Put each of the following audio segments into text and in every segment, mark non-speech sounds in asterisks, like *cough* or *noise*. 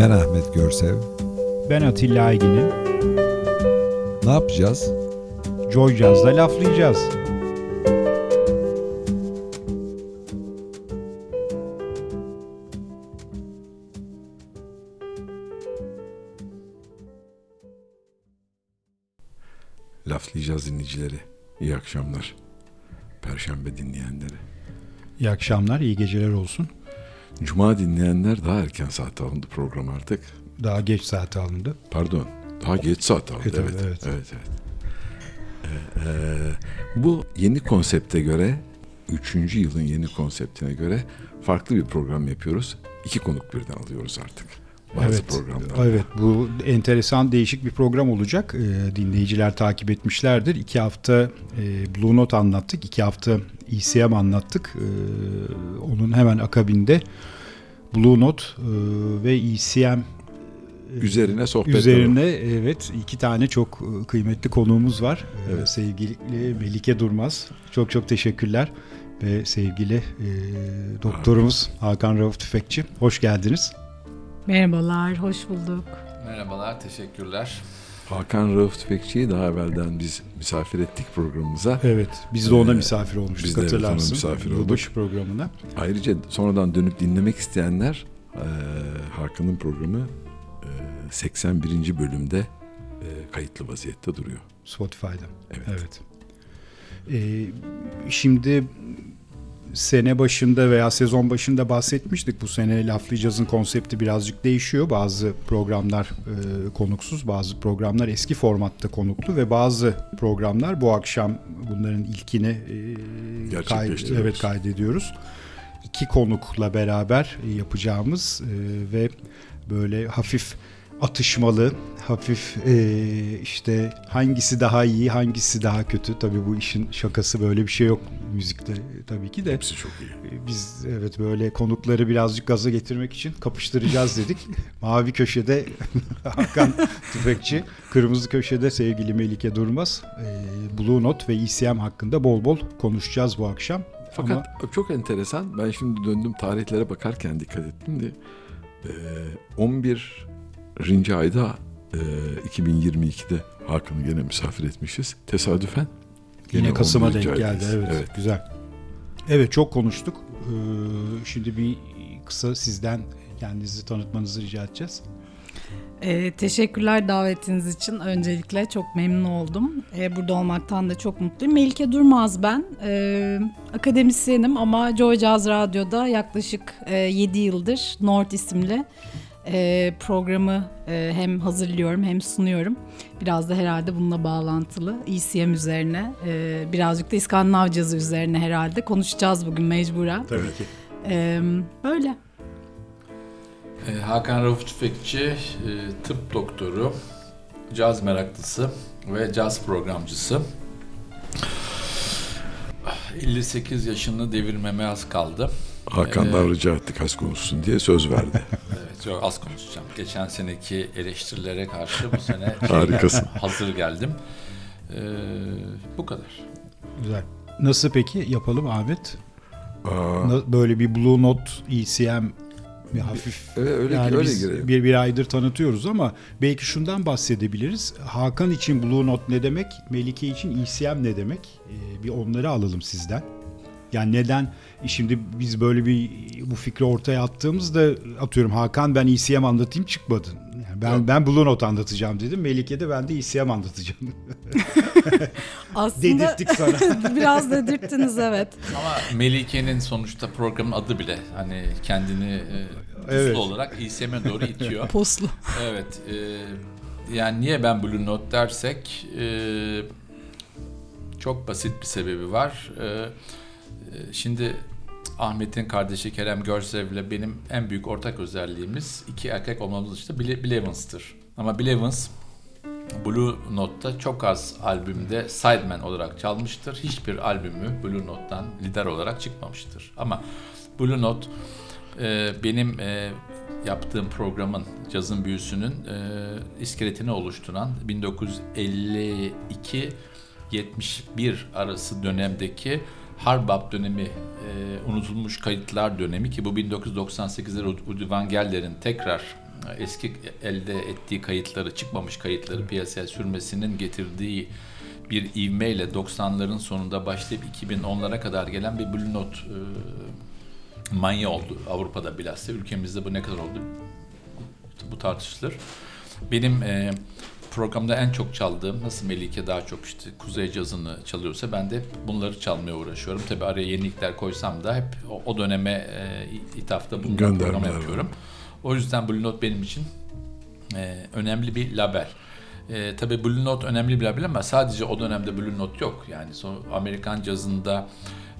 Ben Ahmet Görsev. Ben Atilla Aygin'im. Ne yapacağız? Joy Jazz'da laflayacağız. Laflayacağız dinleyicileri. İyi akşamlar. Perşembe dinleyenleri. İyi akşamlar, iyi geceler olsun. Cuma dinleyenler daha erken saat alındı program artık. Daha geç saat alındı. Pardon. Daha geç saat alındı. E, tabii, evet, evet. evet. evet. Ee, bu yeni konsepte göre, üçüncü yılın yeni konseptine göre farklı bir program yapıyoruz. İki konuk birden alıyoruz artık. Bazı evet, programlarda. evet bu enteresan değişik bir program olacak. Ee, dinleyiciler takip etmişlerdir. İki hafta e, Blue Note anlattık, iki hafta ECM anlattık. Ee, onun hemen akabinde Blue Note e, ve ECM Üzerine sohbet Üzerine evet iki tane çok e, kıymetli konuğumuz var. Ee, Evet. Sevgili Melike Durmaz. Çok çok teşekkürler. Ve sevgili e, doktorumuz Hakan Rauf Tüfekçi. Hoş geldiniz. Merhabalar, hoş bulduk. Merhabalar, teşekkürler. Hakan Rauf Tüfekçi'yi daha evvelden biz misafir ettik programımıza. Evet, biz de ona Ee, misafir olmuştuk biz de evet, ona hatırlarsın. misafir olduk. Yılbaşı programına. Ayrıca sonradan dönüp dinlemek isteyenler eee, Hakan'ın programı eee, 81. bölümde eee, kayıtlı vaziyette duruyor. Spotify'da. Evet. Evet. Ee, şimdi sene başında veya sezon başında bahsetmiştik. Bu sene Laflayacağız'ın konsepti birazcık değişiyor. Bazı programlar e, konuksuz, bazı programlar eski formatta konuklu ve bazı programlar bu akşam bunların ilkini e, kay- evet kaydediyoruz. İki konukla beraber yapacağımız e, ve böyle hafif atışmalı, hafif e, işte hangisi daha iyi, hangisi daha kötü. Tabii bu işin şakası böyle bir şey yok müzikte tabii ki de. Hepsi çok iyi. E, Biz evet böyle konukları birazcık gaza getirmek için kapıştıracağız dedik. *laughs* Mavi köşede *laughs* Hakan Tüfekçi, kırmızı köşede sevgili Melike Durmaz. E, Blue Note ve ECM hakkında bol bol konuşacağız bu akşam. Fakat Ama çok enteresan. Ben şimdi döndüm tarihlere bakarken dikkat ettim de eee, 11. ayda eee, 2022'de Hakan'ı gene misafir etmişiz. Tesadüfen. Yine gene Kasım'a 11. denk geldi. Evet, evet. Güzel. Evet çok konuştuk. Ee, şimdi bir kısa sizden kendinizi tanıtmanızı rica edeceğiz. Ee, teşekkürler davetiniz için. Öncelikle çok memnun oldum. Ee, burada olmaktan da çok mutluyum. Melike Durmaz ben. Ee, akademisyenim ama Joy Jazz Radyo'da yaklaşık e, 7 yıldır North isimli e, programı e, hem hazırlıyorum hem sunuyorum. Biraz da herhalde bununla bağlantılı ECM üzerine, e, birazcık da İskandinav cazı üzerine herhalde konuşacağız bugün mecburen. Tabii ki. Ee, böyle. Ee, Hakan Rauf Tüfekçi, e, tıp doktoru, caz meraklısı ve caz programcısı. 58 yaşını devirmeme az kaldı. Hakan'dan Ee, rica ettik az konuşsun diye söz verdi. *laughs* Evet, çok az konuşacağım. Geçen seneki eleştirilere karşı bu sene *laughs* şey, Harikasın. hazır geldim. Ee, bu kadar. Güzel. Nasıl peki yapalım Ahmet? Aa, Böyle bir Blue Note ECM bir hafif Evet, öyle- yani öyle biz girelim. bir, bir aydır tanıtıyoruz ama belki şundan bahsedebiliriz. Hakan için Blue Note ne demek? Melike için ECM ne demek? Ee, bir onları alalım sizden. Yani neden şimdi biz böyle bir bu fikri ortaya attığımızda atıyorum Hakan ben ECM anlatayım çıkmadın. Yani ben Yok. ben Blue Note anlatacağım dedim. Melike de ben de ECM anlatacağım. *laughs* Aslında Dedirttik sana. *laughs* biraz dedirttiniz evet. Ama Melike'nin sonuçta programın adı bile hani kendini e, puslu Evet. olarak İSM'e doğru itiyor. *laughs* Poslu. Evet. e, yani niye ben Blue Note dersek e, çok basit bir sebebi var. E, e, şimdi Ahmet'in kardeşi Kerem Görsev'le benim en büyük ortak özelliğimiz iki erkek olmamız işte Bill, Evans'tır. Ama Bill Evans Blue Note'da çok az albümde sideman olarak çalmıştır. Hiçbir albümü Blue Note'dan lider olarak çıkmamıştır. Ama Blue Note e, benim e, yaptığım programın Cazın Büyüsü'nün e, iskeletini oluşturan 1952-71 arası dönemdeki Harbap dönemi, e, unutulmuş kayıtlar dönemi ki bu 1998'de Udi Van Gelder'in tekrar eski elde ettiği kayıtları, çıkmamış kayıtları piyasaya sürmesinin getirdiği bir ivmeyle 90'ların sonunda başlayıp 2010'lara kadar gelen bir Blue Note e, manya oldu Avrupa'da bilhassa. Ülkemizde bu ne kadar oldu bu tartışılır. Benim e, programda en çok çaldığım nasıl Melike daha çok işte kuzey cazını çalıyorsa ben de bunları çalmaya uğraşıyorum. Tabi araya yenilikler koysam da hep o, döneme e, ithafta bunlar program yapıyorum. O yüzden Blue Note benim için e, önemli bir label. E, tabii Blue Note önemli bir label ama sadece o dönemde Blue Note yok. Yani son Amerikan cazında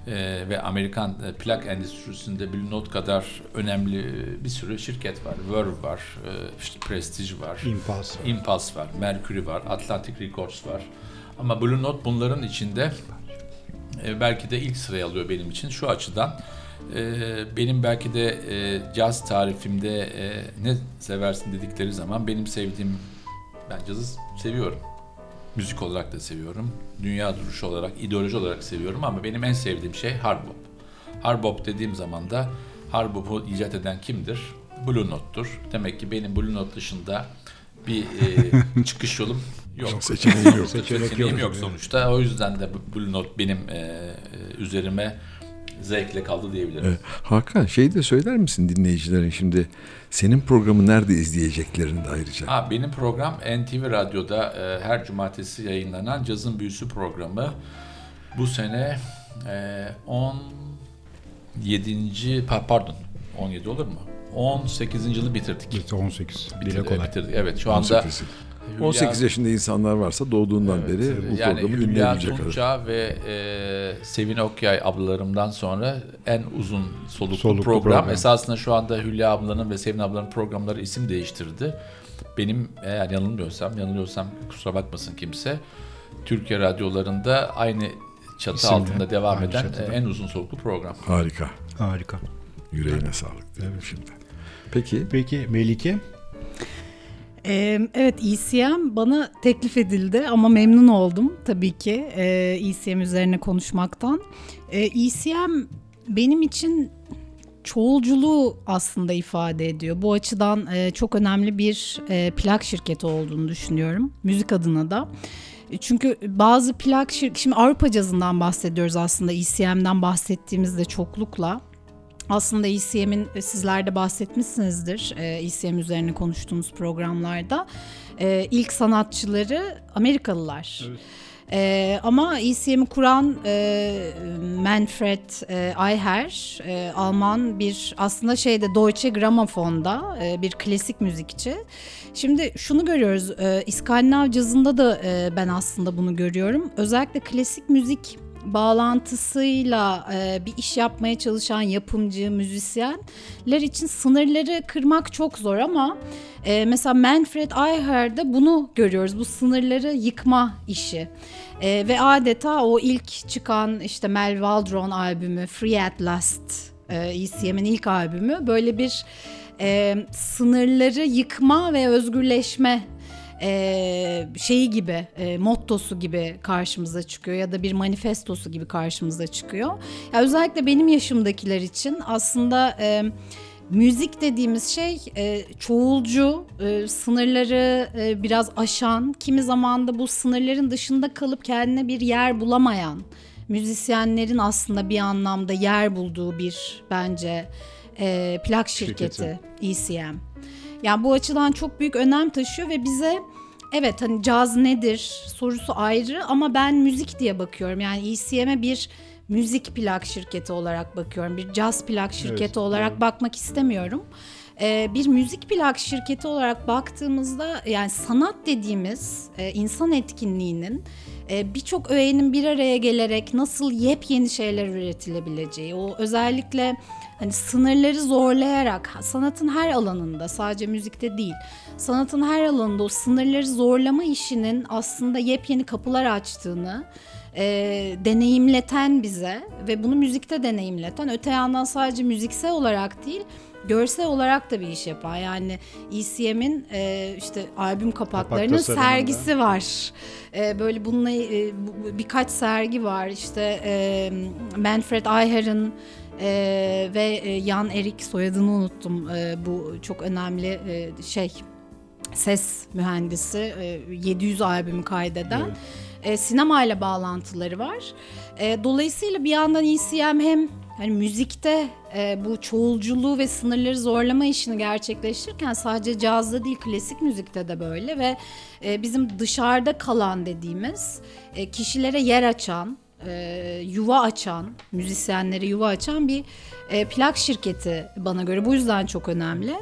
e, ve Amerikan e, plak endüstrisinde Blue Note kadar önemli bir sürü şirket var. Verve var, e, işte Prestige var, Impulse var. Impulse var, Mercury var, Atlantic Records var. Ama Blue Note bunların içinde e, belki de ilk sıraya alıyor benim için şu açıdan. E, benim belki de e, caz tarifimde e, ne seversin dedikleri zaman benim sevdiğim ben cazı seviyorum. Müzik olarak da seviyorum. Dünya duruşu olarak, ideoloji olarak seviyorum ama benim en sevdiğim şey hard bop. Hard bop dediğim zaman da hard bop'u icat eden kimdir? Blue Note'tur. Demek ki benim Blue Note dışında bir e, *laughs* çıkış yolum yok. Seçeneğim yok. Seçeneğim yok sonuçta. O yüzden de Blue Note benim e, e, üzerime zevkle kaldı diyebilirim. Evet. Hakan şey de söyler misin dinleyicilerin şimdi senin programı nerede izleyeceklerini de ayrıca? Ha, benim program NTV Radyo'da e, her cumartesi yayınlanan Cazın Büyüsü programı. Bu sene e, 17. pa- pardon 17 olur mu? 18. yılı bitirdik. Bitti 18. Dile Bitirdik, kolay. bitirdik. Evet şu anda 18. Hülya- 18 yaşında insanlar varsa doğduğundan beri bu yani programı Hülya dinleyebilecek kadar. Tunça ve e, Sevin Okyay ablalarımdan sonra en uzun soluklu, Soluklu program. program. Esasında şu anda Hülya ablanın ve Sevin ablanın programları isim değiştirdi. Benim eğer yanılmıyorsam, yanılıyorsam kusura bakmasın kimse. Türkiye radyolarında aynı çatı İsimle, altında devam aynı eden çatıda. e, en uzun soluklu program. Harika. Harika. Yüreğine sağlık diyelim şimdi. Peki Peki Melike? Ee, evet ECM bana teklif edildi ama memnun oldum tabii ki e, ECM üzerine konuşmaktan. E, ECM benim için çoğulculuğu aslında ifade ediyor. Bu açıdan e, çok önemli bir e, plak şirketi olduğunu düşünüyorum. Müzik adına da. E, Çünkü bazı plak şirketi, şimdi Avrupa cazından bahsediyoruz aslında ECM'den bahsettiğimizde çoklukla. Aslında ECM'in e, sizler de bahsetmişsinizdir e, ECM üzerine konuştuğumuz programlarda. E, ilk sanatçıları Amerikalılar. E, ama ECM'i kuran e, Manfred e, e, Alman bir aslında şeyde Deutsche Grammophon'da e, bir klasik müzikçi. Şimdi şunu görüyoruz, e, İskandinav cazında da e, ben aslında bunu görüyorum. Özellikle klasik müzik bağlantısıyla e, bir iş yapmaya çalışan yapımcı, müzisyenler için sınırları kırmak çok zor ama e, mesela Manfred Eicher'de bunu görüyoruz. Bu sınırları yıkma işi. E, ve adeta o ilk çıkan işte Mel Waldron albümü Free at Last, e, ECM'in ilk albümü böyle bir e, sınırları yıkma ve özgürleşme e, şeyi gibi, e, mottosu gibi karşımıza çıkıyor ya da bir manifestosu gibi karşımıza çıkıyor. Ya özellikle benim yaşımdakiler için aslında e, müzik dediğimiz şey e, çoğulcu, e, sınırları e, biraz aşan, kimi zaman da bu sınırların dışında kalıp kendine bir yer bulamayan müzisyenlerin aslında bir anlamda yer bulduğu bir bence e, plak şirketi, ECM. Yani bu açıdan çok büyük önem taşıyor ve bize evet hani caz nedir sorusu ayrı ama ben müzik diye bakıyorum. Yani ECM'e bir müzik plak şirketi olarak bakıyorum. Bir caz plak şirketi Evet, olarak doğru. bakmak istemiyorum. Ee, bir müzik plak şirketi olarak baktığımızda yani sanat dediğimiz e, insan etkinliğinin e, birçok öğenin bir araya gelerek nasıl yepyeni şeyler üretilebileceği, o özellikle hani sınırları zorlayarak sanatın her alanında sadece müzikte değil sanatın her alanında o sınırları zorlama işinin aslında yepyeni kapılar açtığını e, deneyimleten bize ve bunu müzikte deneyimleten öte yandan sadece müziksel olarak değil görsel olarak da bir iş yapan yani ECM'in e, işte albüm kapaklarının tasarımında. sergisi var. E, böyle bununla e, birkaç sergi var işte e, Manfred Eicher'ın Ee, ve e, Jan Erik soyadını unuttum. Ee, bu çok önemli e, şey ses mühendisi e, 700 albümü kaydeden. Evet. E, sinemayla bağlantıları var. E, dolayısıyla bir yandan ECM hem hani müzikte e, bu çoğulculuğu ve sınırları zorlama işini gerçekleştirirken sadece cazda değil klasik müzikte de böyle ve e, bizim dışarıda kalan dediğimiz e, kişilere yer açan e, yuva açan, müzisyenlere yuva açan bir e, plak şirketi bana göre. Bu yüzden çok önemli.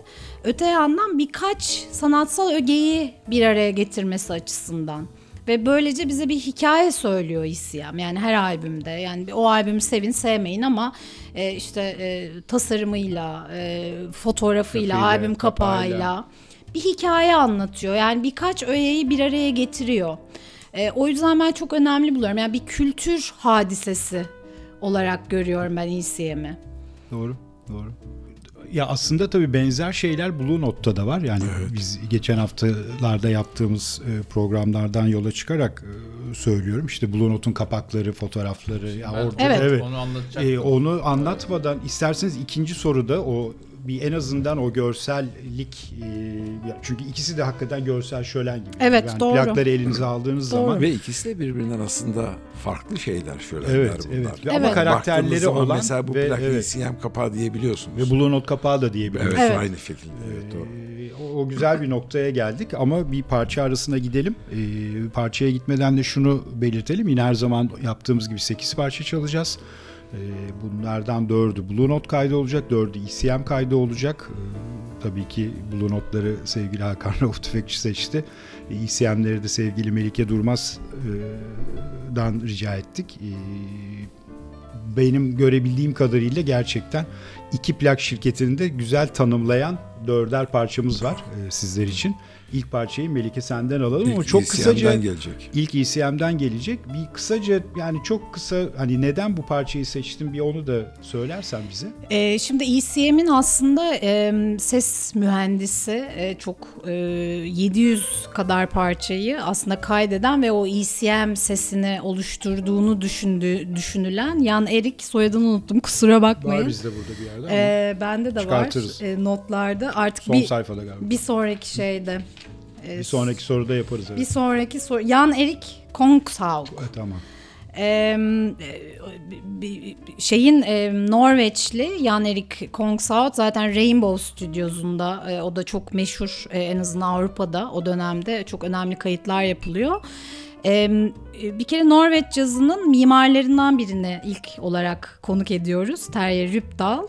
Öte yandan birkaç sanatsal ögeyi bir araya getirmesi açısından. Ve böylece bize bir hikaye söylüyor İSYAM. Yani her albümde. Yani o albümü sevin sevmeyin ama e, işte e, tasarımıyla, e, fotoğrafıyla, Fotoğrafıyla, albüm kapağıyla kapağıyla. bir hikaye anlatıyor. Yani birkaç öğeyi bir araya getiriyor. E, o yüzden ben çok önemli buluyorum. Yani bir kültür hadisesi olarak görüyorum ben ECM'i. Doğru, doğru. Ya aslında tabii benzer şeyler Blue Note'da da var. Yani biz geçen haftalarda yaptığımız e, programlardan yola çıkarak e, söylüyorum. İşte Blue Note'un kapakları, fotoğrafları. Ya orada, Evet. Onu anlatacaktım. E, onu anlatmadan isterseniz ikinci soruda o bir en azından o görsellik e, çünkü ikisi de hakikaten görsel şölen gibi. Evet, yani doğru. Plakları elinize aldığınız Doğru. zaman Ve ikisi de birbirinden aslında farklı şeyler şölenler Evet, bunlar. evet. Ve ama karakterleri zaman olan mesela bu ve- plak evet. ECM kapağı diyebiliyorsunuz. ve Blue Note kapağı da diyebiliriz. evet, Evet. aynı şekilde. Evet, doğru. Ee, o- O güzel bir noktaya geldik ama bir parça arasına gidelim. Ee, parçaya gitmeden de şunu belirtelim. Yine her zaman yaptığımız gibi 8 parça çalacağız. Ee, bunlardan 4'ü Blue Note kaydı olacak, 4'ü ECM kaydı olacak. Ee, tabii ki Blue Note'ları sevgili Hakan *laughs* Rauf Tüfekçi seçti. Ee, ECM'leri de sevgili Melike Durmaz'dan rica ettik. Benim görebildiğim kadarıyla gerçekten iki plak şirketini de güzel tanımlayan dörder parçamız var e, sizler için. İlk parçayı Melike senden alalım ama İlk çok ECM'den kısaca gelecek. ilk ECM'den gelecek. Bir kısaca yani çok kısa hani neden bu parçayı seçtin bir onu da söylersen bize. Ee, şimdi ECM'in aslında e, ses mühendisi e, çok e, 700 kadar parçayı aslında kaydeden ve o ECM sesini oluşturduğunu düşündü, düşünülen Jan Erik soyadını unuttum kusura bakmayın. Var bizde burada bir yerde ama Ee, bende de var e, notlarda artık son bir, sayfada galiba. bir sonraki şeyde. E, Bir sonraki soruda yaparız. Evet. bir sonraki soru Jan Erik Kongshaug. E, tamam. Ee, şeyin e, Norveçli Jan Erik Kongshaug zaten Rainbow Studios'unda e, o da çok meşhur e, en azından Avrupa'da o dönemde çok önemli kayıtlar yapılıyor. Ee, bir kere Norveç cazının mimarlarından birini ilk olarak konuk ediyoruz. Terje Rypdal.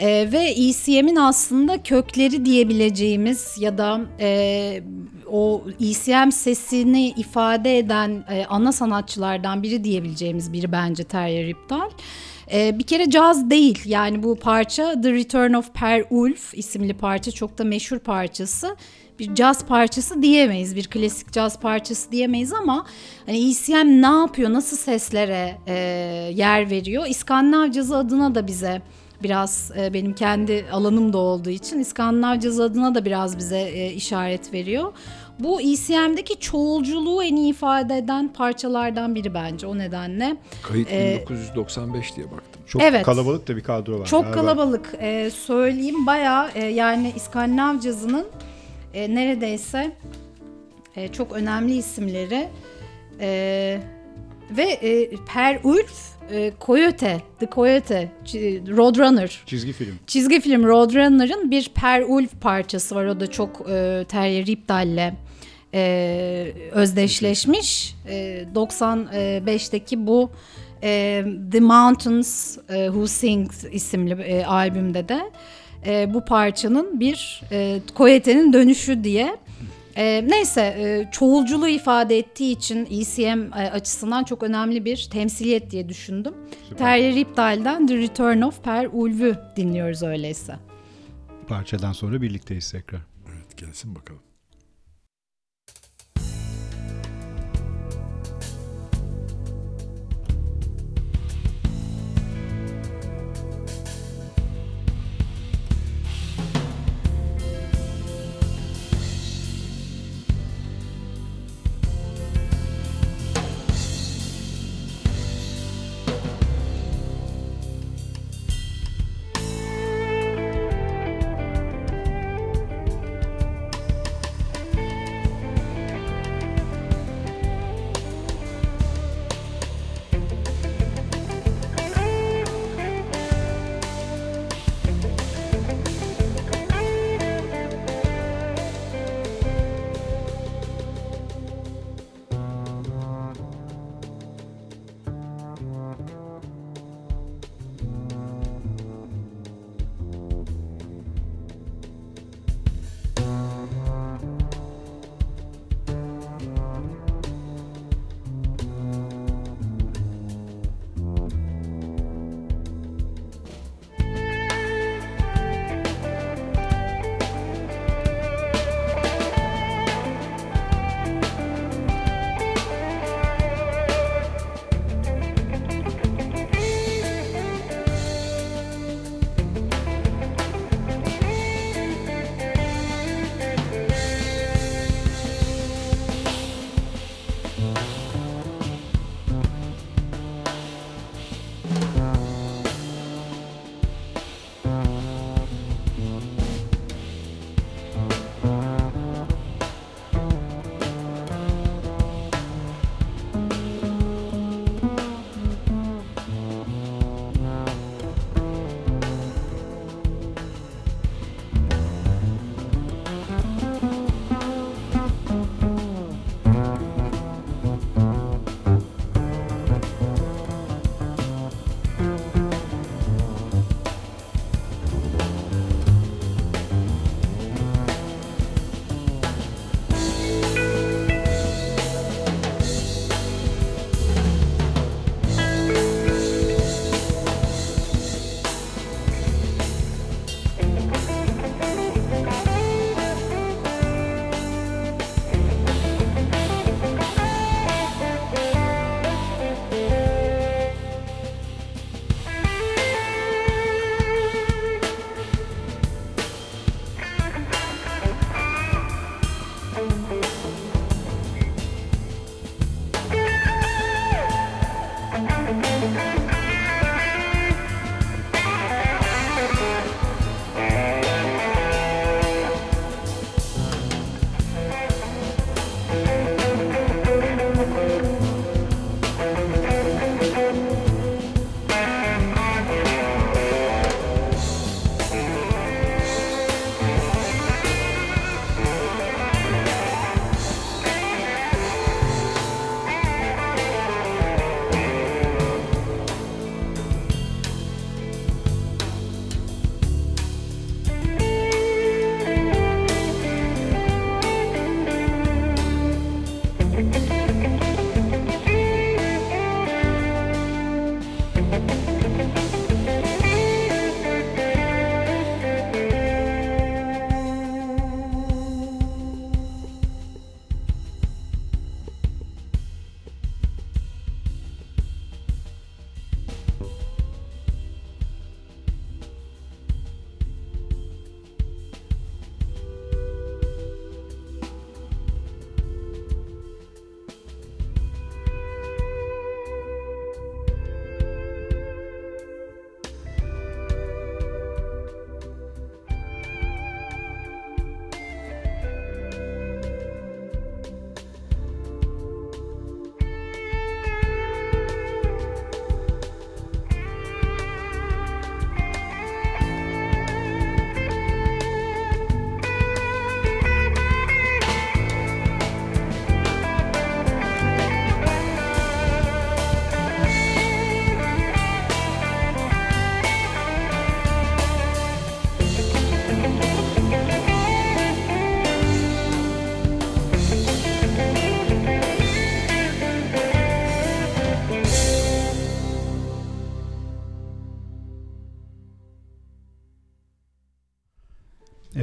Ee, ve ECM'in aslında kökleri diyebileceğimiz ya da e, o ECM sesini ifade eden e, ana sanatçılardan biri diyebileceğimiz biri bence Terje Rypdal. Ee, bir kere caz değil yani bu parça The Return of Per Ulf isimli parça çok da meşhur parçası. Bir caz parçası diyemeyiz, bir klasik caz parçası diyemeyiz ama hani ECM ne yapıyor, nasıl seslere e, yer veriyor? İskandinav cazı adına da bize biraz e, benim kendi alanım da olduğu için İskandinav cazı adına da biraz bize e, işaret veriyor. Bu ECM'deki çoğulculuğu en iyi ifade eden parçalardan biri bence o nedenle. Kayıt Ee, 1995 diye baktım. Çok Evet. kalabalık da bir kadro var. Çok galiba. kalabalık. Ee, söyleyeyim bayağı e, yani İskandinav cazının e, neredeyse e, çok önemli isimleri e, ve e, Per Ulf e, Coyote, The Coyote, Roadrunner Çizgi film. çizgi film Roadrunner'ın bir Per Ulf parçası var. O da çok e, Terje Ripdal'le e, özdeşleşmiş. E, 95'teki bu e, The Mountains e, Who Sings isimli e, albümde de e, bu parçanın bir e, Coyote'nin dönüşü diye e, neyse e, çoğulculuğu ifade ettiği için ECM e, açısından çok önemli bir temsiliyet diye düşündüm. Terje Ripdal'den The Return of Per Ulv'ü dinliyoruz öyleyse. Parçadan sonra birlikteyiz tekrar. Evet gelsin bakalım.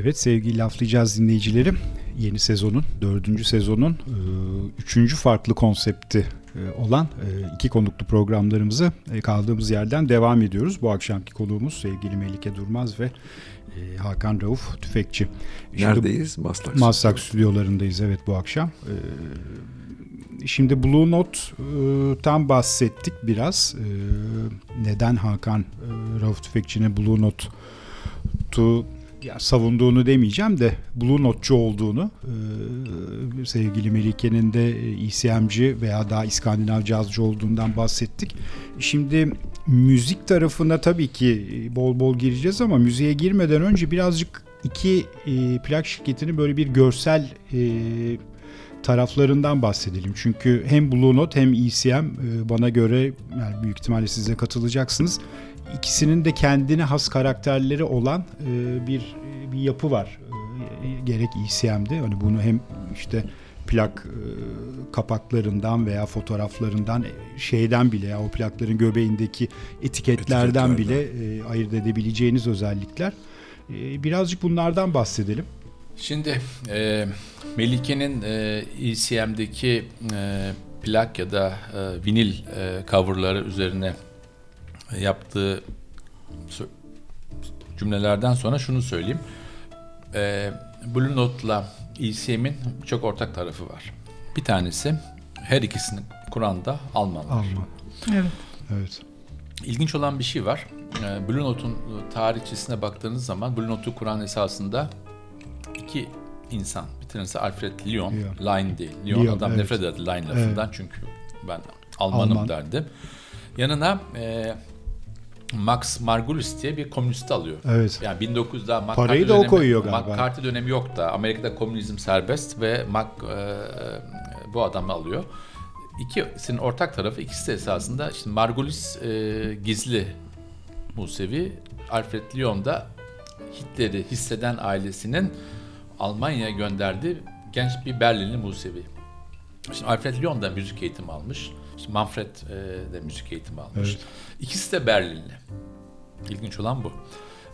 Evet sevgili laflayacağız dinleyicileri. Yeni sezonun, dördüncü sezonun e, üçüncü farklı konsepti e, olan e, iki konuklu programlarımızı kaldığımız yerden devam ediyoruz. Bu akşamki konuğumuz sevgili Melike Durmaz ve Hakan Rauf Tüfekçi. Şimdi, Neredeyiz? Maslak, Maslak stüdyolarındayız evet bu akşam. Şimdi Blue Note'tan bahsettik biraz. Neden Hakan Rauf Tüfekçi'nin Blue Note'u ya savunduğunu demeyeceğim de Blue Note'cu olduğunu e, sevgili Melike'nin de ECM'ci veya daha İskandinav cazcı olduğundan bahsettik. Şimdi müzik tarafına tabii ki bol bol gireceğiz ama müziğe girmeden önce birazcık iki e, plak şirketinin böyle bir görsel e, taraflarından bahsedelim. Çünkü hem Blue Note hem ECM bana göre yani büyük ihtimalle siz de katılacaksınız ikisinin de kendine has karakterleri olan e, bir bir yapı var. E, gerek ECM'de hani bunu hem işte plak e, kapaklarından veya fotoğraflarından e, şeyden bile ya o plakların göbeğindeki etiketlerden, etiketlerden. bile e, ayırt edebileceğiniz özellikler. E, birazcık bunlardan bahsedelim. Şimdi e, Melike'nin e, ECM'deki e, plak ya da e, vinil e, coverları üzerine yaptığı cümlelerden sonra şunu söyleyeyim. Ee, Blue Note'la ECM'in çok ortak tarafı var. Bir tanesi her ikisini kuran da Almanlar. Alman. Evet. Evet. İlginç olan bir şey var. Ee, Blue Note'un tarihçesine baktığınız zaman Blue Note'u kuran esasında iki insan. Bir tanesi Alfred Lyon, Lyon. Line değil. Lyon, Lyon adam evet. nefret ederdi Line lafından evet. çünkü ben Almanım Alman. derdi. Yanına e, Max Margulis diye bir komünist alıyor. Evet. Yani 1900'da McCarthy Parayı da dönemi, o koyuyor galiba. McCarthy dönemi yok da Amerika'da komünizm serbest ve Mac, e, bu adamı alıyor. İkisinin ortak tarafı ikisi de esasında işte Margulis e, gizli Musevi, Alfred Lyon da Hitler'i hisseden ailesinin Almanya'ya gönderdiği genç bir Berlinli Musevi. Şimdi Alfred Lyon da müzik eğitimi almış. İşte Manfred e, de müzik eğitimi almış. Evet. İkisi de Berlinli. İlginç olan bu.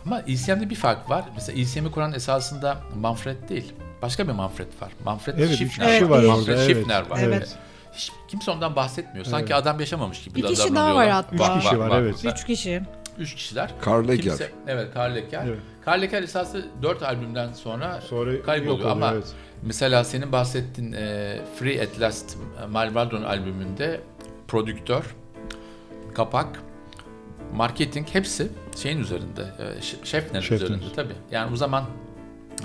Ama ECM'de bir fark var. Mesela ECM'i kuran esasında Manfred değil. Başka bir Manfred var. Manfred evet, Schiffner evet, var. Manfred evet. Schiffner var. Evet. Hiç kimse ondan bahsetmiyor. Sanki evet. adam yaşamamış gibi. Bir kişi daha var hatta. Üç kişi var, var evet. Üç kişi. Üç kişiler. Karl Leger. evet Karl Leger. Evet. Karl Leger esası dört albümden sonra, sonra kayboluyor ama evet. mesela senin bahsettiğin e, Free At Last Malvadon albümünde prodüktör, kapak, marketing hepsi şeyin üzerinde, e, Şefner üzerinde tabii. Yani o zaman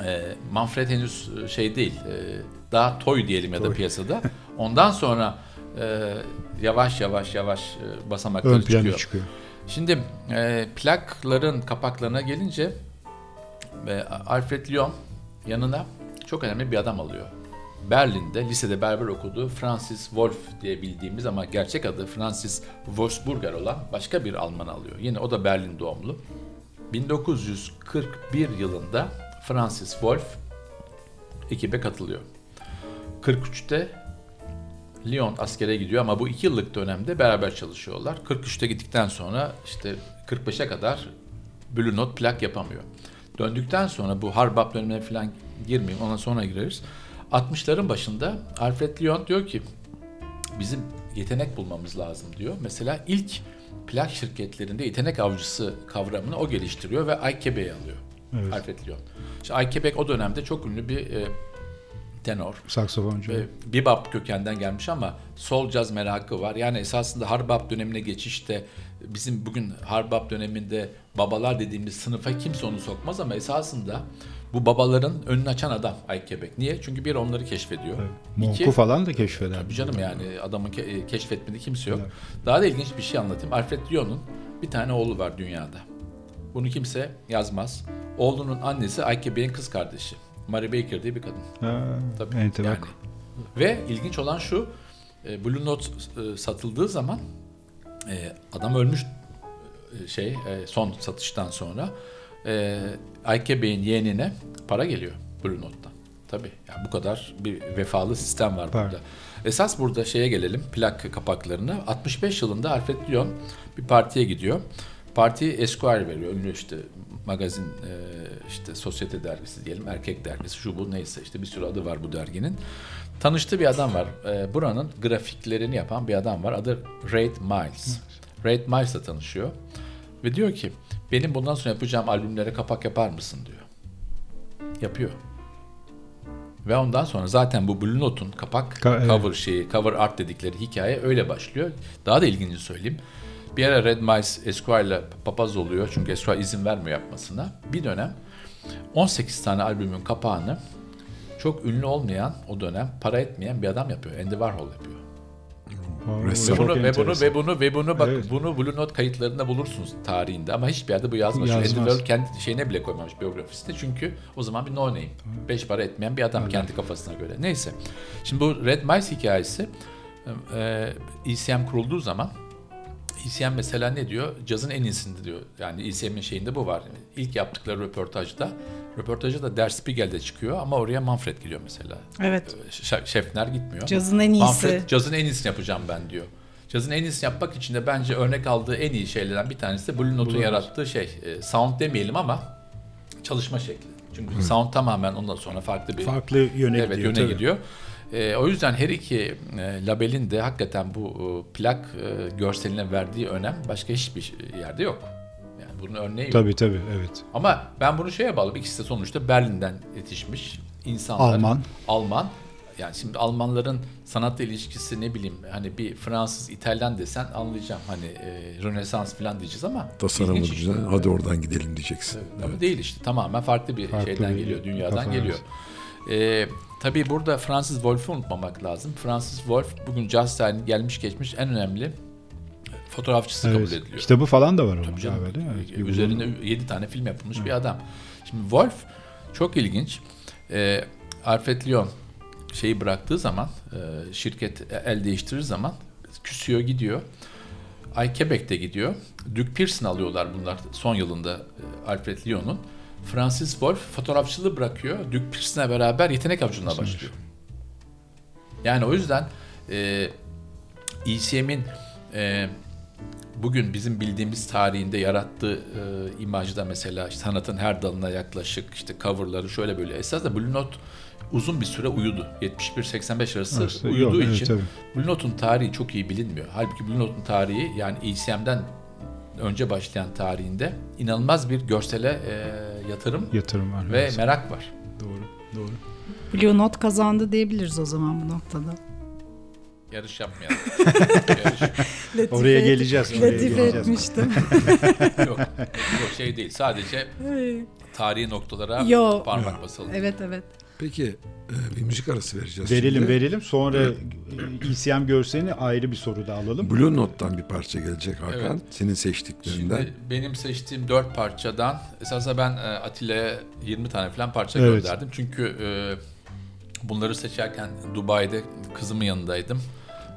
e, Manfred henüz e, şey değil, e, daha toy diyelim ya da toy. piyasada. *laughs* Ondan sonra e, yavaş yavaş yavaş e, basamakları Ön çıkıyor. çıkıyor. Şimdi e, plakların kapaklarına gelince e, Alfred Lyon yanına çok önemli bir adam alıyor. Berlin'de lisede berber okuduğu Francis Wolf diye bildiğimiz ama gerçek adı Francis Wolfsburger olan başka bir Alman alıyor. Yine o da Berlin doğumlu. 1941 yılında Francis Wolf ekibe katılıyor. 43'te Lyon askere gidiyor ama bu iki yıllık dönemde beraber çalışıyorlar. 43'te gittikten sonra işte 45'e kadar Blue Note plak yapamıyor. Döndükten sonra bu Harbap dönemine falan girmeyeyim ona sonra gireriz. 60'ların başında Alfred Lyon diyor ki bizim yetenek bulmamız lazım diyor. Mesela ilk plak şirketlerinde yetenek avcısı kavramını o geliştiriyor ve Aykebe'yi alıyor. Evet. Alfred Lyon. İşte Aykebek o dönemde çok ünlü bir e, tenor. Saksafoncu. E, bebop kökenden gelmiş ama sol caz merakı var. Yani esasında harbap dönemine geçişte bizim bugün harbap döneminde babalar dediğimiz sınıfa kimse onu sokmaz ama esasında bu babaların önünü açan adam Aykebek. Niye? Çünkü bir onları keşfediyor. Evet. Monku falan da keşfeder. Tabii canım yani adamın ke- e, keşfetmediği kimse yok. Evet. Daha da ilginç bir şey anlatayım. Alfred Lyon'un bir tane oğlu var dünyada. Bunu kimse yazmaz. Oğlunun annesi Aykebek'in kız kardeşi. Mary Baker diye bir kadın. Ha, Tabii. Evet, yani. Ve ilginç olan şu. E, Blue Note e, satıldığı zaman adam ölmüş şey son satıştan sonra e, Ayke Bey'in yeğenine para geliyor Blue Note'dan. Tabii yani bu kadar bir vefalı sistem var burada. Esas burada şeye gelelim plak kapaklarına. 65 yılında Alfred Lyon bir partiye gidiyor. Parti Esquire veriyor. Ünlü işte magazin e, işte sosyete dergisi diyelim erkek dergisi şu bu neyse işte bir sürü adı var bu derginin. Tanıştığı bir adam var. E, buranın grafiklerini yapan bir adam var. Adı Ray Miles. Ray Miles'la tanışıyor. Ve diyor ki benim bundan sonra yapacağım albümlere kapak yapar mısın diyor. Yapıyor. Ve ondan sonra zaten bu Blue Note'un kapak Ka- evet. cover şeyi, cover art dedikleri hikaye öyle başlıyor. Daha da ilginci söyleyeyim. Bir ara Red Mice Esquire'la papaz oluyor çünkü Esquire izin vermiyor yapmasına. Bir dönem 18 tane albümün kapağını çok ünlü olmayan o dönem para etmeyen bir adam yapıyor. Andy Warhol yapıyor. Resim. Bunu, ve bunu ve bunu ve bunu bak Evet. bunu Blue Note kayıtlarında bulursunuz tarihinde ama hiçbir yerde bu yazmaz. Yazmaz. Andy Warhol kendi şeyine bile koymamış biyografisinde çünkü o zaman bir no name. Beş para etmeyen bir adam kendi kafasına göre. Neyse. Şimdi bu Red Mice hikayesi e, ECM kurulduğu zaman ECM mesela ne diyor? Cazın en iyisinde diyor. Yani ECM'in şeyinde bu var. İlk yaptıkları röportajda röportajda da Der Spiegel'de çıkıyor ama oraya Manfred geliyor mesela. Evet. Ş- Şefner gitmiyor. Cazın en iyisi. Manfred cazın en iyisini yapacağım ben diyor. Cazın en iyisini yapmak için de bence örnek aldığı en iyi şeylerden bir tanesi de Blue Note'un yarattığı şey. e, sound demeyelim ama çalışma şekli. Çünkü sound tamamen ondan sonra farklı bir farklı yöne evet, gidiyor. yöne tabii. gidiyor. E, o yüzden her iki e, labelin de hakikaten bu e, plak e, görseline verdiği önem başka hiçbir yerde yok. Yani bunun örneği yok. Tabii tabii evet. Ama ben bunu şeye bağladım. İkisi de sonuçta Berlin'den yetişmiş insanlar. Alman. Alman. Yani şimdi Almanların sanatla ilişkisi ne bileyim hani bir Fransız, İtalyan desen anlayacağım. Hani e, Rönesans falan diyeceğiz ama Tasarımı ilginç işte. güzel. Hadi oradan gidelim diyeceksin. Ama değil işte tamamen farklı bir Farklı şeyden bir geliyor, dünyadan kafa, geliyor. Ee, tabii burada Francis Wolff'u unutmamak lazım. Francis Wolff bugün jazz tarihinin gelmiş geçmiş en önemli fotoğrafçısı Evet. kabul ediliyor. Kitabı falan da var onun galiba değil mi? Evet, bir Üzerine 7 tane film yapılmış bir adam. Şimdi Wolf çok ilginç. Ee, Alfred Lyon şeyi bıraktığı zaman, e, şirket el değiştirir zaman küsüyor gidiyor. Ay Quebec'te gidiyor. Duke Pearson alıyorlar bunlar son yılında e, Alfred Lyon'un. Francis Wolff fotoğrafçılığı bırakıyor. Duke Pearson'la beraber yetenek avcılığına başlıyor. Yani o yüzden e, ECM'in e, bugün bizim bildiğimiz tarihinde yarattığı e, imajda mesela işte sanatın her dalına yaklaşık işte coverları şöyle böyle esas da Blue Note uzun bir süre uyudu. 71-85 arası Arası- uyuduğu yok, evet, için tabii. Blue Note'un tarihi çok iyi bilinmiyor. Halbuki Blue Note'un tarihi yani ECM'den önce başlayan tarihinde inanılmaz bir görsele e, yatırım Yatırım var. ve evet. merak var. Doğru. Doğru. Blue Note kazandı diyebiliriz o zaman bu noktada. Yarış yapmayalım. *laughs* Yarış Latife, Oraya geleceğiz, oraya Latife geleceğiz. etmiştim. *laughs* yok. Yok şey değil. Sadece tarihi noktalara Yo. parmak basalım. evet evet. Peki e, bir müzik arası vereceğiz Verelim şimdi. verelim. Sonra e, ECM görselini ayrı bir soru da alalım. Blue Note'dan bir parça gelecek Hakan. Evet. Senin seçtiklerinden. Şimdi benim seçtiğim dört parçadan esasında ben e, Atilla'ya 20 tane falan parça Evet. gönderdim. Çünkü e, bunları seçerken Dubai'de kızımın yanındaydım.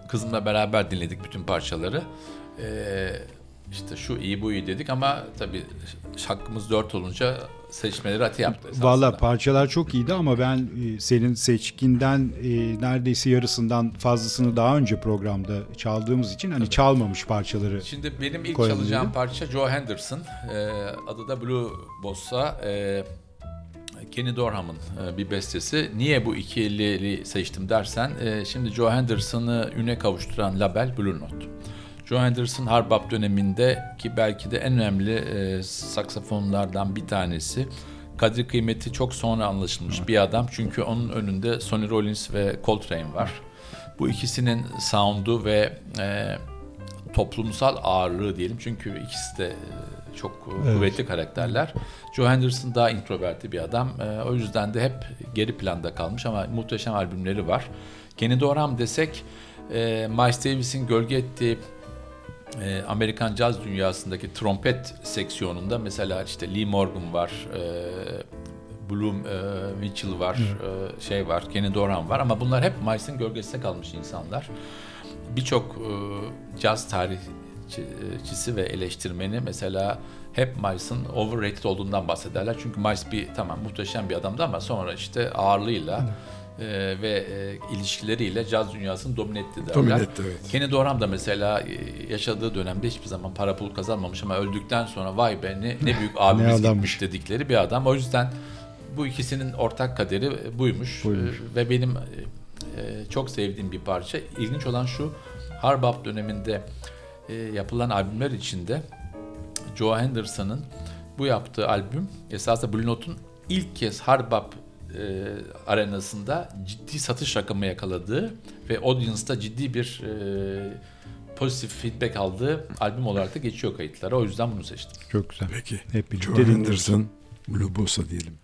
Kızımla beraber dinledik bütün parçaları. E, işte şu iyi bu iyi dedik ama tabii hakkımız dört olunca seçmeleri Ati yaptı esasında. Valla parçalar çok iyiydi ama ben e, senin seçkinden e, neredeyse yarısından fazlasını daha önce programda çaldığımız için hani çalmamış parçaları. Şimdi benim ilk Koyalım çalacağım parça Joe Henderson. Ee, adı da Blue Bossa. Kenny Dorham'ın e, bir bestesi. Niye bu ikilili seçtim dersen, e, şimdi Joe Henderson'ı üne kavuşturan label Blue Note. Joe Henderson Harbap döneminde ki belki de en önemli e, saksafonlardan bir tanesi. Kadri kıymeti çok sonra anlaşılmış bir adam. Çünkü onun önünde Sonny Rollins ve Coltrane var. Bu ikisinin sound'u ve e, toplumsal ağırlığı diyelim. Çünkü ikisi de e, çok Evet. kuvvetli karakterler. Joe Henderson daha introverti bir adam. E, o yüzden de hep geri planda kalmış ama muhteşem albümleri var. Kenny Dorham desek e, Miles Davis'in gölge ettiği e, Amerikan caz dünyasındaki trompet seksiyonunda mesela işte Lee Morgan var, e, Bloom e, Mitchell var, e, şey var, Kenny Dorham var ama bunlar hep Miles'in gölgesinde kalmış insanlar. Birçok e, caz tarihçisi ve eleştirmeni mesela hep Miles'ın overrated olduğundan bahsederler. Çünkü Miles bir tamam muhteşem bir adamdı ama sonra işte ağırlığıyla e, ve e, ilişkileriyle caz dünyasını domine etti derler. Domine etti, evet. Kenny Dorham da mesela e, yaşadığı dönemde hiçbir zaman para pul kazanmamış ama öldükten sonra vay be ne, ne büyük *laughs* abimiz gitmiş dedikleri bir adam. O yüzden bu ikisinin ortak kaderi buymuş. Buymuş. E, Ve benim e, e, çok sevdiğim bir parça. İlginç olan şu Harbap döneminde e, yapılan albümler içinde Joe Henderson'ın bu yaptığı albüm esasında Blue Note'un ilk kez Harbap e, arenasında ciddi satış rakamı yakaladığı ve audience'da ciddi bir e, pozitif feedback aldığı albüm olarak da geçiyor kayıtlara. O yüzden bunu seçtim. Çok güzel. Peki. Hep Joe. Henderson, Blue Bossa diyelim.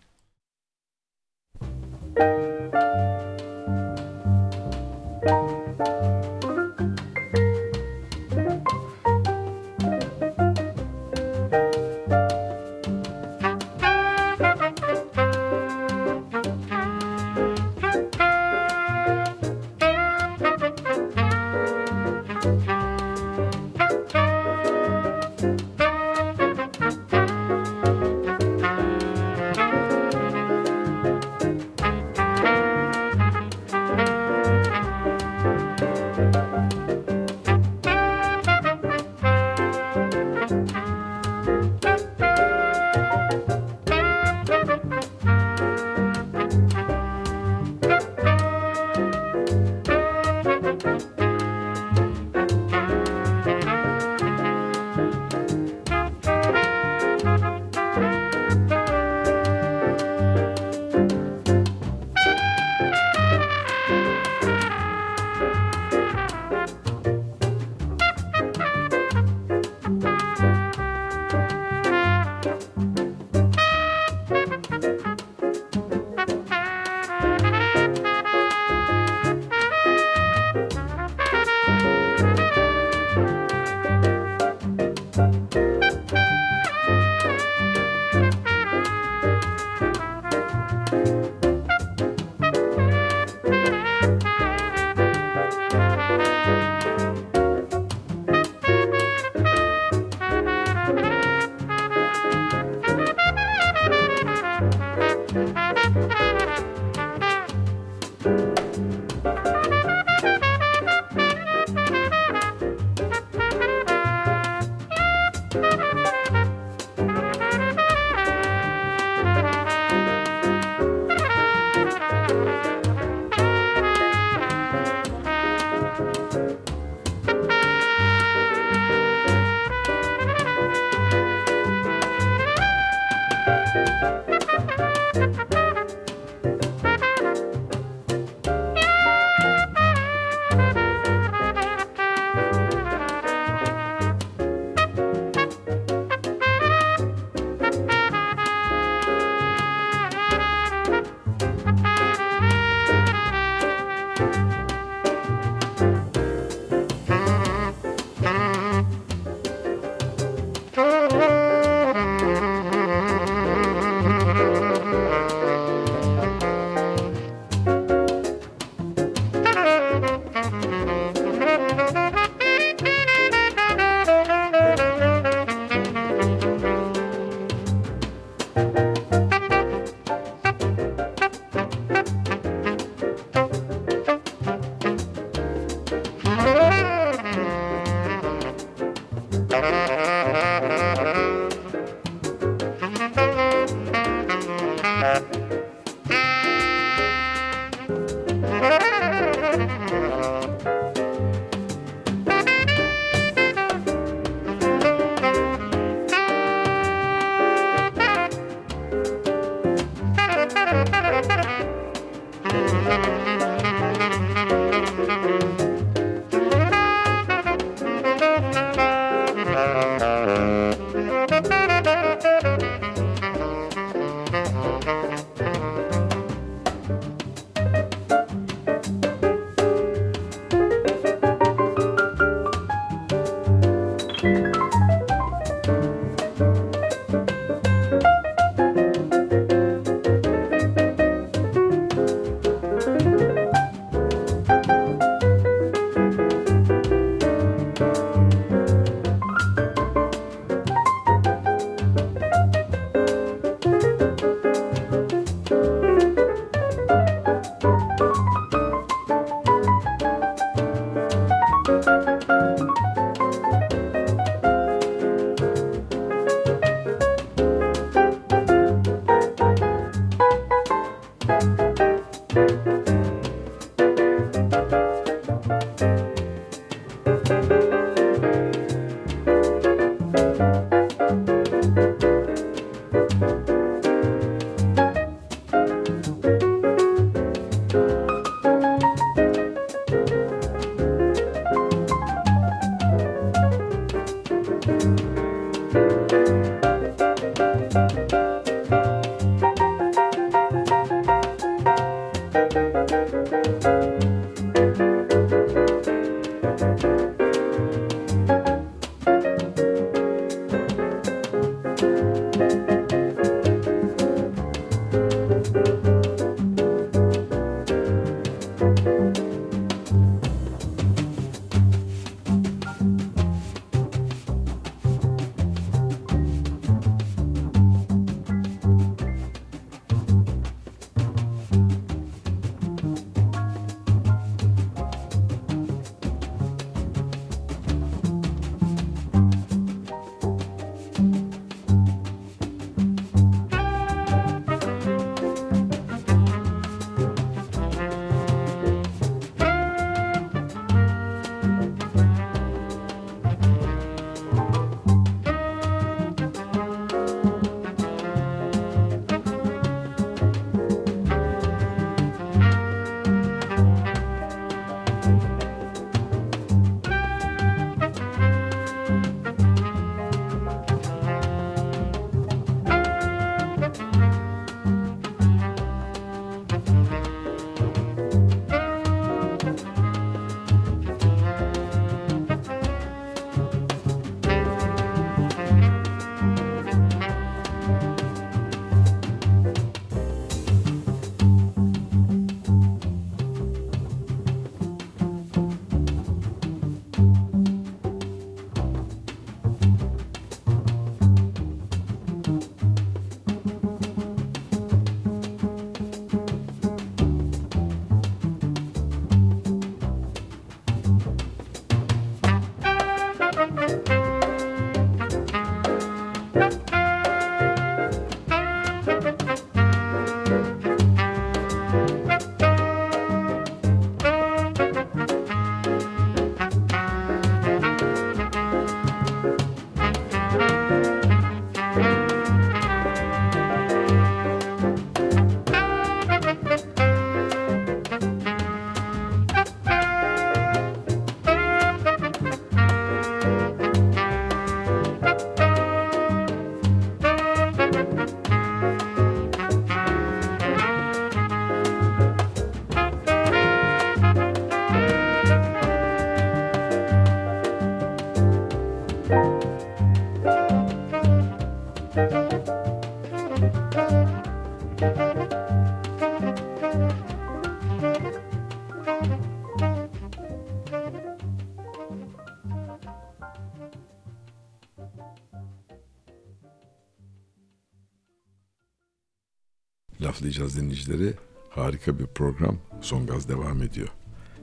Laflayacağız dinleyicileri. Harika bir program. Son gaz devam ediyor.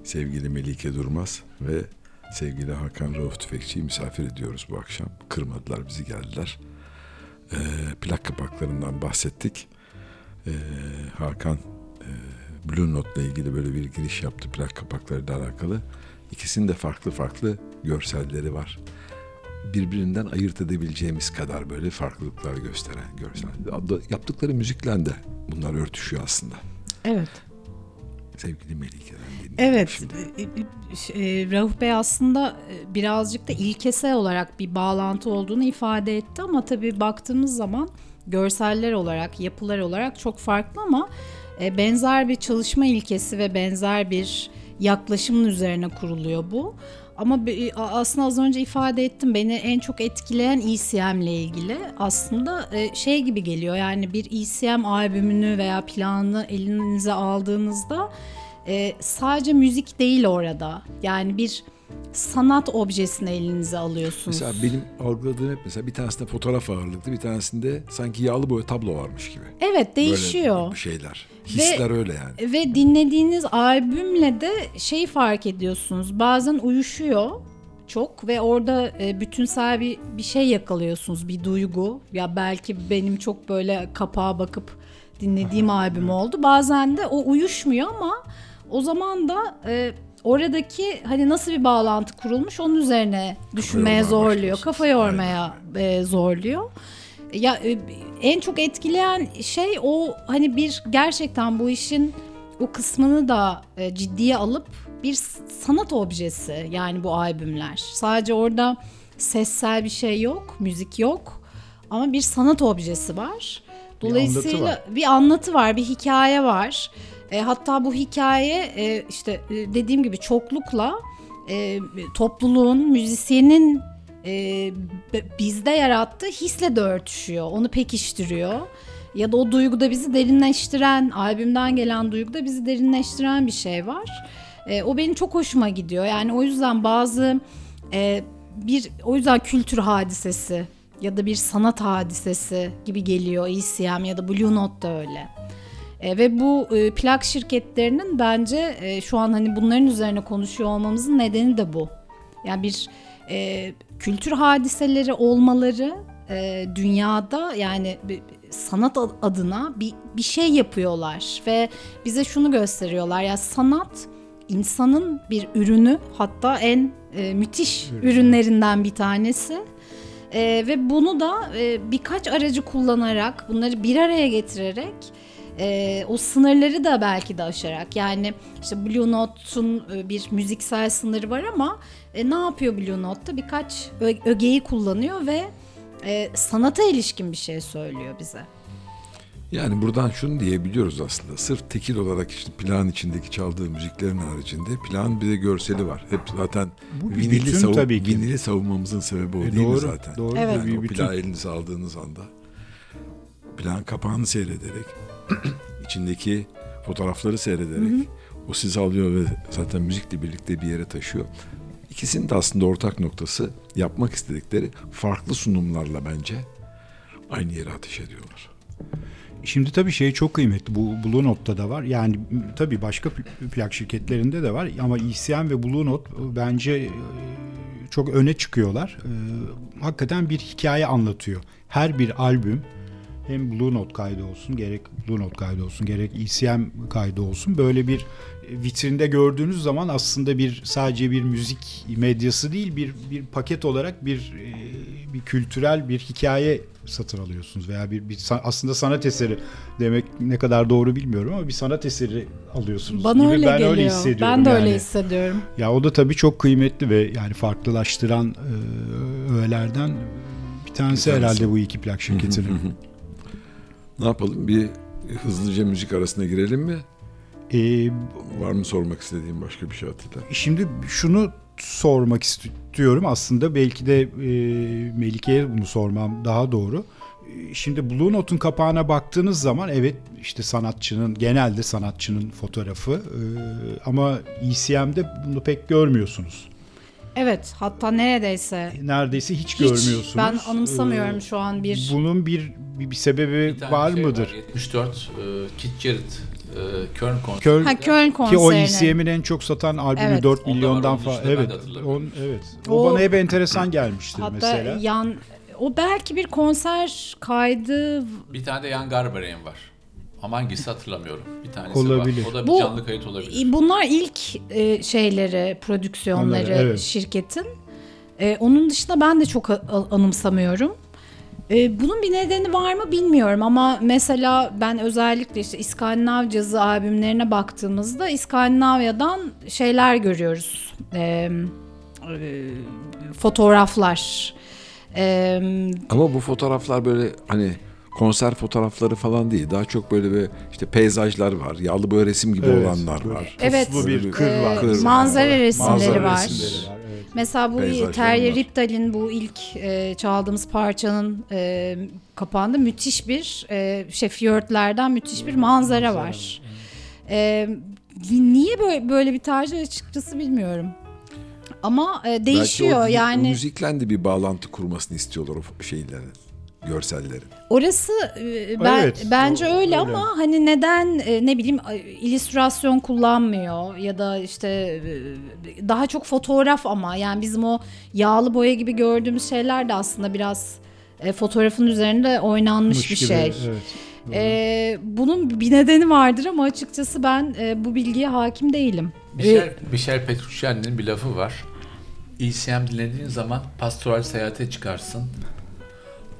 Sevgili Melike Durmaz ve sevgili Hakan Rauf Tüfekçi'yi misafir ediyoruz bu akşam. Kırmadılar bizi geldiler. Ee, plak kapaklarından bahsettik. Ee, Hakan e, Blue Note'la ilgili böyle bir giriş yaptı plak kapaklarıyla alakalı. İkisinin de farklı farklı görselleri var. Birbirinden ayırt edebileceğimiz kadar böyle farklılıklar gösteren görsel. Yaptıkları müzikle de bunlar örtüşüyor aslında. Evet. Sevgili Melike'den dinleyelim Evet, şimdi. e, e, Rauf Bey aslında e, birazcık da ilkesel olarak bir bağlantı olduğunu ifade etti ama tabii baktığımız zaman görseller olarak, yapılar olarak çok farklı ama e, benzer bir çalışma ilkesi ve benzer bir yaklaşımın üzerine kuruluyor bu. Ama a- aslında az önce ifade ettim beni en çok etkileyen ECM ile ilgili aslında e, şey gibi geliyor yani bir ECM albümünü veya planını elinize aldığınızda e, sadece müzik değil orada. Yani bir sanat objesini elinize alıyorsunuz. Mesela benim algıladığım hep mesela bir tanesinde fotoğraf ağırlıklı bir tanesinde sanki yağlı boya tablo varmış gibi. evet değişiyor. Böyle şeyler. Hisler öyle yani. Ve dinlediğiniz albümle de şey fark ediyorsunuz. Bazen uyuşuyor çok ve orada e, bütünsel bir, bir şey yakalıyorsunuz. Bir duygu. Ya belki benim çok böyle kapağa bakıp dinlediğim albüm oldu. Bazen de o uyuşmuyor ama o zaman da e, oradaki hani nasıl bir bağlantı kurulmuş onun üzerine düşünmeye yormaya zorluyor. Kafa yormaya e, zorluyor. Ya e, en çok etkileyen şey o hani bir gerçekten bu işin o kısmını da e, ciddiye alıp bir sanat objesi yani bu albümler. Sadece orada sessel bir şey yok, müzik yok ama bir sanat objesi var. Dolayısıyla anlatı bir anlatı var, bir hikaye var. E, hatta bu hikaye e, işte e, dediğim gibi çoklukla e, topluluğun, müzisyenin e, bizde yarattığı hisle de örtüşüyor. Onu pekiştiriyor. Ya da o duyguda bizi derinleştiren, albümden gelen duyguda bizi derinleştiren bir şey var. E, o benim çok hoşuma gidiyor. Yani o yüzden bazı e, bir o yüzden kültür hadisesi ya da bir sanat hadisesi gibi geliyor ECM ya da Blue Note da öyle. E, ve bu e, plak şirketlerinin bence e, şu an hani bunların üzerine konuşuyor olmamızın nedeni de bu. Yani bir e, kültür hadiseleri olmaları e, dünyada yani sanat ad- adına bir, bir şey yapıyorlar ve bize şunu gösteriyorlar ya sanat insanın bir ürünü hatta en e, müthiş ürünlerinden bir tanesi. E, ve bunu da e, birkaç aracı kullanarak bunları bir araya getirerek e, o sınırları da belki de aşarak yani işte Blue Note'un e, bir müziksel sınırı var ama e, ne yapıyor Blue Note'da birkaç ö- ögeyi kullanıyor ve e, sanata ilişkin bir şey söylüyor bize. Yani buradan şunu diyebiliyoruz aslında. Sırf tekil olarak işte plan içindeki çaldığı müziklerin haricinde plan bir de görseli var. Hep zaten Bu bir vinili, bütün savun- tabii ki. vinili savunmamızın sebebi o E, değil mi doğru, zaten? doğru. Evet. Yani Bir o bütün. plağı elinize aldığınız anda plan kapağını seyrederek *clears throat* içindeki fotoğrafları seyrederek o sizi alıyor ve zaten müzikle birlikte bir yere taşıyor. İkisinin de aslında ortak noktası yapmak istedikleri farklı sunumlarla bence aynı yere ateş ediyorlar. Şimdi tabii şey çok kıymetli. Bu Blue Note'da da var. Yani tabii başka pl- plak şirketlerinde de var ama ECM ve Blue Note e, bence e, çok öne çıkıyorlar. E, Hakikaten bir hikaye anlatıyor. Her bir albüm hem Blue Note kaydı olsun, gerek Blue Note kaydı olsun, gerek ECM kaydı olsun böyle bir vitrinde gördüğünüz zaman aslında bir sadece bir müzik medyası değil bir bir paket olarak bir e, bir kültürel bir hikaye satın alıyorsunuz veya bir, bir aslında sanat eseri demek ne kadar doğru bilmiyorum ama bir sanat eseri alıyorsunuz Bana gibi öyle ben geliyor. öyle hissediyorum. ben de öyle yani. hissediyorum. Ya o da tabii çok kıymetli ve yani farklılaştıran e, öğelerden bir tanesi, Bir tanesi. herhalde bu iki plak şirketinin. Ne yapalım? Bir hızlıca müzik arasına girelim mi? E, Var mı sormak istediğim başka bir şey Atilla? Şimdi şunu sormak istiyorum aslında belki de e, Melike'ye bunu sormam daha doğru. Şimdi Blue Note'un kapağına baktığınız zaman evet işte sanatçının genelde sanatçının fotoğrafı e, ama ECM'de bunu pek görmüyorsunuz. Evet hatta neredeyse Neredeyse hiç, hiç görmüyorsunuz. ben anımsamıyorum Ee, şu an bir Bunun bir bir, bir sebebi Bir tane var şey mıdır? 74 e, Kit Jarrett e, Köln konseri. Köln, ha, Köln ki o konserine. ECM'in en çok satan albümü Evet. 4 Onda var, milyondan ben Evet. On, evet. O, O- bana hep enteresan gelmiştir Hatta mesela. yan o belki bir konser kaydı Bir tane de Jan Garbarek var. Ama hangisi hatırlamıyorum. Bir tanesi Olabilir. var. O da bir Bu- canlı kayıt olabilir. Bunlar ilk e, şeyleri, prodüksiyonları Onları, evet. şirketin. E, onun dışında ben de çok a- a- anımsamıyorum. E, bunun bir nedeni var mı bilmiyorum ama mesela ben özellikle işte İskandinav cazı albümlerine baktığımızda İskandinavya'dan şeyler görüyoruz. E, e, fotoğraflar. E, Ama bu fotoğraflar böyle hani konser fotoğrafları falan değil. Daha çok böyle bir işte peyzajlar var. Yağlı boya resim gibi Evet, olanlar böyle var. Evet. puslu bir Böyle kır e, var. kır var. manzara resimleri Manzara var. resimleri var. Evet. Mesela bu var. Riptal'in bu ilk e, çaldığımız parçanın e, kapağında müthiş bir e, şey fiyortlerden müthiş bir manzara var. E, niye böyle, böyle bir tercih açıkçası bilmiyorum. Ama e, değişiyor Belki o, yani o müzikle de bir bağlantı kurmasını istiyorlar o şeylerin, görsellerin. orası e, ben Evet, bence o- öyle, öyle. ama hani neden e, ne bileyim illüstrasyon kullanmıyor ya da işte e, daha çok fotoğraf ama yani bizim o yağlı boya gibi gördüğümüz şeyler de aslında biraz fotoğrafın üzerinde oynanmış Mış bir gibi, şey. Evet. E, bunun bir nedeni vardır ama açıkçası ben e, bu bilgiye hakim değilim. Michel, Michel Petrucciani'nin bir lafı var. ECM dinlediğin zaman pastoral seyahate çıkarsın.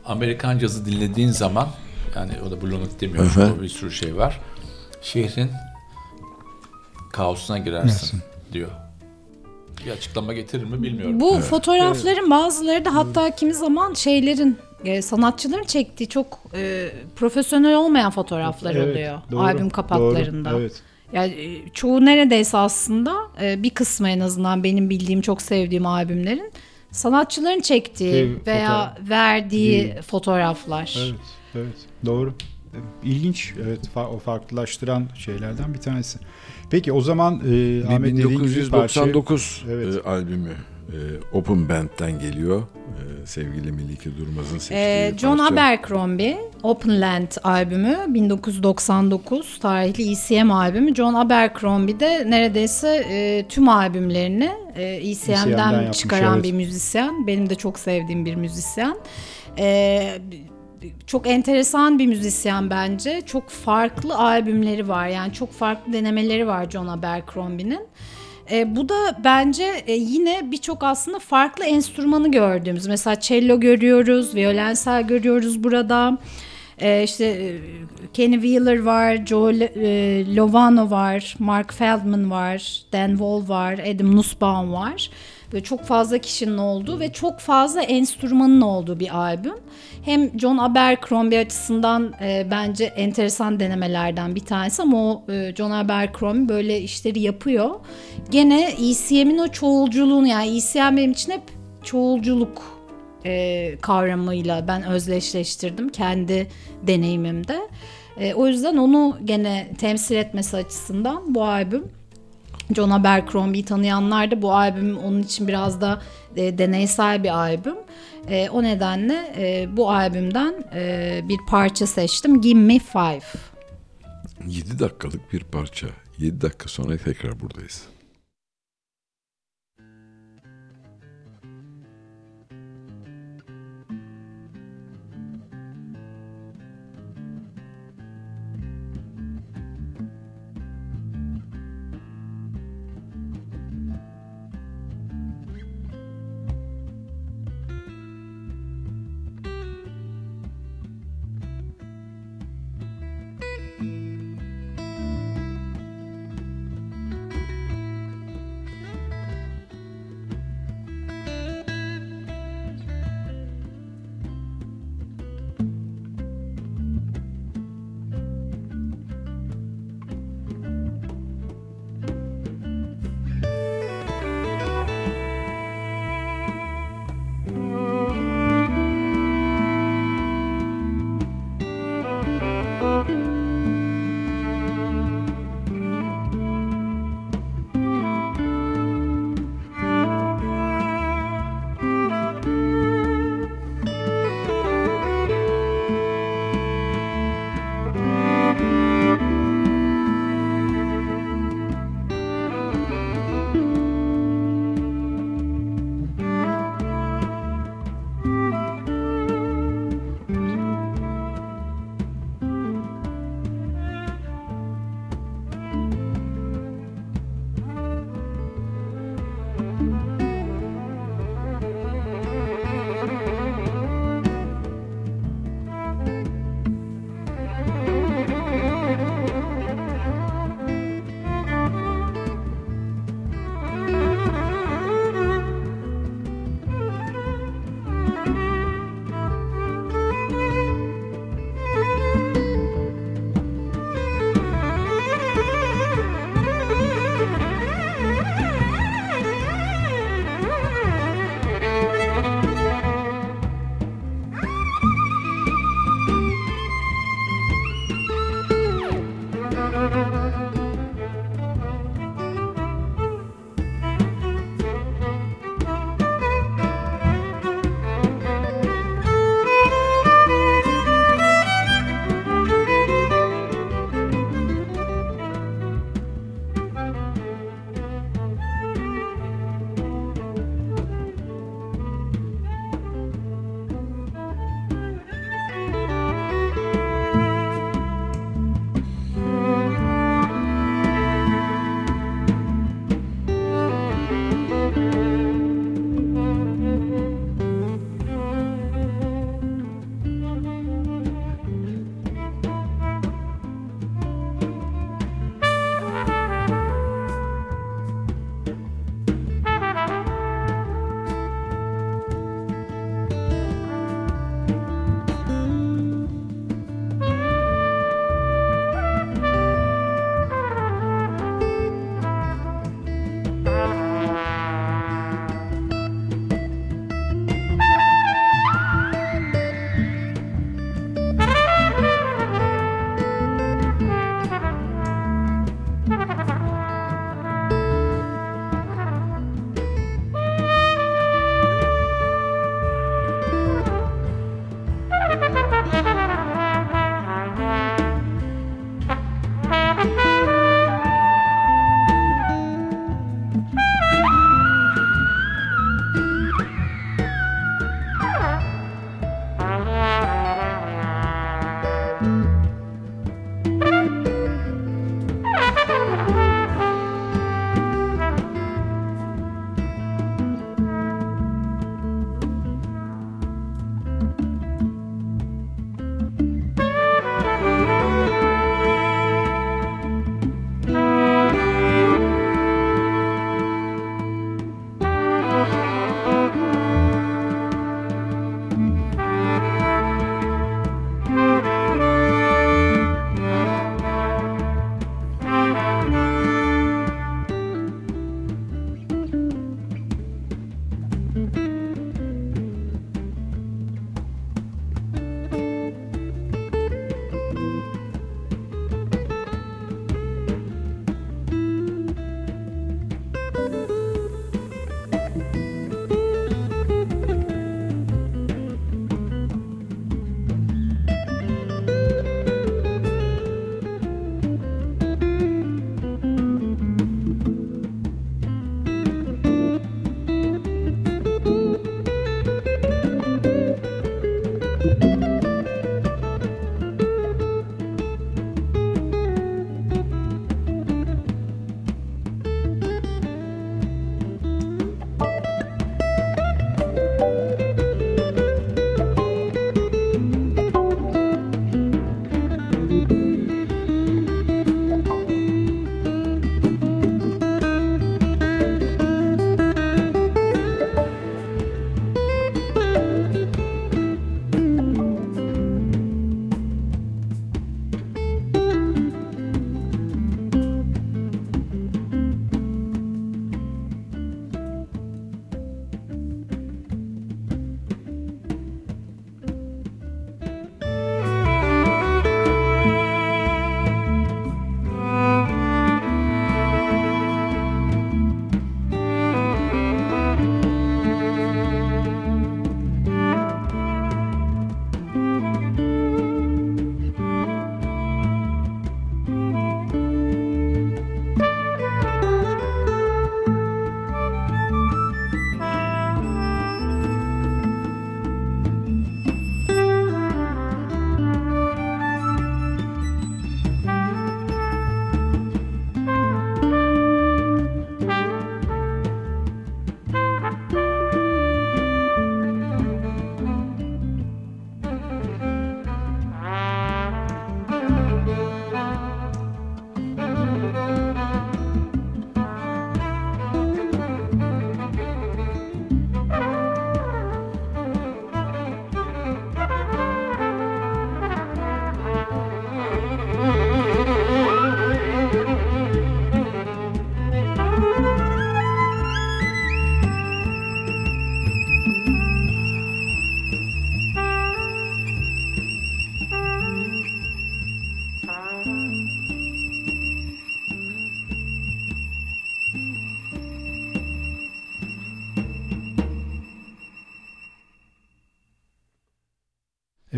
Amerikan cazı dinlediğin zaman yani o da Blue Note demiyor. O bir sürü şey var. Şehrin kaosuna girersin diyor. Bir açıklama getirir mi bilmiyorum. Bu fotoğrafların bazıları da hatta kimi zaman şeylerin e, sanatçıların çektiği çok e, profesyonel olmayan fotoğraflar Evet, oluyor doğru, albüm kapaklarında. doğru, evet. Yani e, çoğu neredeyse aslında e, bir kısmı en azından benim bildiğim çok sevdiğim albümlerin sanatçıların çektiği Şey, veya verdiği Değil. fotoğraflar. Evet, evet. Doğru. İlginç. Evet, fa- o farklılaştıran şeylerden bir tanesi. Peki o zaman e, Ahmet dediğin gibi bir parça- 1999 Evet. e, albümü e, Open Band'den geliyor. E, sevgili Melike Durmaz'ın seçtiği Ee, bir John parça. Abercrombie Open Land albümü 1999 tarihli ECM albümü. John Abercrombie de neredeyse e, tüm albümlerini e, ECM'den ECM'den yapmış, çıkaran evet. bir müzisyen. Benim de çok sevdiğim bir müzisyen. E, çok enteresan bir müzisyen bence. Çok farklı albümleri var. Yani çok farklı denemeleri var John Abercrombie'nin. E, bu da bence e, yine birçok aslında farklı enstrümanı gördüğümüz. Mesela cello görüyoruz, violensel görüyoruz burada. E, işte e, Kenny Wheeler var, Joe e, Lovano var, Mark Feldman var, Dan Wall var, Adam Nussbaum var. Böyle çok fazla kişinin olduğu ve çok fazla enstrümanın olduğu bir albüm. Hem John Abercrombie açısından e, bence enteresan denemelerden bir tanesi ama o e, John Abercrombie böyle işleri yapıyor. Gene ECM'in o çoğulculuğunu yani ECM benim için hep çoğulculuk e, kavramıyla ben özdeşleştirdim kendi deneyimimde. E, o yüzden onu gene temsil etmesi açısından bu albüm John Abercrombie'yi tanıyanlar da bu albüm onun için biraz da e, deneysel bir albüm. E, o nedenle e, bu albümden e, bir parça seçtim. Give Me Five. 7 dakikalık bir parça. 7 dakika sonra tekrar buradayız.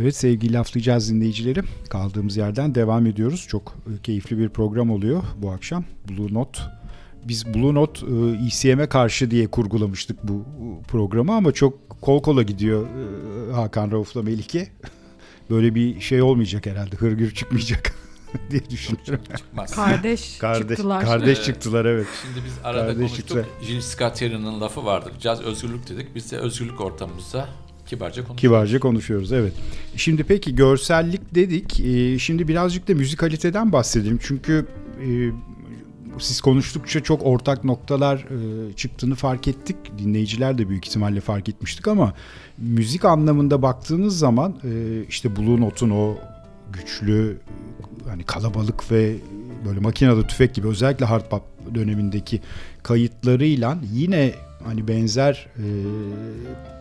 Evet sevgili laflayacağız dinleyicileri. Kaldığımız yerden devam ediyoruz. Çok e, keyifli bir program oluyor bu akşam. Blue Note. Biz Blue Note e, ECM'e karşı diye kurgulamıştık bu e, programı ama çok kol kola gidiyor Hakan Rauf'la Melike. *laughs* Böyle bir şey olmayacak herhalde. Hırgür çıkmayacak *laughs* diye düşünüyorum. Çıkmaz. Kardeş, *laughs* Kardeş, çıktılar. kardeş çıktılar evet. Şimdi biz arada Kardeş konuştuk. çıktı. Jill lafı vardır. Caz özgürlük dedik. Biz de özgürlük ortamımızda kibarca konuşuyoruz. Kibarca konuşuyoruz evet. Şimdi peki görsellik dedik. Ee, Şimdi birazcık da müzikaliteden bahsedelim. Çünkü e, siz konuştukça çok ortak noktalar e, çıktığını fark ettik. Dinleyiciler de büyük ihtimalle fark etmiştik ama müzik anlamında baktığınız zaman e, işte Blue Note'un o güçlü hani kalabalık ve böyle makinalı tüfek gibi özellikle hard bop dönemindeki kayıtlarıyla yine hani benzer e,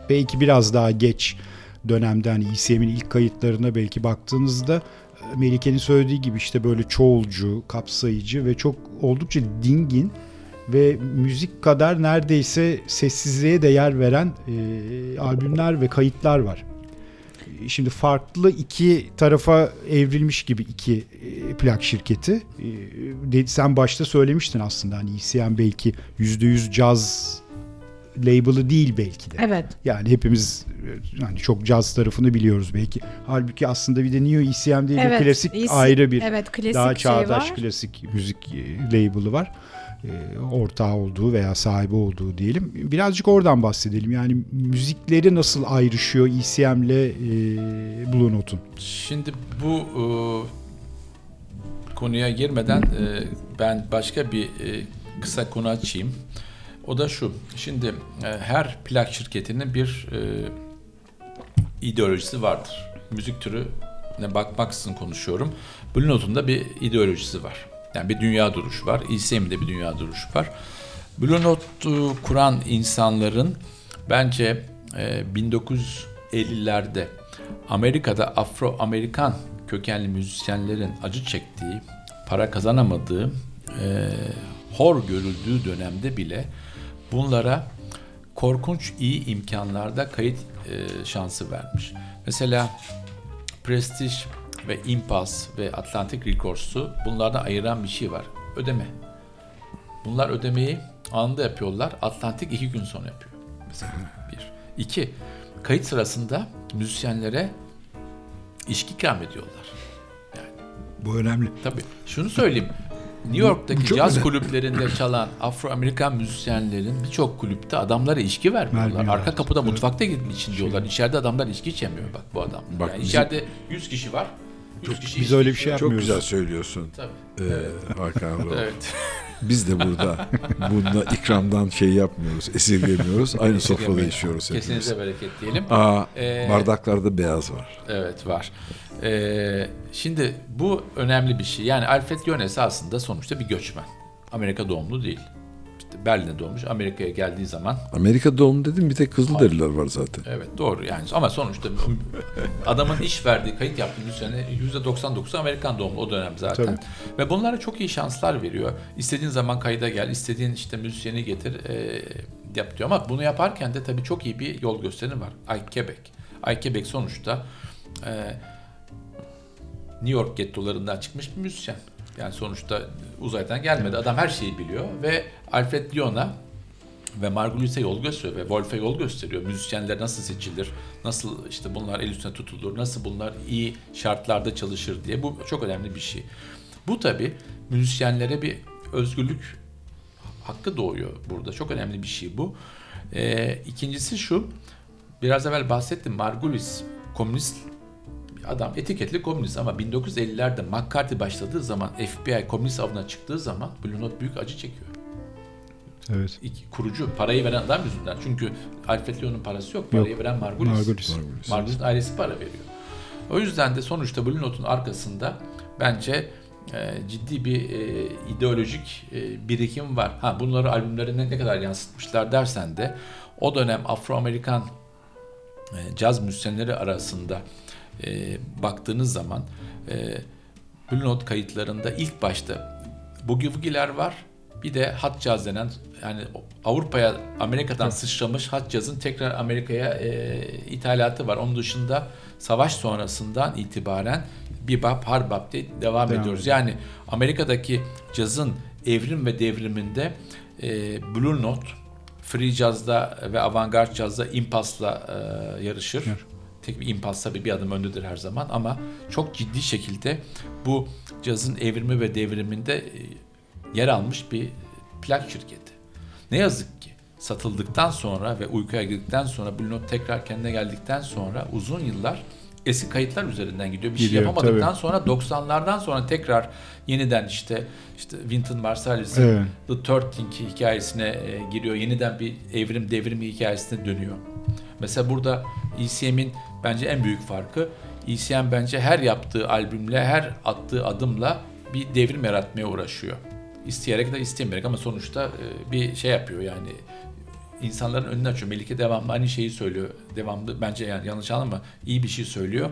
belki biraz daha geç dönemde hani ECM'in ilk kayıtlarına belki baktığınızda e, Melike'nin söylediği gibi işte böyle çoğulcu, kapsayıcı ve çok oldukça dingin ve müzik kadar neredeyse sessizliğe de yer veren e, albümler ve kayıtlar var. Şimdi farklı iki tarafa evrilmiş gibi iki e, plak şirketi. E, sen başta söylemiştin aslında hani ECM belki %100 caz label'ı değil belki de. Evet. Yani hepimiz e, hani çok caz tarafını biliyoruz belki. Halbuki aslında bir de Neo ECM diye evet. bir klasik EC ayrı bir evet, klasik daha şey çağdaş var. klasik müzik e, label'ı var. E, ortağı olduğu veya sahibi olduğu diyelim. Birazcık oradan bahsedelim. Yani müzikleri nasıl ayrışıyor ECM ile e, Blue Note'un? Şimdi bu e, konuya girmeden e, ben başka bir e, kısa konu açayım. O da şu. Şimdi e, her plak şirketinin bir e, ideolojisi vardır. Müzik türüne bakmaksızın konuşuyorum. Blue Note'un da bir ideolojisi var. Yani bir dünya duruşu var. ECM'de bir dünya duruşu var. Blue Note'u kuran insanların bence e, 1950'lerde Amerika'da Afro-Amerikan kökenli müzisyenlerin acı çektiği, para kazanamadığı, e, hor görüldüğü dönemde bile bunlara korkunç iyi imkanlarda kayıt e, şansı vermiş. Mesela Prestige ve Impulse ve Atlantic Records'u bunlardan ayıran bir şey var. Ödeme. Bunlar ödemeyi anında yapıyorlar. Atlantic iki gün sonra yapıyor. Mesela bir. İki, kayıt sırasında müzisyenlere içki ikram ediyorlar. Bu önemli. Tabii. Şunu söyleyeyim. New York'taki çok caz önemli. kulüplerinde çalan Afro-Amerikan müzisyenlerin birçok kulüpte adamlara içki vermiyorlar. Vermiyorlar. Arka kapıda Evet. mutfakta gidin için diyorlar. İçeride adamlar içki içemiyor bak bu adam. Bak yani bizim- içeride 100 kişi var. 100 kişi Biz öyle bir şey içiyor. Çok yapmıyoruz. güzel söylüyorsun. Tabii. Ee, Hakan abi. Evet. Biz de burada bunda ikramdan şey yapmıyoruz, esirgemiyoruz. Aynı sofrada yaşıyoruz hepimiz. Kesinize bereket diyelim. Aa, Ee, bardaklarda beyaz var. Evet var. Ee, şimdi bu önemli bir şey. Yani Alfred Jones aslında sonuçta bir göçmen. Amerika doğumlu değil. İşte Berlin'e doğmuş. Amerika'ya geldiği zaman Amerika doğumlu dedim bir tek Kızılderililer var zaten. evet doğru yani ama sonuçta *laughs* adamın iş verdiği kayıt yaptığı sene %99'u Amerikan doğumlu o dönem zaten. Tabii. Ve bunlara çok iyi şanslar veriyor. İstediğin zaman kayda gel, istediğin işte müzisyeni getir e, yap diyor. Ama bunu yaparken de tabii çok iyi bir yol gösterimi var. Ike Quebec. Ike Quebec sonuçta e, New York gettolarından çıkmış bir müzisyen. Yani sonuçta uzaydan gelmedi. Adam her şeyi biliyor ve Alfred Lyon'a ve Margulis'e yol gösteriyor ve Wolf'e yol gösteriyor. Müzisyenler nasıl seçilir, nasıl işte bunlar el üstüne tutulur, nasıl bunlar iyi şartlarda çalışır diye. Bu çok önemli bir şey. Bu tabi müzisyenlere bir özgürlük hakkı doğuyor burada. Çok önemli bir şey bu. Ee, ikincisi şu, biraz evvel bahsettim Margulis komünist adam, etiketli komünist ama 1950'lerde McCarthy başladığı zaman FBI komünist avına çıktığı zaman Blue Note büyük acı çekiyor. Evet. İki, kurucu, parayı veren adam yüzünden. Çünkü Alfred Lyon'un parası yok. Parayı veren Margulis. Margulis. Margulis. Margulis'in ailesi para veriyor. O yüzden de sonuçta Blue Note'un arkasında bence e, ciddi bir e, ideolojik e, birikim var. Ha bunları albümlerine ne kadar yansıtmışlar dersen de o dönem Afro-Amerikan e, caz müzisyenleri arasında e, baktığınız zaman e, Blue Note kayıtlarında ilk başta Boogie Woogie'ler var. Bir de Hot Jazz denen yani Avrupa'ya Amerika'dan sıçramış Hot Jazz'ın tekrar Amerika'ya e, ithalatı var. Onun dışında savaş sonrasından itibaren bebop, hard bop diye devam, Devam ediyoruz. ediyor. Yani Amerika'daki cazın evrim ve devriminde e, Blue Note free jazz'da ve avantgard jazz'da impasla e, yarışır. Yarışır. Tek bir impas tabii bir adım öndedir her zaman ama çok ciddi şekilde bu cazın evrimi ve devriminde e, yer almış bir plak şirketi. Ne yazık ki satıldıktan sonra ve uykuya girdikten sonra Blue Note tekrar kendine geldikten sonra uzun yıllar eski kayıtlar üzerinden gidiyor. Bir şey Gidiyor, yapamadıktan tabii. sonra 90'lardan sonra tekrar yeniden işte işte Wynton Marsalis'in Evet. The Thirteenth hikayesine e, giriyor. Yeniden bir evrim devrim hikayesine dönüyor. Mesela burada ECM'in bence en büyük farkı ECM bence her yaptığı albümle, her attığı adımla bir devrim yaratmaya uğraşıyor. İsteyerek de istemeyerek ama sonuçta e, bir şey yapıyor yani insanların önünü açıyor. Melike devamlı aynı şeyi söylüyor. Devamlı bence yani yanlış anlama iyi bir şey söylüyor.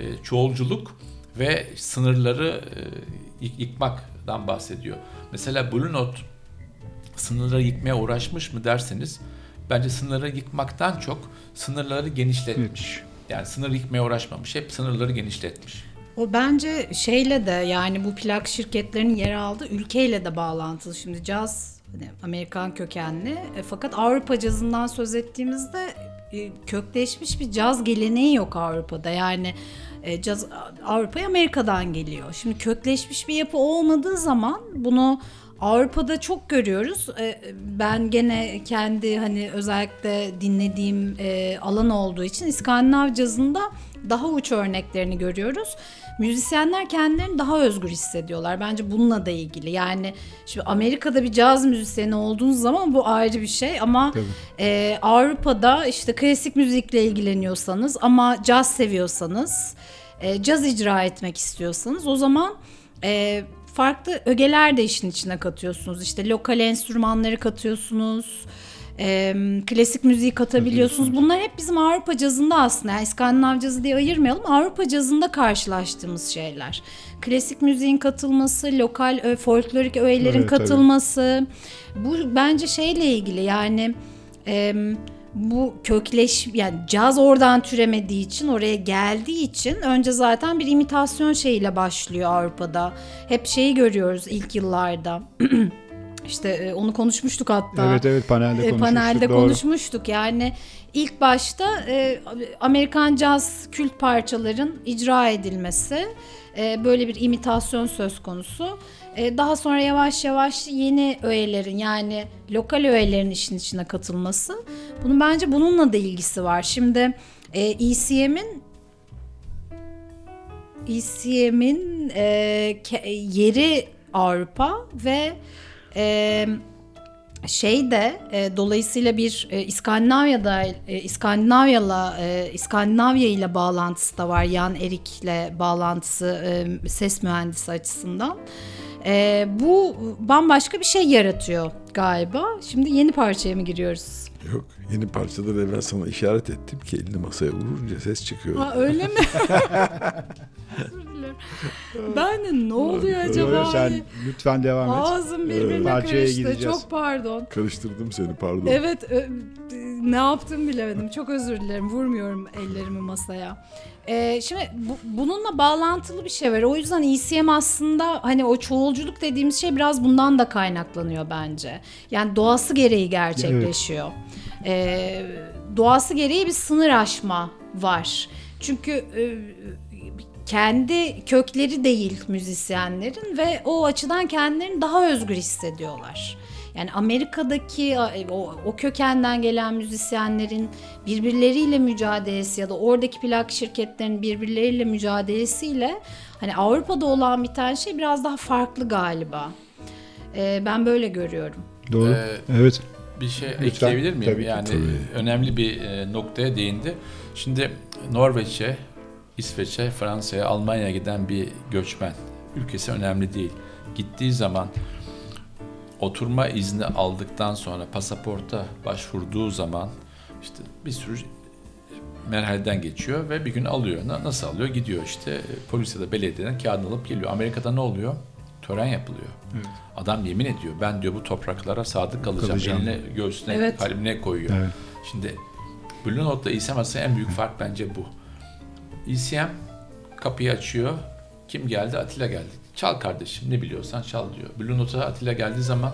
E, çoğulculuk ve sınırları e, yık- yıkmaktan bahsediyor. Mesela Blue Note sınırları yıkmaya uğraşmış mı derseniz bence sınırları yıkmaktan çok sınırları genişletmiş. Yetmiş. Yani sınır yıkmaya uğraşmamış. Hep sınırları genişletmiş. O bence şeyle de yani bu plak şirketlerinin yer aldığı ülkeyle de bağlantılı. Şimdi caz hani Amerikan kökenli e, fakat Avrupa cazından söz ettiğimizde e, kökleşmiş bir caz geleneği yok Avrupa'da. Yani e, caz Avrupa'ya Amerika'dan geliyor. Şimdi kökleşmiş bir yapı olmadığı zaman bunu Avrupa'da çok görüyoruz. E, Ben gene kendi hani özellikle dinlediğim e, alan olduğu için İskandinav cazında daha uç örneklerini görüyoruz. Müzisyenler kendilerini daha özgür hissediyorlar. Bence bununla da ilgili. Yani şimdi Amerika'da bir caz müzisyeni olduğunuz zaman bu ayrı bir şey ama Tabii. e, Avrupa'da işte klasik müzikle ilgileniyorsanız ama caz seviyorsanız, e, caz icra etmek istiyorsanız o zaman e, farklı ögeler de işin içine katıyorsunuz. İşte lokal enstrümanları katıyorsunuz. e, klasik müziği katabiliyorsunuz. Bunlar hep bizim Avrupa cazında aslında. Yani İskandinav cazı diye ayırmayalım. Avrupa cazında karşılaştığımız şeyler. Klasik müziğin katılması, lokal ö, folklorik öğelerin Evet, tabii. katılması. Bu bence şeyle ilgili yani e, bu kökleş yani caz oradan türemediği için oraya geldiği için önce zaten bir imitasyon şeyiyle başlıyor Avrupa'da. Hep şeyi görüyoruz ilk yıllarda. *clears throat* işte e, onu konuşmuştuk hatta. Evet evet panelde E, konuşmuştuk. panelde doğru. konuşmuştuk. Yani ilk başta e, Amerikan caz kült parçaların icra edilmesi, e, böyle bir imitasyon söz konusu. E, daha sonra yavaş yavaş yeni öğelerin yani lokal öğelerin işin içine katılması. Bunun bence bununla da ilgisi var. Şimdi e, ECM'in ECM'in e, yeri Avrupa ve e, şey de e, dolayısıyla bir e, İskandinavya'da e, İskandinavyalı e, İskandinavya ile bağlantısı da var. Yan Erik'le bağlantısı e, ses mühendisi açısından. E, bu bambaşka bir şey yaratıyor galiba. Şimdi yeni parçaya mı giriyoruz? Yok yeni parçadan evvel sana işaret ettim ki elini masaya vurunca ses çıkıyor. Ha, öyle mi? *laughs* ben de ne oluyor acaba? Sen lütfen devam et. Ağzım birbirine Parçaya karıştı. gideceğiz. Çok pardon. Karıştırdım seni pardon. Evet ne yaptım bilemedim. Çok özür dilerim. Vurmuyorum ellerimi masaya. Ee, şimdi bu, bununla bağlantılı bir şey var. O yüzden ECM aslında hani o çoğulculuk dediğimiz şey biraz bundan da kaynaklanıyor bence. Yani doğası gereği gerçekleşiyor. Ee, doğası gereği bir sınır aşma var. Çünkü e, kendi kökleri değil müzisyenlerin ve o açıdan kendilerini daha özgür hissediyorlar. Yani Amerika'daki o, o kökenden gelen müzisyenlerin birbirleriyle mücadelesi ya da oradaki plak şirketlerinin birbirleriyle mücadelesiyle hani Avrupa'da olan biten şey biraz daha farklı galiba. Ee, ben böyle görüyorum. Doğru. Ee, evet. Bir şey Lütfen. ekleyebilir miyim? Tabii ki, yani tabii. önemli bir e, noktaya değindi. Şimdi Norveç'e, İsveç'e, Fransa'ya, Almanya'ya giden bir göçmen ülkesi önemli değil. Gittiği zaman oturma izni aldıktan sonra pasaporta başvurduğu zaman işte bir sürü merhaleden geçiyor ve bir gün alıyor. Na- Nasıl alıyor? Gidiyor işte polis ya da belediyeden kağıdını alıp geliyor. Amerika'da ne oluyor? Tören yapılıyor. Adam yemin ediyor. Ben diyor bu topraklara sadık kalacağım. Kalacağım. Eline göğsüne, Evet. kalbine koyuyor. Evet. Şimdi Blue Note'da ECM arasında en büyük fark bence bu. ECM kapıyı açıyor. Kim geldi? Atilla geldi. Çal kardeşim ne biliyorsan çal diyor. Blue Note'a Atilla geldiği zaman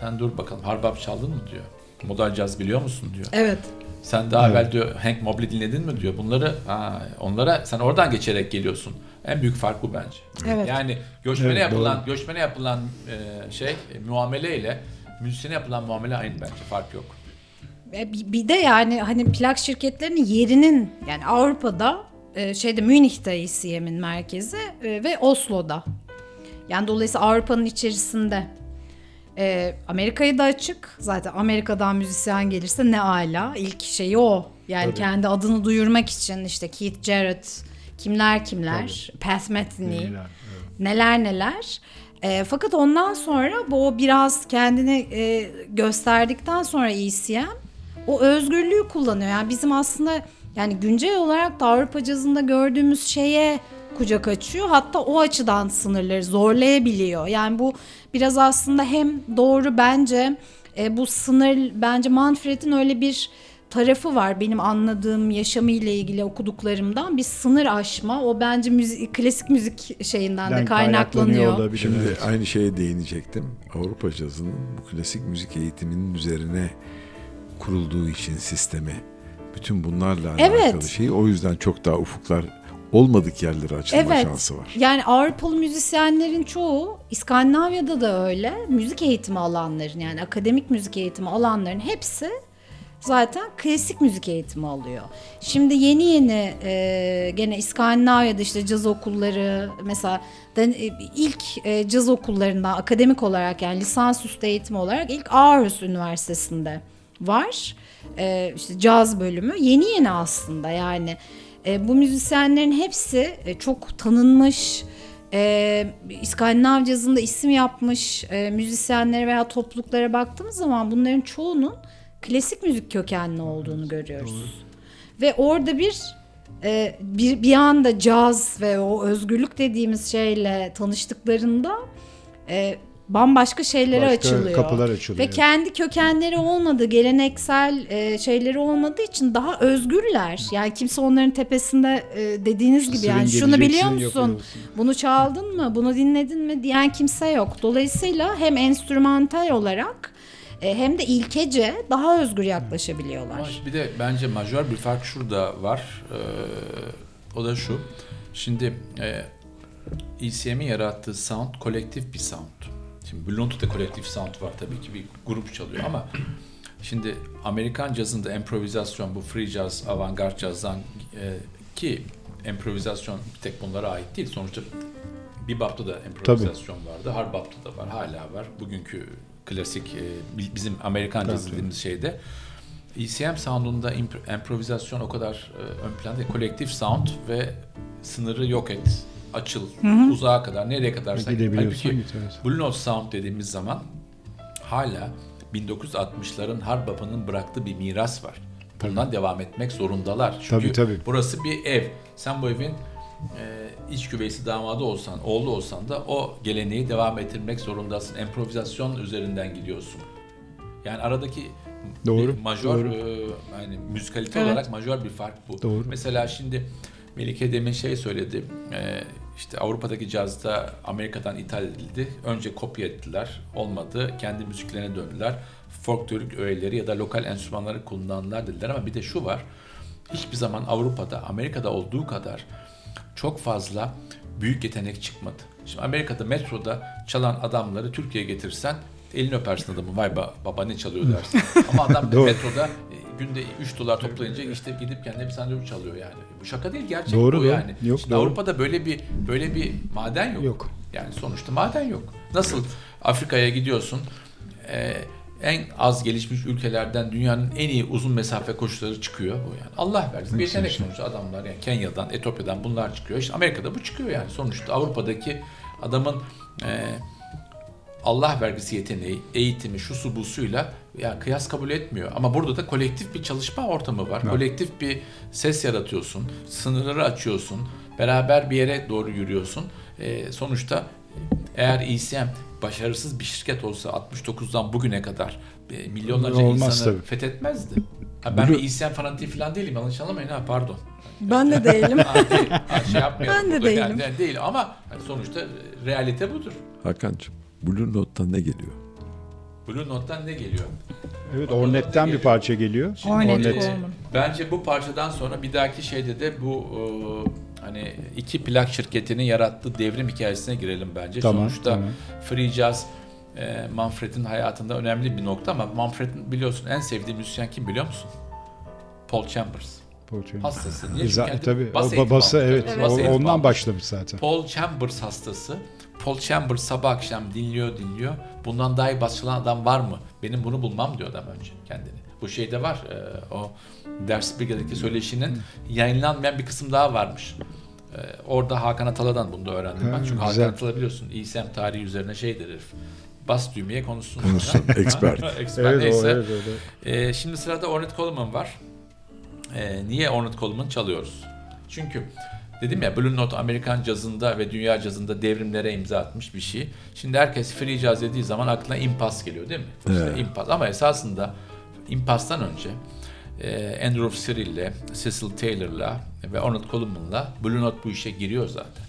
sen dur bakalım Harbap çaldın mı diyor. Modal caz biliyor musun diyor. Evet. Sen daha Evet. evvel diyor Hank Mobley dinledin mi diyor. Bunları ha, onlara sen oradan geçerek geliyorsun. En büyük fark bu bence. Evet. Yani göçmene Evet, yapılan göçmene yapılan e, şey e, muamele ile müzisyene yapılan muamele aynı bence. Fark yok. Bir bir de yani hani plak şirketlerinin yerinin yani Avrupa'da e, şeyde Münih'te ECM'in merkezi e, ve Oslo'da. Yani dolayısıyla Avrupa'nın içerisinde. E, Amerika'yı da açık. Zaten Amerika'dan müzisyen gelirse ne ala. İlk şeyi o. Yani Tabii. kendi adını duyurmak için işte Keith Jarrett, kimler kimler, Pat Metheny Neler, neler neler. E, fakat ondan sonra bu biraz kendini e, gösterdikten sonra ECM o özgürlüğü kullanıyor. Yani bizim aslında yani güncel olarak da Avrupa cazında gördüğümüz şeye kucak açıyor. Hatta o açıdan sınırları zorlayabiliyor. Yani bu biraz aslında hem doğru bence e, bu sınır bence Manfred'in öyle bir tarafı var benim anladığım yaşamıyla ilgili okuduklarımdan bir sınır aşma o bence müzik, klasik müzik şeyinden de Yani kaynaklanıyor. olabilir, Şimdi evet. aynı şeye değinecektim. Avrupa cazının bu klasik müzik eğitiminin üzerine kurulduğu için sistemi. Bütün bunlarla Evet. alakalı şey. O yüzden çok daha ufuklar olmadık yerlere açılma Evet. şansı var. Yani Avrupalı müzisyenlerin çoğu İskandinavya'da da öyle. Müzik eğitimi alanların yani akademik müzik eğitimi alanların hepsi zaten klasik müzik eğitimi alıyor. Şimdi yeni yeni e, gene İskandinavya'da işte caz okulları mesela den- e, ilk e, caz okullarından akademik olarak yani lisansüstü eğitimi olarak ilk Aarhus Üniversitesi'nde var. E, işte caz bölümü. Yeni yeni aslında yani. E, bu müzisyenlerin hepsi e, çok tanınmış e, İskandinav cazında isim yapmış e, müzisyenlere veya topluluklara baktığımız zaman bunların çoğunun klasik müzik kökenli olduğunu görüyoruz. Ve orada bir e, bir bir anda caz ve o özgürlük dediğimiz şeyle tanıştıklarında e, bambaşka şeylere Başka açılıyor. kapılar açılıyor, Ve evet. kendi kökenleri olmadığı, geleneksel e, şeyleri olmadığı için daha özgürler. Yani kimse onların tepesinde e, dediğiniz gibi yani Swing şunu biliyor musun? yapıyorsun. Bunu çaldın mı? Bunu dinledin mi? diyen kimse yok. Dolayısıyla hem enstrümantal olarak e, hem de ilkece daha özgür yaklaşabiliyorlar. Ama bir de bence majör bir fark şurada var. Ee, o da şu. Şimdi e, ECM'in yarattığı sound kolektif bir sound. Şimdi Blue Note'da kolektif sound var tabii ki bir grup çalıyor ama *clears throat* şimdi Amerikan cazında improvizasyon bu free jazz, avantgard cazdan e, ki improvizasyon bir tek bunlara ait değil. Sonuçta bebop'ta da improvizasyon vardı. Hard bop'ta da var. Hala var. Bugünkü klasik e, bi- bizim Amerikan caz dediğimiz şeyde. ECM sound'unda impro- improvizasyon o kadar e, ön planda. Kolektif sound ve sınırı yok et. Açıl. Uzağa kadar. Nereye kadar sen Gidebiliyorsan Halbuki. Blue Note Sound dediğimiz zaman hala 1960'ların hard bop'ının bıraktığı bir miras var. Bundan devam etmek zorundalar. Çünkü Tabii, tabii. burası bir ev. Sen bu evin e, iç güveysi damadı olsan, oğlu olsan da o geleneği devam ettirmek zorundasın. Improvizasyon üzerinden gidiyorsun. Yani aradaki Doğru, bir majör doğru. e, yani müzikalite Evet. olarak majör bir fark bu. Doğru. Mesela şimdi Melike demin şey söyledi. e, işte Avrupa'daki cazda Amerika'dan ithal edildi. Önce kopya ettiler. Olmadı. Kendi müziklerine döndüler. Folklorik öğeleri ya da lokal enstrümanları kullananlar dediler ama bir de şu var. Hiçbir zaman Avrupa'da, Amerika'da olduğu kadar çok fazla büyük yetenek çıkmadı. Şimdi Amerika'da metroda çalan adamları Türkiye'ye getirsen elini öpersin adamın. Vay ba- baba ne çalıyor dersin. *laughs* Ama adam metroda günde 3 dolar toplayınca işte gidip kendine bir sandviç çalıyor yani. Bu şaka değil gerçek Doğru, bu doğru. yani. Yok, Şimdi doğru. Avrupa'da böyle bir böyle bir maden yok. Yok. Yani sonuçta maden yok. Nasıl Afrika'ya gidiyorsun? e, en az gelişmiş ülkelerden dünyanın en iyi uzun mesafe koşuları çıkıyor bu yani. Allah versin. Bir yetenek sonuçta adamlar yani Kenya'dan, Etiyopya'dan bunlar çıkıyor. İşte Amerika'da bu çıkıyor yani. Sonuçta Avrupa'daki adamın e, Allah vergisi yeteneği, eğitimi, şu su bu suyla ya kıyas kabul etmiyor. Ama burada da kolektif bir çalışma ortamı var. Kolektif bir ses yaratıyorsun, sınırları açıyorsun, beraber bir yere doğru yürüyorsun. Ee, sonuçta eğer ECM başarısız bir şirket olsa 69'dan bugüne kadar e, milyonlarca Olmaz insanı tabii. fethetmezdi. Ha, ben bir ECM fanatiği falan değilim yanlış anlamayın ha pardon. Ben de değilim. *laughs* Ha, değil, ha, şey Ben de. Yani, değilim. yani değil ama hani sonuçta realite budur. Hakan'cığım Blue Note'dan ne geliyor? Blue Note'dan ne geliyor? Evet, Bakalım Ornet'ten ne bir geliyor. parça geliyor. Hornet. Coleman. Bence bu parçadan sonra bir dahaki şeyde de bu e, hani iki plak şirketinin yarattığı devrim hikayesine girelim bence. Tamam, Sonuçta tamam. Free Jazz e, Manfred'in hayatında önemli bir nokta ama Manfred'in biliyorsun en sevdiği müzisyen kim biliyor musun? Paul Chambers. Paul Chambers. Hastası. Niye? Çünkü tabii bas o babası almış. evet, Bas o- ondan almış. başlamış zaten. Paul Chambers hastası. Paul Chambers sabah akşam dinliyor dinliyor. Bundan daha iyi bas çalan adam var mı? Benim bunu bulmam diyor adam önce kendini. Bu şeyde var. e, o Ders Briga'daki söyleşinin yayınlanmayan bir kısım daha varmış. E, orada Hakan Atalı'dan bunu da öğrendim ben. Çünkü güzel. Hakan Atalı biliyorsun İSM tarihi üzerine şeydir herif. Bas düğmeye konuşsun. Konuşsun, *laughs* expert. expert Evet, o, neyse. evet, evet. Ee, şimdi sırada Ornette Coleman var. Ee, niye Ornette Coleman çalıyoruz? Çünkü dedim ya Blue Note Amerikan cazında ve dünya cazında devrimlere imza atmış bir şey. Şimdi herkes free jazz dediği zaman aklına impas geliyor değil mi? İşte Evet. impas. Ama esasında impastan önce Andrew Cyril'le, Cecil Taylor'la ve Ornette Coleman'la Blue Note bu işe giriyor zaten.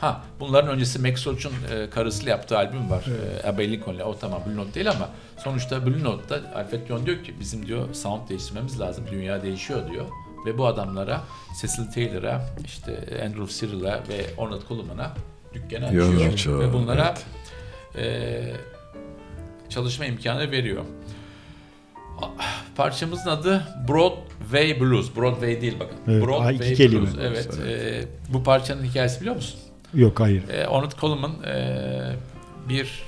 Ha bunların öncesi Max Roach'un e, karısıyla yaptığı albüm var. E, Abbey Lincoln'le. O tamam Blue Note değil ama sonuçta Blue Note'da Alfred John diyor ki bizim diyor sound değiştirmemiz lazım. Dünya değişiyor diyor. Ve bu adamlara Cecil Taylor'a işte Andrew Cyril'a ve Ornette Coleman'a dükkanı açıyor. Açıyor, Ve bunlara evet. e, çalışma imkanı veriyor. Parçamızın adı Broadway Blues. Broadway değil bakın. Evet, Broadway iki kelime. Blues. Evet. e, bu parçanın hikayesi biliyor musun? Yok hayır. E, Ornette Coleman e, bir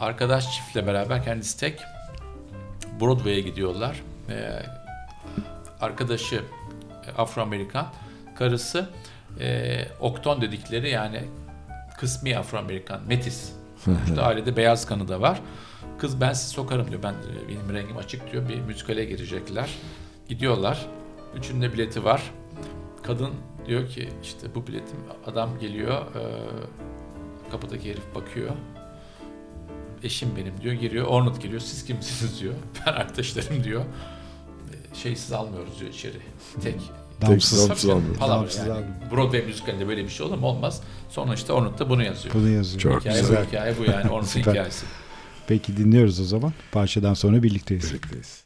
arkadaş çiftle beraber kendisi tek Broadway'e gidiyorlar. E, arkadaşı Afro-Amerikan, karısı e, Okton dedikleri yani kısmi Afro-Amerikan, Metis. Sonuçta ailede beyaz kanı da var. Kız ben sizi sokarım diyor. Ben e, benim rengim açık diyor. Bir müzikale girecekler. Gidiyorlar. Üçünde bileti var. Kadın diyor ki işte bu biletim adam geliyor e, kapıdaki herif bakıyor eşim benim diyor giriyor Ornut geliyor siz kimsiniz diyor *laughs* ben arkadaşlarım diyor şeysiz almıyoruz diyor içeri tek Damsız. Damsız almıyor. Damsız yani. Broadway müzikalinde böyle bir şey olur mu olmaz sonra işte Ornut da bunu yazıyor Bunu yazıyor. Çok hikaye güzel. bu hikaye bu yani Ornut'un Süper. hikayesi Peki dinliyoruz o zaman. Parçadan sonra birlikteyiz. Birlikteyiz.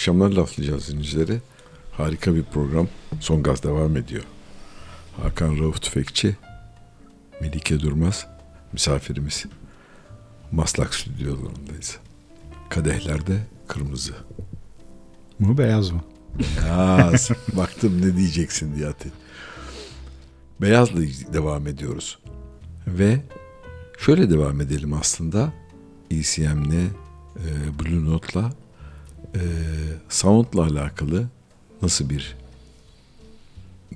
Akşamlar laflayacağız dinleyicileri. Harika bir program. Son gaz devam ediyor. Hakan Rauf Tüfekçi, Melike Durmaz misafirimiz. Maslak stüdyolarındayız. Kadehlerde kırmızı. Mı beyaz mı? Beyaz. *laughs* Baktım ne diyeceksin diye Atin. Beyazla devam ediyoruz. Ve şöyle devam edelim aslında. ECM'le, e, Blue Note'la e, sound'la alakalı nasıl bir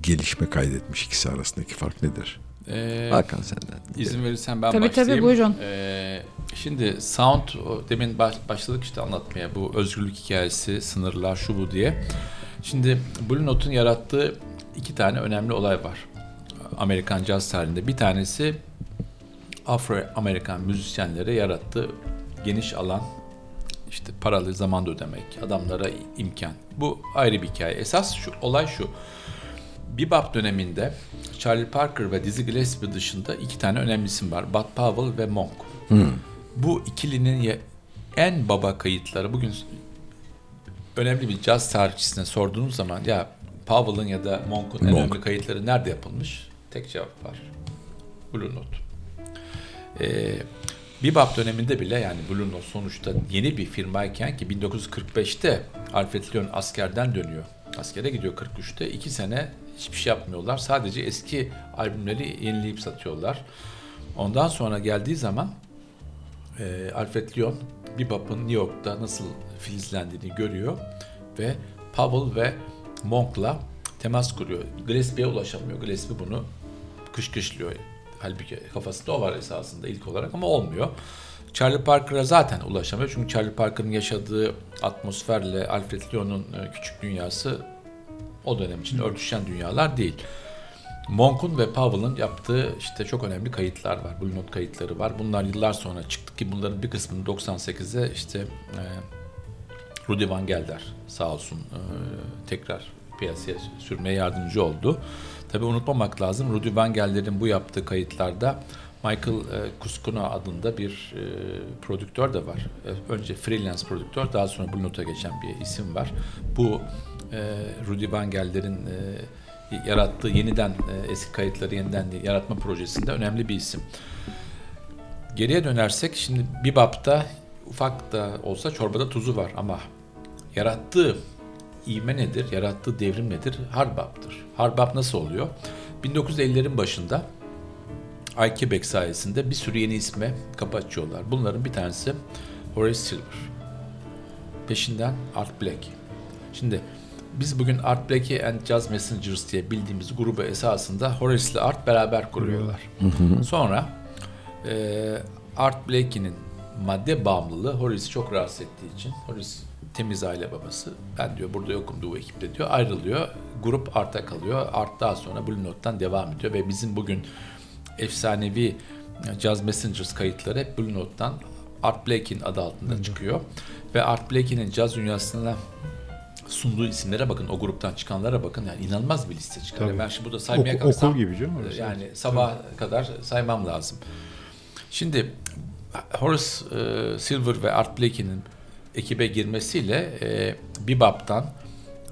gelişme kaydetmiş ikisi arasındaki fark nedir? Ee, Hakan senden. İzin verirsen ben Tabii, başlayayım. tabii, buyurun. Ee, şimdi sound, o demin baş- başladık işte anlatmaya bu özgürlük hikayesi, sınırlar şu bu diye. Şimdi Blue Note'un yarattığı iki tane önemli olay var. Amerikan caz tarihinde. Bir tanesi Afro-Amerikan müzisyenlere yarattığı geniş alan, işte paralı zaman da ödemek, adamlara imkan. Bu ayrı bir hikaye. Esas şu olay şu. Bebop döneminde Charlie Parker ve Dizzy Gillespie dışında iki tane önemli isim var. Bud Powell ve Monk. Bu ikilinin en baba kayıtları bugün önemli bir caz tarihçisine sorduğunuz zaman ya Powell'ın ya da Monk'un en Monk. önemli kayıtları nerede yapılmış? Tek cevap var. Blue Note. Ee, Bebop döneminde bile yani Blue Note sonuçta yeni bir firmayken ki 1945'te Alfred Leon askerden dönüyor. Askere gidiyor 43'te. iki sene hiçbir şey yapmıyorlar. Sadece eski albümleri yenileyip satıyorlar. Ondan sonra geldiği zaman e, Alfred Lyon bebop'un New York'ta nasıl filizlendiğini görüyor ve Powell ve Monk'la temas kuruyor. Gillespie'ye ulaşamıyor. Gillespie bunu kışkışlıyor. Halbuki kafasında o var esasında ilk olarak ama olmuyor. Charlie Parker'a zaten ulaşamıyor. Çünkü Charlie Parker'ın yaşadığı atmosferle Alfred Lyon'un e, küçük dünyası o dönem için örtüşen dünyalar değil. Monk'un ve Powell'ın yaptığı işte çok önemli kayıtlar var. Blue Note kayıtları var. Bunlar yıllar sonra çıktı ki bunların bir kısmını 98'de işte e, Rudy Van Gelder sağ olsun e, tekrar piyasaya sürmeye yardımcı oldu. Tabii unutmamak lazım Rudy Van Gelder'in bu yaptığı kayıtlarda Michael e, Kuskuna adında bir e, prodüktör de var. E, önce freelance prodüktör daha sonra Blue Note'a geçen bir isim var. Bu Rudy Van Gelder'in yarattığı yeniden eski kayıtları yeniden yaratma projesinde önemli bir isim. Geriye dönersek şimdi Bebop'ta ufak da olsa çorbada tuzu var ama yarattığı ivme nedir, yarattığı devrim nedir? Harbap'tır. Harbap nasıl oluyor? 1950'lerin başında Ike Quebec sayesinde bir sürü yeni isme kapı açıyorlar. Bunların bir tanesi Horace Silver. Peşinden Art Black. Şimdi biz bugün Art Blakey and Jazz Messengers diye bildiğimiz grubu esasında Horace ile Art beraber kuruyorlar. Sonra e, Art Blakey'nin madde bağımlılığı Horace'i çok rahatsız ettiği için Horace temiz aile babası. Ben diyor burada yokum bu ekipte diyor. Ayrılıyor. Grup Art'a kalıyor. Art daha sonra Blue Note'dan devam ediyor ve bizim bugün efsanevi Jazz Messengers kayıtları hep Blue Note'dan Art Blakey'in adı altında çıkıyor. Ve Art Blakey'nin caz dünyasına sunduğu isimlere bakın, o gruptan çıkanlara bakın. Yani inanılmaz bir liste çıkar. Tabii. Ben şimdi burada saymaya kalksam okul gibi canım orası. yani sabah kadar saymam lazım. Şimdi Horace e, Silver ve Art Blakey'nin ekibe girmesiyle e, Bebop'tan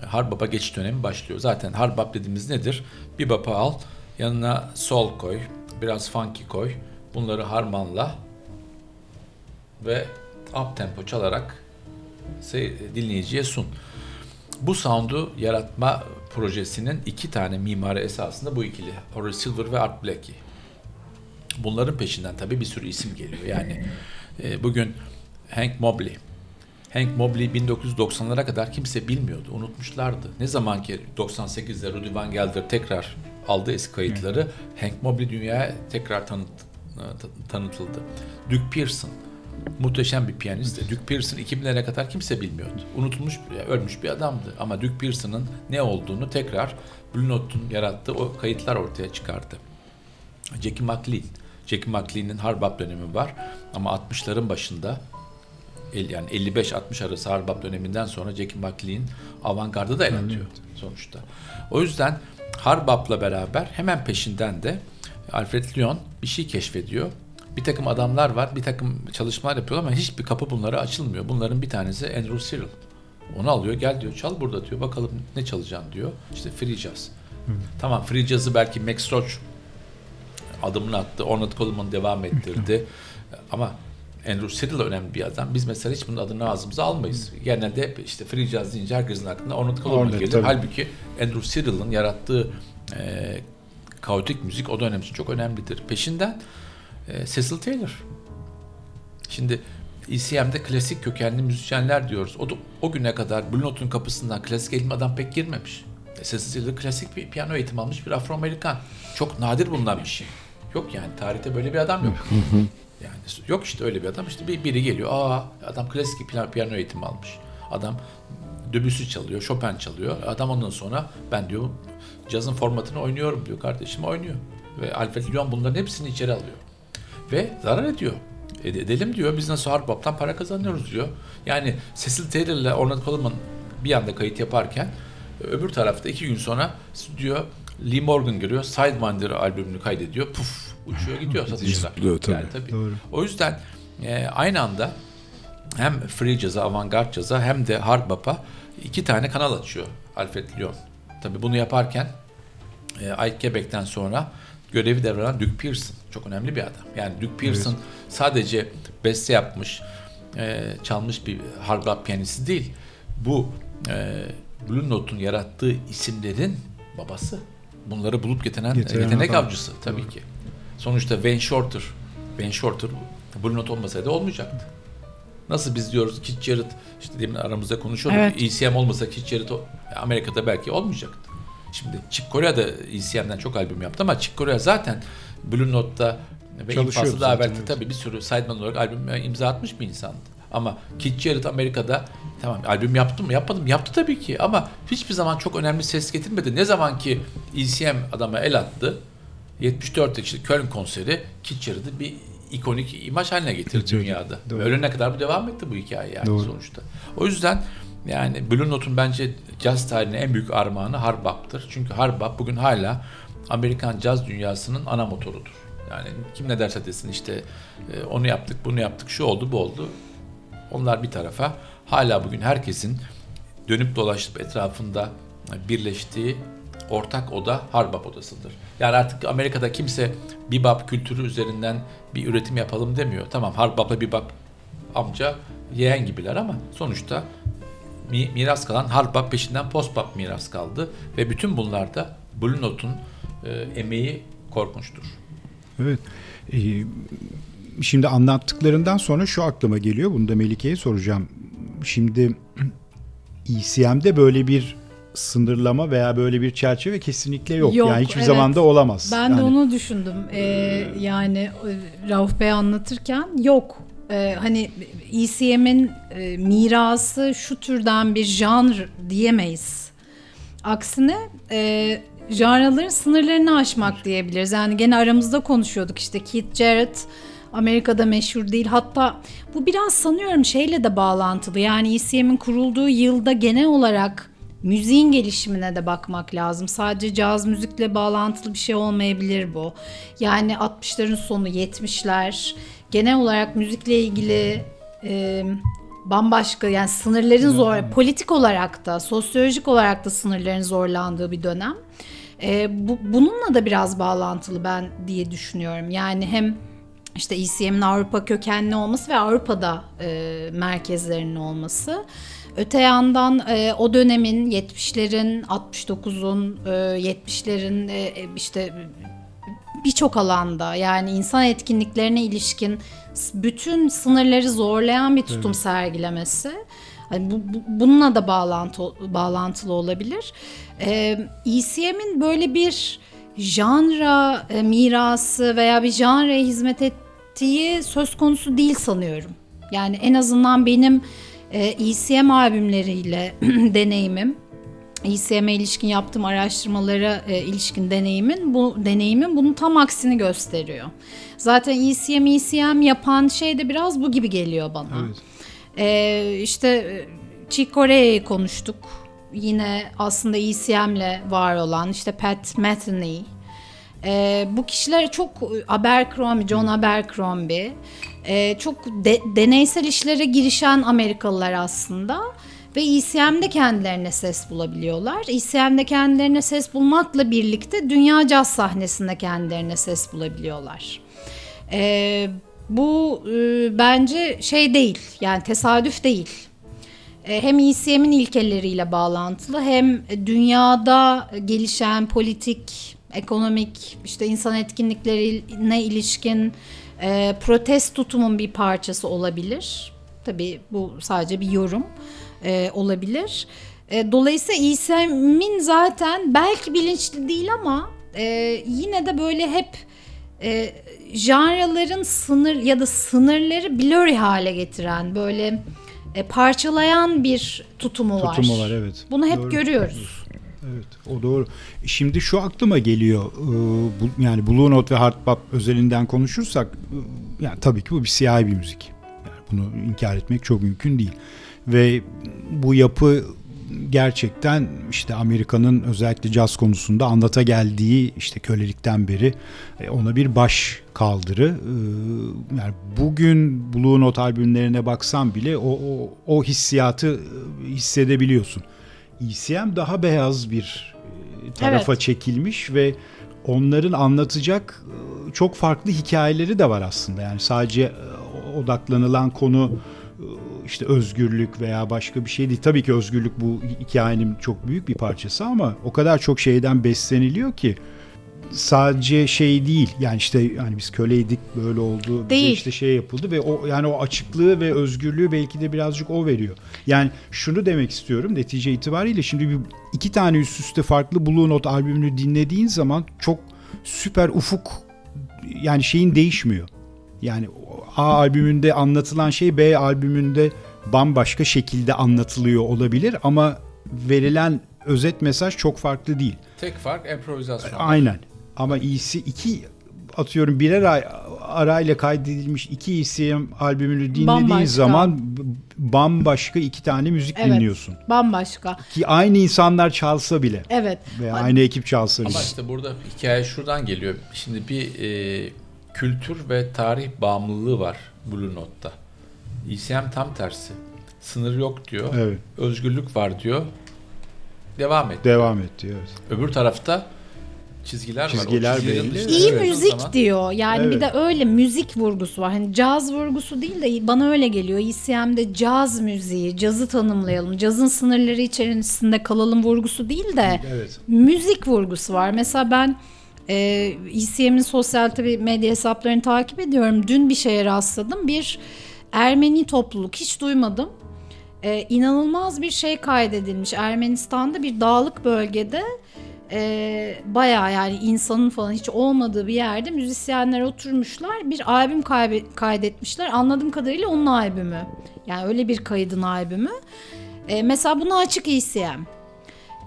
Harbop'a geçiş dönemi başlıyor. Zaten Harbop dediğimiz nedir? Bebop'u al, yanına soul koy, biraz funky koy. Bunları harmanla ve up tempo çalarak dinleyiciye sun. Bu sound'u yaratma projesinin iki tane mimarı esasında bu ikili. Horace Silver ve Art Blakey. Bunların peşinden tabii bir sürü isim geliyor. Yani e, bugün Hank Mobley. Hank Mobley 1990'lara kadar kimse bilmiyordu, unutmuşlardı. Ne zaman ki 98'de Rudy Van Gelder tekrar aldı eski kayıtları, Hank Mobley dünyaya tekrar tanıt, e, tanıtıldı. Duke Pearson, muhteşem bir piyanist. Duke Pearson 2000'lere kadar kimse bilmiyordu. Unutulmuş, ölmüş bir adamdı. Ama Duke Pearson'ın ne olduğunu tekrar Blue Note'un yarattığı o kayıtlar ortaya çıkardı. Jackie McLean. Jackie McLean'in Harbap dönemi var ama 60'ların başında yani 55-60 arası Harbap döneminden sonra Jackie McLean avantgardı da el atıyor sonuçta. O yüzden Harbap'la beraber hemen peşinden de Alfred Lyon bir şey keşfediyor. Bir takım adamlar var, bir takım çalışmalar yapıyorlar ama hiçbir kapı bunlara açılmıyor. Bunların bir tanesi Andrew Cyril. Onu alıyor, gel diyor, çal burada diyor, bakalım ne çalacaksın diyor. İşte free jazz. Tamam free jazz'ı belki Max Roach adımını attı. Ornette Coleman devam ettirdi. *laughs* Ama Andrew Cyril önemli bir adam. Biz mesela hiç bunun adını ağzımıza almayız. Genelde hep işte free jazz deyince herkesin aklına Ornette Coleman gelir. tabii. Halbuki Andrew Cyril'in yarattığı e, kaotik müzik o dönem için çok önemlidir. Peşinden e, Cecil Taylor. Şimdi ECM'de klasik kökenli müzisyenler diyoruz. O, da, o güne kadar Blue Note'un kapısından klasik eğitim adam pek girmemiş. E, Cecil Taylor klasik bir piyano eğitimi almış bir Afro-Amerikan. Çok nadir bulunan bir şey. Yok yani tarihte böyle bir adam yok. Yani yok işte öyle bir adam. İşte bir, biri geliyor. Aa adam klasik piyano, piyano eğitimi almış. Adam Debussy çalıyor, Chopin çalıyor. Adam ondan sonra ben diyor cazın formatını oynuyorum diyor kardeşim oynuyor. Ve Alfred Lyon bunların hepsini içeri alıyor. Ve zarar ediyor. Edelim diyor. Biz nasıl hardbop'tan para kazanıyoruz diyor. Yani Cecil Taylor ile Ornette Coleman bir anda kayıt yaparken e, öbür tarafta iki gün sonra stüdyo Lee Morgan giriyor. Sidewinder albümünü kaydediyor. Puf uçuyor gidiyor satışlar. Zıplıyor tabii. Yani tabii. Doğru. O yüzden e, aynı anda hem free jazz'a, avantgard jazz'a hem de hard bop'a iki tane kanal açıyor Alfred Lyon. Tabii bunu yaparken e, Ike Quebec'ten sonra görevi devralan Duke Pearson. Çok önemli bir adam. Yani Duke Pearson sadece beste yapmış, e, çalmış bir hard bop piyanisti değil. Bu e, Blue Note'un yarattığı isimlerin babası. Bunları bulup getiren, Getiren yetenek adam. avcısı tabii ki. Sonuçta Wayne Shorter, Wayne Shorter Blue Note olmasaydı olmayacaktı. Nasıl biz diyoruz Keith Jarrett, işte demin aramızda konuşuyorduk. Evet. ECM olmasa Keith Jarrett o- Amerika'da belki olmayacaktı. Şimdi Chick Corea da ECM'den çok albüm yaptı ama Chick Corea zaten Blue Note'da ve İmpas'ta daha evvel evet. tabii bir sürü sideman olarak albüm imza atmış bir insandı. Ama Keith Jarrett Amerika'da tamam albüm yaptım mı yapmadım yaptı tabii ki ama hiçbir zaman çok önemli ses getirmedi. Ne zaman ki ECM adama el attı 74'te işte Köln konseri Jarrett'ı bir ikonik imaj haline getirdi dünyada. doğru. Ölene kadar bu devam etti bu hikaye yani Doğru. sonuçta. O yüzden yani Blue Note'un bence caz tarihinin en büyük armağanı hard bop'tır. Çünkü hard bop bugün hala Amerikan caz dünyasının ana motorudur. Yani kim ne derse desin işte e, onu yaptık, bunu yaptık, şu oldu, bu oldu. Onlar bir tarafa. Hala bugün herkesin dönüp dolaşıp etrafında birleştiği ortak oda hard bop odasıdır. Yani artık Amerika'da kimse bebop kültürü üzerinden bir üretim yapalım demiyor. Tamam hard bop'la bebop amca yeğen gibiler ama sonuçta mi- miras kalan hard bop peşinden post bop miras kaldı ve bütün bunlarda Blue Note'un e, emeği korkunçtur. Evet. Ee, şimdi anlattıklarından sonra şu aklıma geliyor. Bunu da Melike'ye soracağım. Şimdi *clears throat* ECM'de böyle bir sınırlama veya böyle bir çerçeve kesinlikle yok. Yok, yani hiçbir evet. zaman da olamaz. Ben yani, de onu düşündüm. Ee, yani e, Rauf Bey anlatırken yok. Ee, hani ECM'in e, mirası şu türden bir janr diyemeyiz. Aksine e, janraların sınırlarını aşmak diyebiliriz. Yani gene aramızda konuşuyorduk işte Keith Jarrett Amerika'da meşhur değil. Hatta bu biraz sanıyorum şeyle de bağlantılı. Yani ECM'in kurulduğu yılda genel olarak müziğin gelişimine de bakmak lazım. Sadece caz müzikle bağlantılı bir şey olmayabilir bu. Yani 60'ların sonu 70'ler genel olarak müzikle ilgili e, bambaşka yani sınırların zor politik olarak da sosyolojik olarak da sınırların zorlandığı bir dönem. E, bu, bununla da biraz bağlantılı ben diye düşünüyorum. Yani hem işte ECM'in Avrupa kökenli olması ve Avrupa'da e, merkezlerinin olması. Öte yandan e, o dönemin 70'lerin, 69'un, e, 70'lerin e, e, işte birçok alanda yani insan etkinliklerine ilişkin bütün sınırları zorlayan bir tutum sergilemesi. Hani bu, bu- bununla da bağlantı bağlantılı olabilir. Ee, ECM'in böyle bir janra e, mirası veya bir janraya hizmet ettiği söz konusu değil sanıyorum. Yani en azından benim e, ECM albümleriyle *clears throat* deneyimim ECM'e ilişkin yaptığım araştırmalara e, ilişkin deneyimin bu deneyimin bunun tam aksini gösteriyor. Zaten ECM ECM yapan şey de biraz bu gibi geliyor bana. Evet. Ee, işte e, Chick Corea'yı konuştuk. Yine aslında ECM'le var olan işte Pat Metheny. Ee, bu kişiler çok e, Abercrombie, John Abercrombie. Ee, çok de- deneysel işlere girişen Amerikalılar aslında. Ve ECM'de kendilerine ses bulabiliyorlar. ECM'de kendilerine ses bulmakla birlikte dünya caz sahnesinde kendilerine ses bulabiliyorlar. Ee, bu e, bence şey değil yani tesadüf değil. E, hem ECM'in ilkeleriyle bağlantılı hem dünyada gelişen politik, ekonomik, işte insan etkinliklerine ilişkin e, protest tutumun bir parçası olabilir. Tabii bu sadece bir yorum e, olabilir. E, dolayısıyla ECM'in zaten belki bilinçli değil ama e, yine de böyle hep e, janraların sınır ya da sınırları blurry hale getiren böyle e, parçalayan bir tutumu, var. Tutumu var evet. Bunu hep Doğru. görüyoruz. Evet o doğru. Şimdi şu aklıma geliyor. Bu- Yani Blue Note ve Hard Bop özelinden konuşursak e, yani tabii ki bu bir siyahi bir müzik. Yani bunu inkar etmek çok mümkün değil. Ve bu yapı gerçekten işte Amerika'nın özellikle caz konusunda anlata geldiği işte kölelikten beri e, ona bir baş kaldırı. Yani bugün Blue Note albümlerine baksan bile o, o, o hissiyatı e, hissedebiliyorsun. ECM daha beyaz bir e, tarafa Evet. çekilmiş ve onların anlatacak e, çok farklı hikayeleri de var aslında. Yani sadece e, odaklanılan konu işte özgürlük veya başka bir şey değil. Tabii ki özgürlük bu hikayenin çok büyük bir parçası ama o kadar çok şeyden besleniliyor ki sadece şey değil. Yani işte yani biz köleydik böyle oldu. Bize Değil. işte şey yapıldı ve o yani o açıklığı ve özgürlüğü belki de birazcık o veriyor. Yani şunu demek istiyorum netice itibariyle şimdi bir iki tane üst üste farklı Blue Note albümünü dinlediğin zaman çok süper ufuk yani şeyin değişmiyor. Yani A albümünde anlatılan şey B albümünde bambaşka şekilde anlatılıyor olabilir ama verilen özet mesaj çok farklı değil. Tek fark improvizasyon. Aynen. Ama iyisi iki atıyorum birer ay arayla kaydedilmiş iki isim albümünü dinlediğin Bambaşka. zaman bambaşka iki tane müzik Evet. dinliyorsun. Bambaşka. Ki aynı insanlar çalsa bile Evet. veya aynı ekip çalsa bile. Ama işte burada hikaye şuradan geliyor. Şimdi bir e, kültür ve tarih bağımlılığı var Blue Note'da. ECM tam tersi. Sınır yok diyor. Evet. Özgürlük var diyor. Devam et. Devam etti evet. Öbür tarafta çizgiler, Çizgiler var. O çizgilerin belli. dışına İyi çıktığın müzik zaman- diyor. Yani Evet. bir de öyle müzik vurgusu var. Hani caz vurgusu değil de bana öyle geliyor. ECM'de caz müziği, cazı tanımlayalım. Cazın sınırları içerisinde kalalım vurgusu değil de Evet. müzik vurgusu var. Mesela ben e, ECM'in sosyal tabii medya hesaplarını takip ediyorum. Dün bir şeye rastladım. Bir Ermeni topluluk hiç duymadım. E, inanılmaz bir şey kaydedilmiş. Ermenistan'da bir dağlık bölgede e, bayağı yani insanın falan hiç olmadığı bir yerde müzisyenler oturmuşlar. Bir albüm kaybe- kaydetmişler. Anladığım kadarıyla onun albümü. Yani öyle bir kaydın albümü. E, mesela buna açık ECM.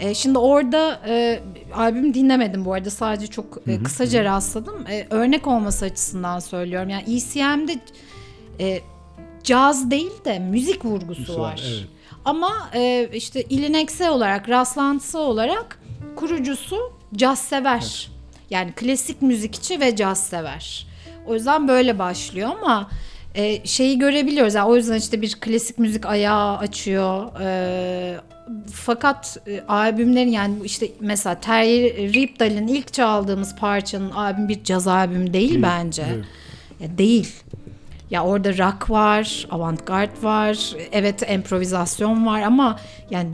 E, şimdi orada e, albüm dinlemedim bu arada sadece çok e, kısaca rastladım. E, örnek olması açısından söylüyorum. Yani ECM'de e, caz değil de müzik vurgusu Var, var. evet. Ama e, işte ilinekse olarak, rastlantısı olarak kurucusu caz sever. Yani klasik müzikçi ve caz sever. O yüzden böyle başlıyor ama e, şeyi görebiliyoruz. Yani o yüzden işte bir klasik müzik ayağı açıyor. E, fakat e, albümlerin yani işte mesela Terry Ripdal'in ilk çaldığımız parçanın albüm bir caz albümü değil, bence. evet. Ya değil. Ya orada rock var, avantgard var, evet improvizasyon var ama yani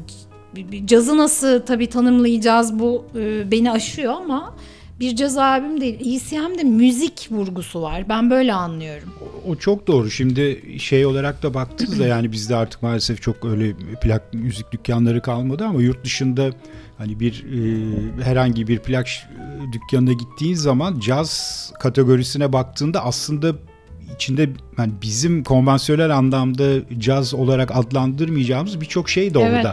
cazı nasıl tabii tanımlayacağız bu e, beni aşıyor ama bir caz albüm değil. ECM'de müzik vurgusu var. Ben böyle anlıyorum. O çok doğru. Şimdi şey olarak da baktığınızda yani bizde artık maalesef çok öyle plak müzik dükkanları kalmadı ama yurt dışında hani bir e, herhangi bir plak ş- dükkanına gittiğin zaman caz kategorisine baktığında aslında içinde yani bizim konvansiyonel anlamda caz olarak adlandırmayacağımız birçok şey de Evet.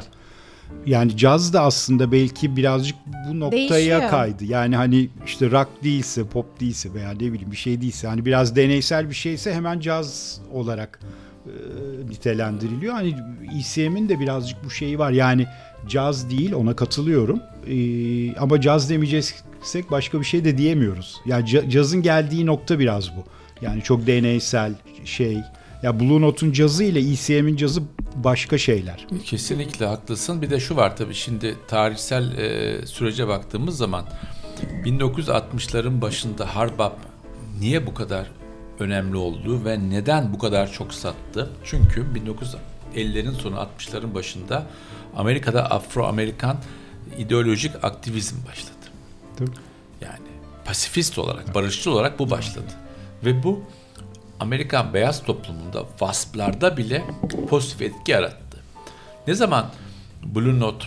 Yani caz da aslında belki birazcık bu noktaya Değişiyor. kaydı. Yani hani işte rock değilse, pop değilse veya ne bileyim bir şey değilse hani biraz deneysel bir şeyse hemen caz olarak e, nitelendiriliyor. Hani ECM'in de birazcık bu şeyi var. Yani caz değil ona katılıyorum. E, ama caz demeyeceksek başka bir şey de diyemiyoruz. Yani ca- cazın geldiği nokta biraz bu. Yani çok deneysel şey. Ya Blue Note'un cazı ile ECM'in cazı başka şeyler. Kesinlikle haklısın. Bir de şu var tabii şimdi tarihsel e, sürece baktığımız zaman 1960'ların başında harbap niye bu kadar önemli oldu ve neden bu kadar çok sattı? Çünkü 1950'lerin sonu 60'ların başında Amerika'da Afro-Amerikan ideolojik aktivizm başladı. Tabii. Yani pasifist olarak, barışçı olarak bu başladı. Ve bu Amerikan beyaz toplumunda, WASP'larda bile pozitif etki yarattı. Ne zaman Blue Note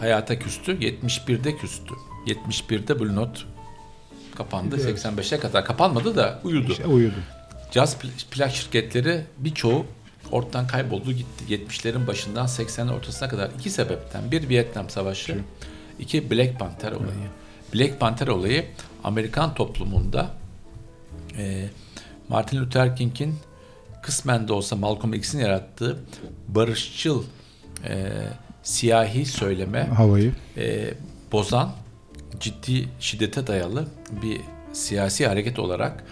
hayata küstü? 71'de küstü. 71'de Blue Note kapandı. 85'e kadar kapanmadı da uyudu. İşte uyudu. Caz pl- plak şirketleri birçoğu ortadan kayboldu gitti. 70'lerin başından 80'lerin ortasına kadar iki sebepten. Bir Vietnam Savaşı, iki Black Panther olayı. Black Panther olayı Amerikan toplumunda e, Martin Luther King'in kısmen de olsa Malcolm X'in yarattığı barışçıl e, siyahi söyleme Havayı. e, bozan ciddi şiddete dayalı bir siyasi hareket olarak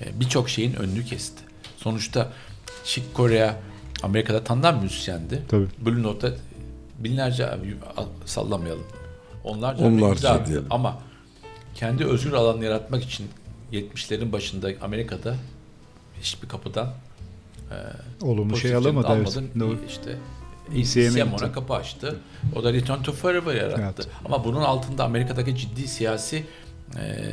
e, birçok şeyin önünü kesti. Sonuçta Chick Corea Amerika'da tanınan müzisyendi. Tabii. Blue Note'da binlerce sallamayalım. Onlarca, Onlarca diyelim. Ama kendi özgür alanını yaratmak için 70'lerin başında Amerika'da hiçbir kapıdan Olumlu şey alamadı. yanıt Evet. Doğru. İşte ECM'e ECM gitti. ona kapı açtı. O da Return to Forever yarattı. Evet. Ama bunun altında Amerika'daki ciddi siyasi e,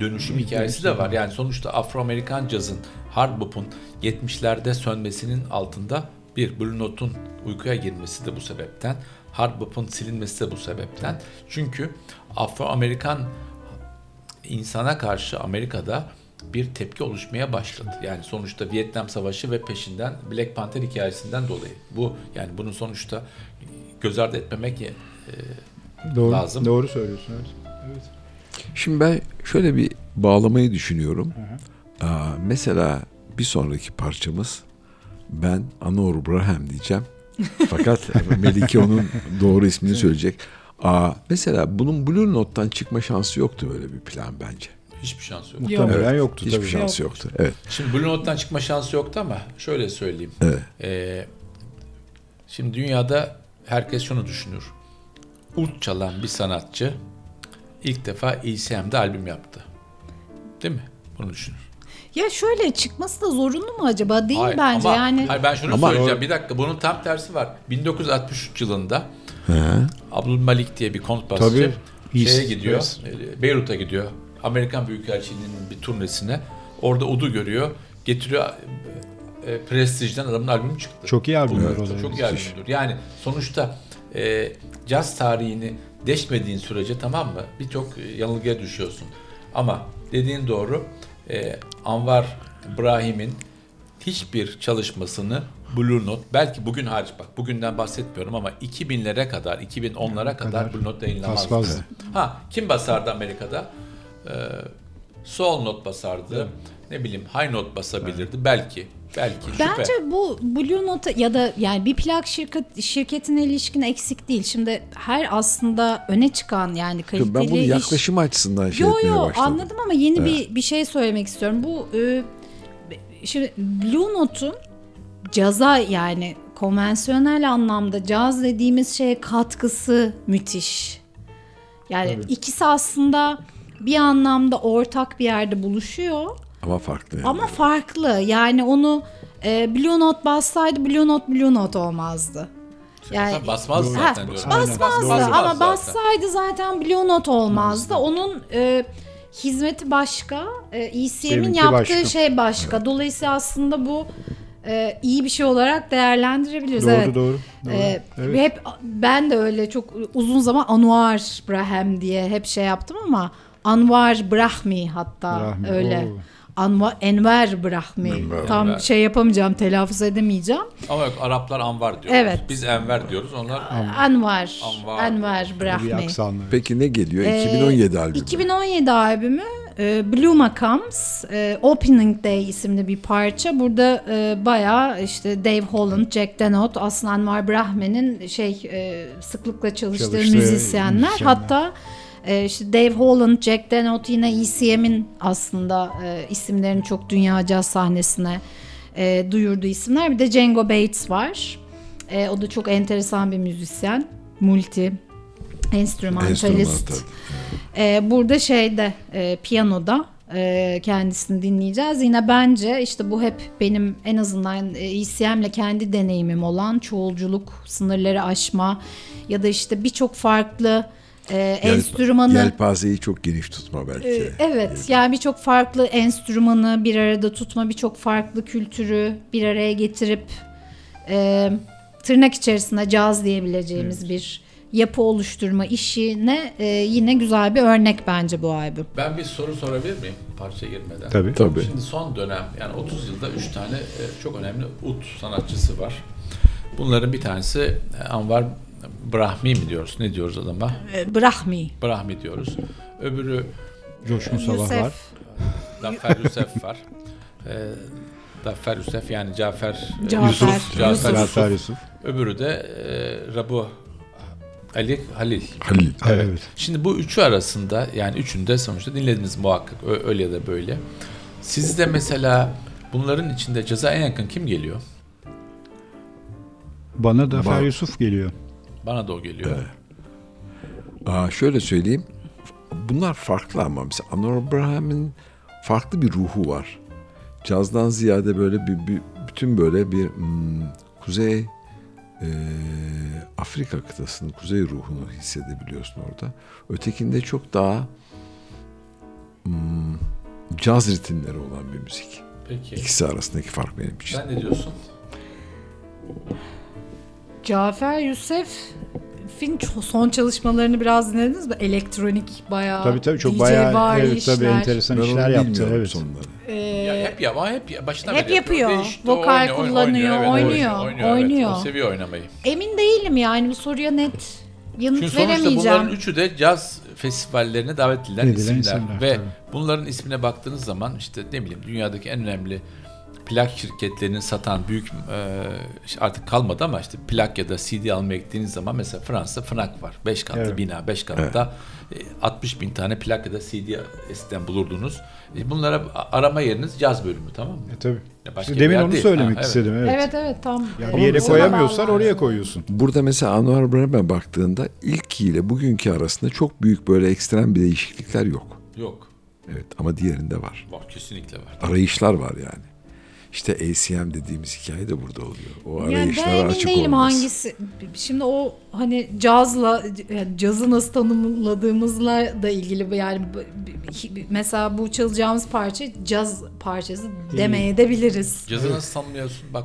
dönüşüm hikayesi de var. Yani sonuçta Afro-Amerikan cazın, hard bop'un 70'lerde sönmesinin altında bir Blue Note'un uykuya girmesi de bu sebepten, hard bop'un silinmesi de bu sebepten. Çünkü Afro-Amerikan insana karşı Amerika'da bir tepki oluşmaya başladı. Yani sonuçta Vietnam Savaşı ve peşinden Black Panther hikayesinden dolayı. Bu yani bunun sonuçta göz ardı etmemek e, Doğru, lazım. Doğru söylüyorsun. Evet. Şimdi ben şöyle bir bağlamayı düşünüyorum. Aa, mesela bir sonraki parçamız ben Anor Braham diyeceğim. *laughs* Fakat Melike onun doğru ismini söyleyecek. Aa, mesela bunun Blue Note'dan çıkma şansı yoktu böyle bir plan bence. Hiçbir şans yok. Yok. Muhtemelen yoktu Hiçbir tabii. şansı yoktu. Evet. Şimdi Blue Note'dan çıkma şansı yoktu ama şöyle söyleyeyim. Evet. Ee, şimdi dünyada herkes şunu düşünür. Ut çalan bir sanatçı ilk defa ECM'de albüm yaptı. Değil mi? Bunu düşünür. Ya şöyle çıkması da zorunlu mu acaba? Değil Hayır, bence ama- yani. Hayır ben şunu Ama- söyleyeceğim. Bir dakika bunun tam tersi var. 1963 yılında He. Abdülmalik diye bir kontrbasçı şeye gidiyor. Beyrut'a gidiyor. Amerikan Büyükelçiliği'nin bir turnesine. Orada Ud'u görüyor. Getiriyor e, Prestige'den adamın albümü çıktı. Çok iyi albümler Evet, o. Çok iyi albümdür. Yani sonuçta e, caz tarihini deşmediğin sürece tamam mı? Birçok e, yanılgıya düşüyorsun. Ama dediğin doğru. E, Anvar Brahim'in hiçbir çalışmasını Blue Note belki bugün hariç bak bugünden bahsetmiyorum ama 2000'lere kadar 2010'lara kadar, kadar Blue Note yayınlamazdı. Ha kim basardı Amerika'da? Ee, Soul Note basardı. Ne bileyim High Note basabilirdi belki. Belki. şüphe. Bence bu Blue Note ya da yani bir plak şirket şirketine ilişkin eksik değil. Şimdi her aslında öne çıkan yani kaliteli Ben bunu iş- yaklaşım açısından şey Yo etmeye yo başladım. anladım ama yeni bir bir şey söylemek istiyorum. Bu e, şimdi Blue Note'un caza yani konvansiyonel anlamda caz dediğimiz şeye katkısı müthiş. Yani ikisi aslında bir anlamda ortak bir yerde buluşuyor Ama farklı. yani. ama farklı. Yani onu e, Blue Note bassaydı Blue Note Blue Note olmazdı. Yani Zaten basmaz zaten Ha, diyorum. basmazdı Basmaz ama zaten. bassaydı zaten Blue Note olmazdı. Onun e, hizmeti başka, e, ECM'in yaptığı başka. şey başka. Dolayısıyla aslında bu e, iyi bir şey olarak değerlendirebiliriz. Doğru evet. doğru. doğru. Ee, evet. Hep ben de öyle çok uzun zaman Anwar Brahem diye hep şey yaptım ama Anwar Brahmi hatta Brahmi, öyle. oo. Anwar Enver Brahmi. Enver. Tam Enver. şey yapamayacağım, telaffuz edemeyeceğim. Ama yok Araplar Anvar diyorlar. Evet. Biz Enver diyoruz. Onlar Anwar. Anwar. Enver bir Brahmi. Peki ne geliyor? Ee, 2017 albümü. 2017 albümü e, Blue Macams e, Opening Day isimli bir parça. Burada e, bayağı işte Dave Holland, Jack Denot, aslında Anwar Brahme'nin şey e, sıklıkla çalıştığı Çalıştığı müzisyenler. müzisyenler. Hatta e, işte Dave Holland, Jack Denot yine ECM'in aslında e, isimlerini çok dünya caz sahnesine e, duyurduğu isimler. Bir de Django Bates var. E, o da çok enteresan bir müzisyen. Multi enstrümantalist. Enstrümantal. Ee, burada şeyde e, piyanoda e, kendisini dinleyeceğiz. Yine bence işte bu hep benim en azından e, ECM'le kendi deneyimim olan çoğulculuk, sınırları aşma ya da işte birçok farklı e, enstrümanı Yelpazeyi çok geniş tutma belki. ee, Evet yani birçok farklı enstrümanı bir arada tutma, birçok farklı kültürü bir araya getirip e, tırnak içerisinde caz diyebileceğimiz bir yapı oluşturma işine e, yine güzel bir örnek bence bu albüm. ben bir soru sorabilir miyim parça girmeden? Tabii. Tabii. Şimdi son dönem yani 30 yılda 3 tane e, çok önemli ut sanatçısı var. Bunların bir tanesi e, Anvar Brahmi mi diyoruz? Ne diyoruz adama? E, Brahmi. Brahmi diyoruz. Öbürü Coşkun Sabah var. Zafer Yusef var. E, Zafer Yusef yani Cafer Cafer. Yusuf. Cafer Yusuf. Yusuf. Zafer Yusuf. Öbürü de e, Rabu Ali Halil. Halil. Evet. Şimdi bu üçü arasında yani üçünü de sonuçta dinlediniz muhakkak öyle ya da böyle. Sizde mesela bunların içinde ceza en yakın kim geliyor? Bana da. Fer Yusuf geliyor. Bana da o geliyor. Aa, şöyle söyleyeyim. Bunlar farklı ama mesela Anor Braham'in farklı bir ruhu var. Cazdan ziyade böyle bir, bir- bütün böyle bir hmm, kuzey e, Afrika kıtasının kuzey ruhunu hissedebiliyorsun orada. Ötekinde çok daha hmm, caz ritimleri olan bir müzik. Peki. İkisi arasındaki fark benim için. Sen ne diyorsun? Cafer Yusef'in ço- son çalışmalarını biraz dinlediniz mi? Elektronik bayağı Tabii tabii çok DJ bayağı vari evet, tabii işler. enteresan Ben işler yaptı. Evet. sonları. Ee, Ya hep ya ama hep ya başına hep beri yapıyor. Ve işte Vokal oynuyor, oy- kullanıyor, evet, oynuyor, evet. oynuyor. O seviyor oynamayı. emin değilim yani bu soruya net yanıt Çünkü sonuçta veremeyeceğim. bunların üçü de caz festivallerine davet edilen Edilen isimler. isimler, Ve tabii. bunların ismine baktığınız zaman işte ne bileyim dünyadaki en önemli plak şirketlerinin satan büyük e, artık kalmadı ama işte plak ya da CD almaya gittiğiniz zaman mesela Fransa Fnac var. 5 katlı Evet. bina 5 katta e, 60 bin tane plak ya da CD eskiden bulurdunuz. E, Bunlara arama yeriniz caz bölümü tamam mı? E, tabii. Ya başka İşte demin onu değil. söylemek Ha, evet. istedim. Evet. Evet evet tam. Ya e, bir yere koyamıyorsan oraya koyuyorsun. Burada mesela Anwar Brem'e baktığında ilk ile bugünkü arasında çok büyük böyle ekstrem bir değişiklikler yok. Yok. Evet ama diğerinde var. Var kesinlikle var. Arayışlar var yani. İşte ACM dediğimiz hikaye de burada oluyor. O Yani ben arayışlara açık değilim olması. hangisi. Şimdi o hani cazla yani cazı nasıl tanımladığımızla da ilgili yani mesela bu çalacağımız parça caz parçası demeye de biliriz. Cazı nasıl tanımlıyorsun? Bak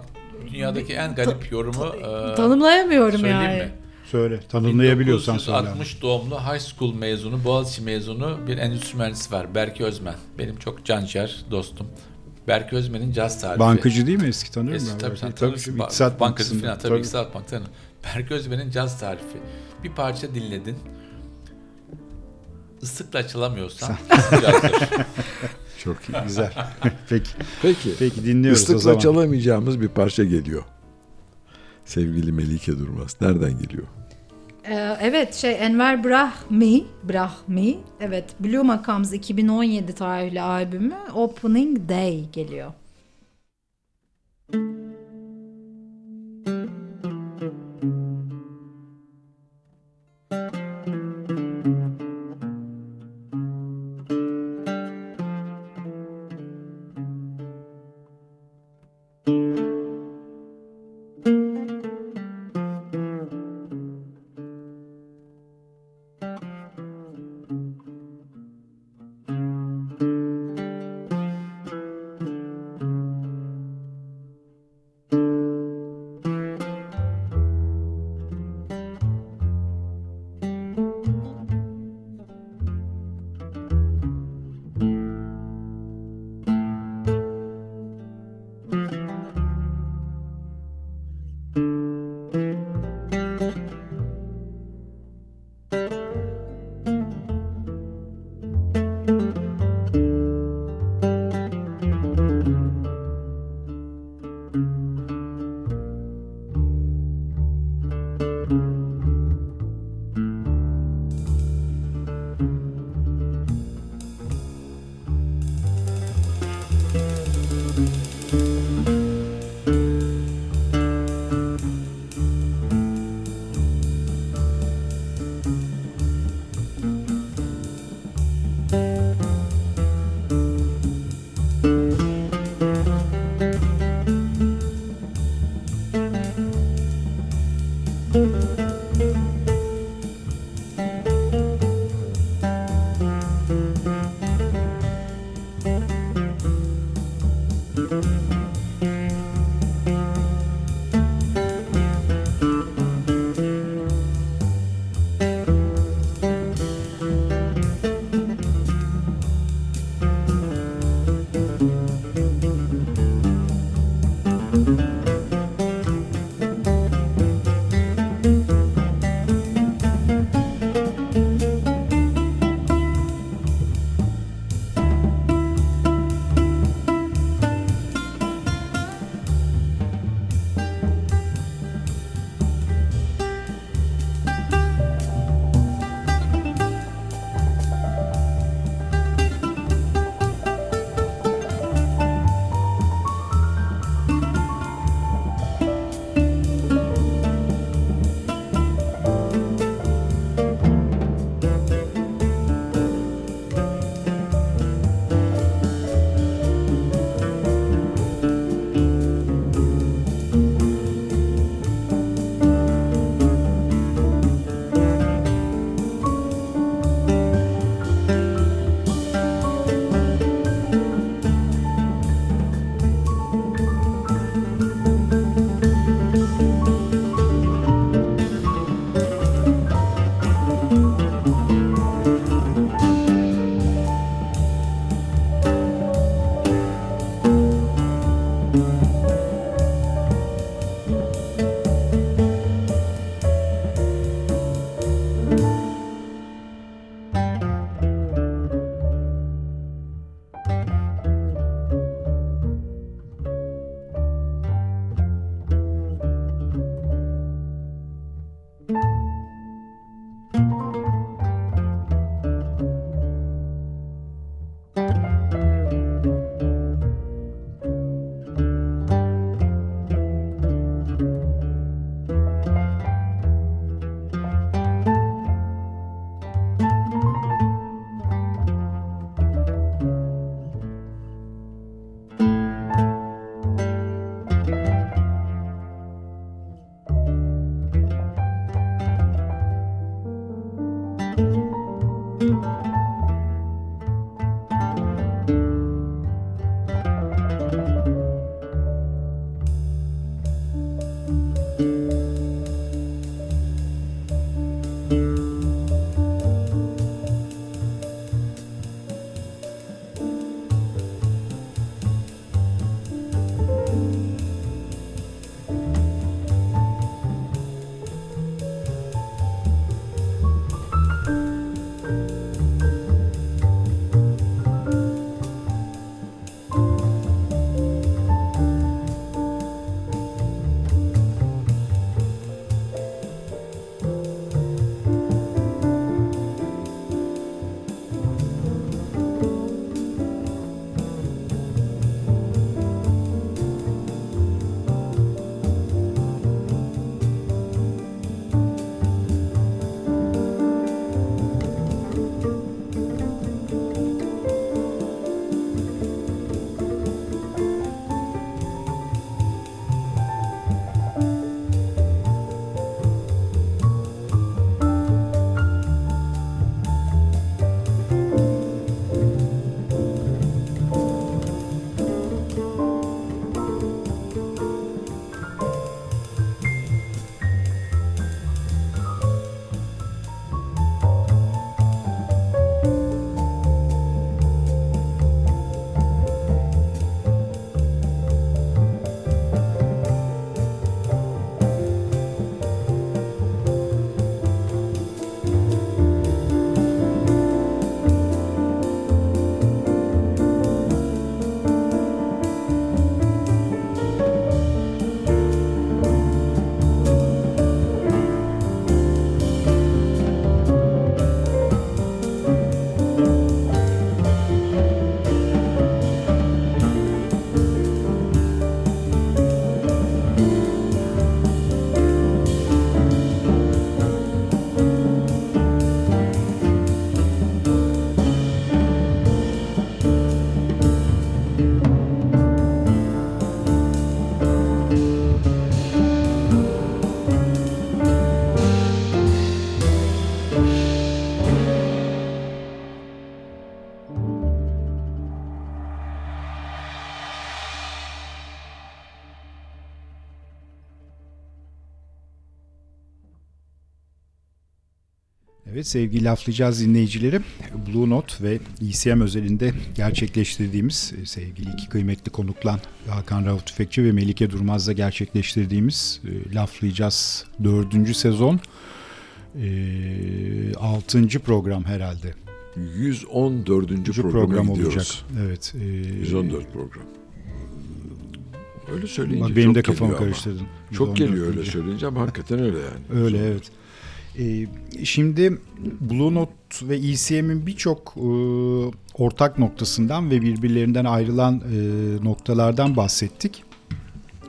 dünyadaki en garip yorumu e, Tanımlayamıyorum söyleyeyim yani. mi? Söyle. Tanımlayabiliyorsan söyle. 1960 doğumlu high school mezunu, Boğaziçi mezunu bir endüstri mühendisi var. Berke Özmen. Benim çok canciğer dostum. Berke Özmen'in caz tarifi. Bankacı değil mi eski tanıyorum Eski, ben. tabii sen Tabii, tanırsın. tabii, İktisat Bankası'nda. falan tabii, Tabii. İktisat Bank'ta. Berke Özmen'in caz tarifi. Bir parça dinledin. Islıkla çalamıyorsan. *laughs* Çok iyi. Güzel. *laughs* Peki. Peki. Peki dinliyoruz o Islıkla zaman. çalamayacağımız bir parça geliyor. Sevgili Melike Durmaz. Nereden geliyor? Ee, evet şey Enver Brahmi Brahmi evet Blue Makams 2017 tarihli albümü Opening Day geliyor. Evet sevgili laflayacağız dinleyicileri. Blue Note ve ECM özelinde gerçekleştirdiğimiz e, sevgili iki kıymetli konuklan Hakan Rauf Tüfekçi ve Melike Durmaz'la gerçekleştirdiğimiz e, laflayacağız dördüncü sezon e, altıncı program herhalde. 114. Dördüncü programa program gidiyoruz. olacak. Evet. e, 114 program. Öyle söyleyince Bak benim de kafamı karıştırdın. Çok geliyor öyle 114. söyleyince ama hakikaten öyle yani. Öyle evet. Ee, şimdi Blue Note ve ECM'in birçok e, ortak noktasından ve birbirlerinden ayrılan e, noktalardan bahsettik.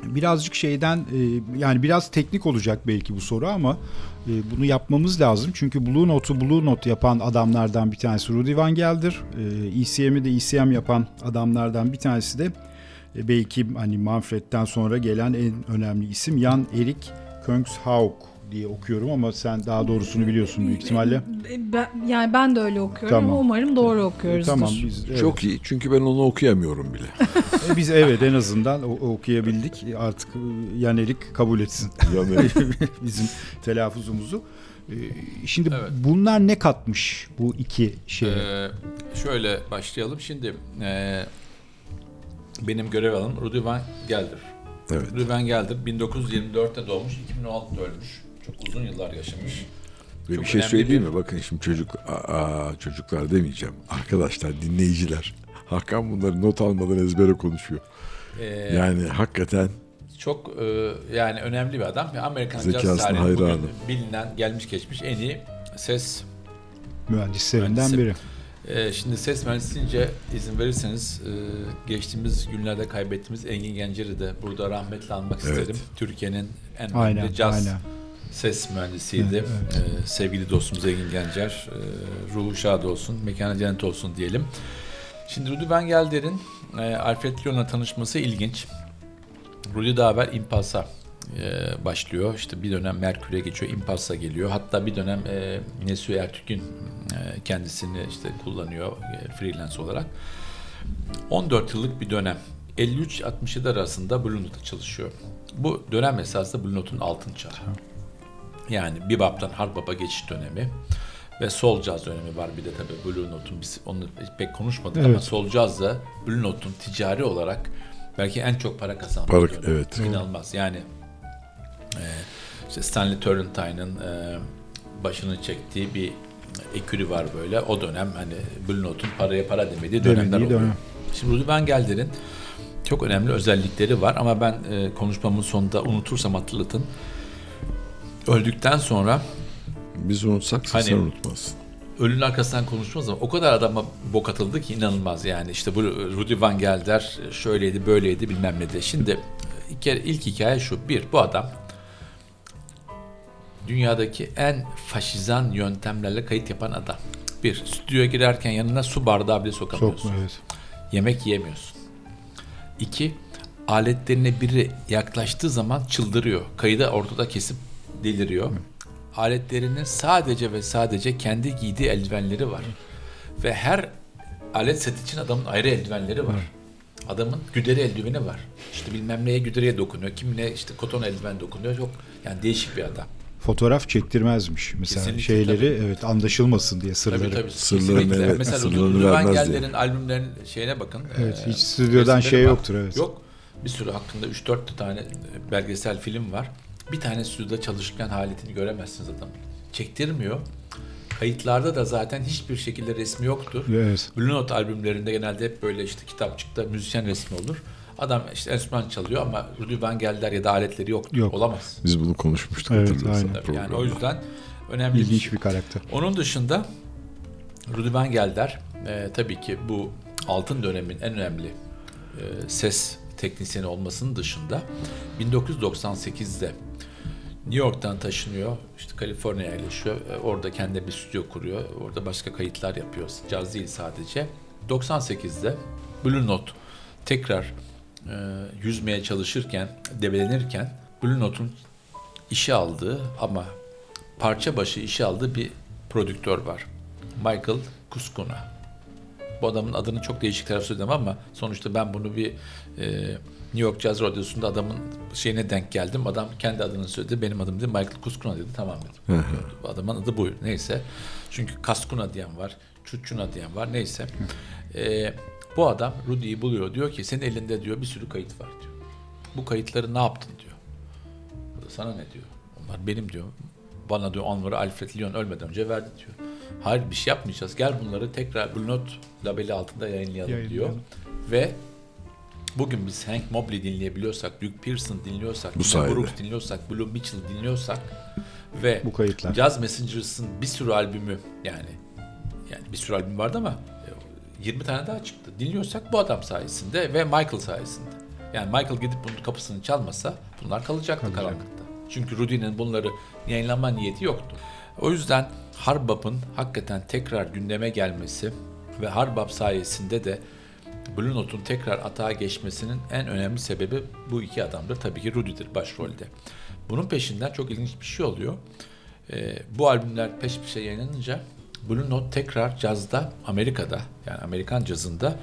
Birazcık şeyden e, yani biraz teknik olacak belki bu soru ama bunu yapmamız lazım. Çünkü Blue Note'u Blue Note yapan adamlardan bir tanesi Rudy Van Gelder. E, ECM'i de ECM yapan adamlardan bir tanesi de belki hani Manfred'den sonra gelen en önemli isim Jan Erik Köngshaug diye okuyorum ama sen daha doğrusunu biliyorsun büyük ihtimalle. E, Ben, yani ben de öyle okuyorum Tamam. ama umarım doğru okuyoruzdur. Tamam biz evet. Çok iyi çünkü ben onu okuyamıyorum bile. *laughs* E, biz evet en azından okuyabildik. Artık e, Jan Erik kabul etsin *laughs* Yani *laughs* bizim telaffuzumuzu. Şimdi Evet. bunlar ne katmış bu iki şeye? Ee, şöyle başlayalım. Şimdi e, benim görev alanım Rudy Van Gelder. evet. Rudy Van Gelder 1924'te doğmuş, 2016'da ölmüş. Çok uzun yıllar yaşamış. Ve Çok bir şey söyleyeyim bir- mi? Bakın şimdi çocuk, aa, çocuklar demeyeceğim. Arkadaşlar, dinleyiciler. *laughs* Hakan bunları not almadan ezbere konuşuyor. Ee, Yani hakikaten Çok e, yani önemli bir adam. Amerikan caz tarihinin bilinen, gelmiş geçmiş en iyi ses Mühendislerinden mühendisi. biri. Ee, şimdi ses mühendisliğince izin verirseniz e, geçtiğimiz günlerde kaybettiğimiz Engin Gencer'i de burada rahmetle anmak Evet. isterim. Türkiye'nin en önemli Aynen, caz aynen. Ses mühendisiydi. Ee, sevgili dostumuz Engin Gencer. e, ruhu şad olsun, mekanı cennet olsun diyelim. Şimdi Rudy Van Gelder'in e, Alfred Lyon'la tanışması ilginç. Rudy daha evvel Impulse'a e, başlıyor. İşte bir dönem Merkür'e geçiyor, Impulse'a geliyor. Hatta bir dönem e, Nesu Ertürk'ün e, kendisini işte kullanıyor e, freelance olarak. 14 yıllık bir dönem. 53-67 arasında Blue Note'da çalışıyor. Bu dönem esasında Blue Note'un altın çağı. Yani bebop'tan hard bop'a geçiş dönemi ve soul jazz dönemi var bir de tabii Blue Note'un biz onu pek konuşmadık ama Evet. soul jazz da Blue Note'un ticari olarak belki en çok para kazandığı Para- dönem. evet. İnanılmaz. Yani e, işte Stanley Turrentine'ın e, başını çektiği bir ekürü var böyle. O dönem hani Blue Note'un paraya para demediği dönemler Demediği oluyor. dönem. Şimdi Rudy Van Gelder'in çok önemli özellikleri var ama ben e, konuşmamın sonunda unutursam hatırlatın. Öldükten sonra biz unutsak Hani- sen unutmazsın. ölünün arkasından konuşmaz ama o kadar adama bok atıldı ki inanılmaz yani. işte bu Rudy Van Gelder şöyleydi böyleydi bilmem ne de. Şimdi ilk, hikaye şu. Bir, bu adam dünyadaki en faşizan yöntemlerle kayıt yapan adam. Bir, stüdyoya girerken yanına su bardağı bile sokamıyorsun. Çok evet. Yemek yiyemiyorsun. İki, aletlerine biri yaklaştığı zaman çıldırıyor. Kaydı ortada kesip deliriyor. Aletlerinin sadece ve sadece kendi giydiği eldivenleri var. Ve her alet set için adamın ayrı eldivenleri var. Adamın güderi eldiveni var. İşte bilmem neye güderiye dokunuyor. Kimine işte koton eldiven dokunuyor. Çok yani değişik bir adam. Fotoğraf çektirmezmiş mesela Kesinlikle, şeyleri tabii. evet anlaşılmasın diye sırları. Tabii tabii. Sırlarını evet, Mesela sırlarını vermez diye. Gelder'in albümlerin şeyine bakın. Evet, Ee, hiç stüdyodan şey yoktur, evet. Yok. Bir sürü hakkında 3-4 tane belgesel film var. Bir tane stüdyoda çalışırken haletini göremezsiniz adam. Çektirmiyor. Kayıtlarda da zaten hiçbir şekilde resmi yoktur. Evet. Blue Note albümlerinde genelde hep böyle işte kitapçıkta müzisyen resmi olur. Adam işte enstrüman çalıyor ama Rudy Van Gelder ya da aletleri yoktur. Yok. Olamaz. Biz bunu konuşmuştuk Evet, hatırlarsan aynen. Tabii yani o yüzden önemli bir şey. İlginç bir karakter. Onun dışında Rudy Van Gelder e, tabii ki bu altın dönemin en önemli e, ses teknisyeni olmasının dışında 1998'de New York'tan taşınıyor. işte Kaliforniya'ya yerleşiyor. E, orada kendi bir stüdyo kuruyor. Orada başka kayıtlar yapıyor. Caz değil sadece. 98'de Blue Note tekrar e, yüzmeye çalışırken, debelenirken Blue Note'un işe aldığı ama parça başı işe aldığı bir prodüktör var. Michael Kuskuna. Bu adamın adını çok değişik taraf söyledim ama sonuçta ben bunu bir e, New York Jazz Radyosu'nda adamın şeyine denk geldim. Adam kendi adını söyledi. Benim adım dedi. Michael Kuskuna dedi. Tamam dedim. Adamın adı bu. Neyse. Çünkü Kaskuna diyen var. Çuçuna diyen var. Neyse. Ee, bu adam Rudy'yi buluyor. Diyor ki senin elinde diyor bir sürü kayıt var diyor. Bu kayıtları ne yaptın diyor. Bu da sana ne diyor. Onlar benim diyor. Bana diyor onları Alfred Lyon ölmeden önce verdi diyor. Hayır bir şey yapmayacağız. Gel bunları tekrar Blue Note labeli altında yayınlayalım, Yayınlayalım. diyor. Ve bugün biz Hank Mobley dinleyebiliyorsak, Luke Pearson dinliyorsak, Bu sayede. Brooks dinliyorsak, Blue Mitchell dinliyorsak ve Bu kayıtlar. Jazz Messengers'ın bir sürü albümü yani yani bir sürü albüm vardı ama e, 20 tane daha çıktı. Dinliyorsak bu adam sayesinde ve Michael sayesinde. Yani Michael gidip bunun kapısını çalmasa bunlar kalacaktı karanlıkta. Çünkü Rudy'nin bunları yayınlama niyeti yoktu. O yüzden Harbap'ın hakikaten tekrar gündeme gelmesi ve Harbap sayesinde de Blue Note'un tekrar atağa geçmesinin en önemli sebebi bu iki adamdır. Tabii ki Rudy'dir başrolde. Bunun peşinden çok ilginç bir şey oluyor. Ee, bu albümler peş peşe yayınlanınca Blue Note tekrar cazda Amerika'da yani Amerikan cazında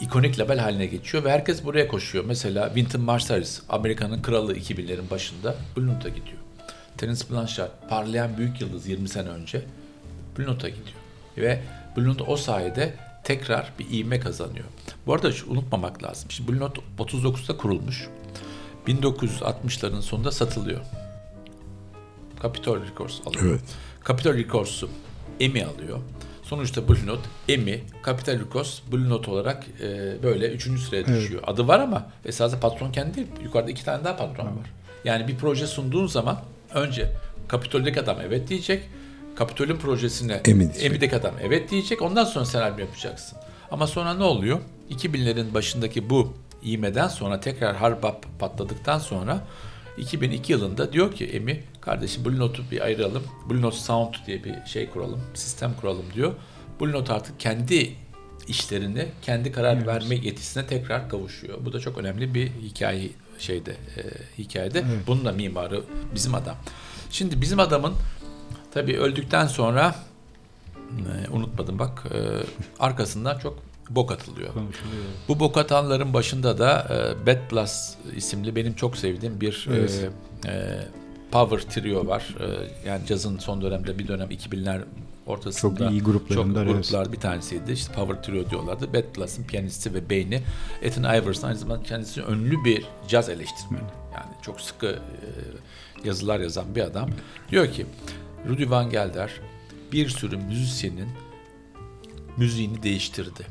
ikonik label haline geçiyor ve herkes buraya koşuyor. Mesela Wynton Marsalis Amerika'nın kralı 2000'lerin başında Blue Note'a gidiyor. Terence Blanchard parlayan büyük yıldız 20 sene önce Blue Note'a gidiyor. Ve Blue Note o sayede tekrar bir ivme kazanıyor. Bu arada şu unutmamak lazım. Şimdi Blue Note 39'da kurulmuş. 1960'ların sonunda satılıyor. Capitol Records alıyor. Evet. Capitol Records'u EMI alıyor. Sonuçta Blue Note, EMI, Capitol Records, Blue Note olarak e, böyle üçüncü sıraya düşüyor. Adı var ama esasında patron kendi değil. Yukarıda iki tane daha patron var. Yani bir proje sunduğun zaman önce Capitol'deki adam evet diyecek. Capitol'ün projesine EMI diyecek. EMI'deki adam evet diyecek. Ondan sonra sen albüm yapacaksın. Ama sonra ne oluyor? 2000'lerin başındaki bu iğmeden sonra tekrar Harbap patladıktan sonra 2002 yılında diyor ki Emi kardeşim Blue Note'u bir ayıralım. Blue Note Sound diye bir şey kuralım, sistem kuralım diyor. Blue Note artık kendi işlerini, kendi karar verme yetisine tekrar kavuşuyor. Bu da çok önemli bir hikaye şeyde e, hikayede. Bunun da mimarı bizim adam. Şimdi bizim adamın tabii öldükten sonra e, unutmadım bak e, arkasından çok bok atılıyor. Konuşuluyor. Bu bok atanların başında da e, Bad Plus isimli benim çok sevdiğim bir Evet. e, e, power trio var. E, yani cazın son dönemde bir dönem 2000'ler ortasında Çok iyi çok evet. gruplar bir tanesiydi. İşte Power Trio diyorlardı. Bad Plus'ın piyanisti ve beyni Ethan Iverson aynı zamanda kendisi ünlü bir caz eleştirmeni. Yani çok sıkı e, yazılar yazan bir adam. Diyor ki Rudy Van Gelder bir sürü müzisyenin müziğini değiştirdi.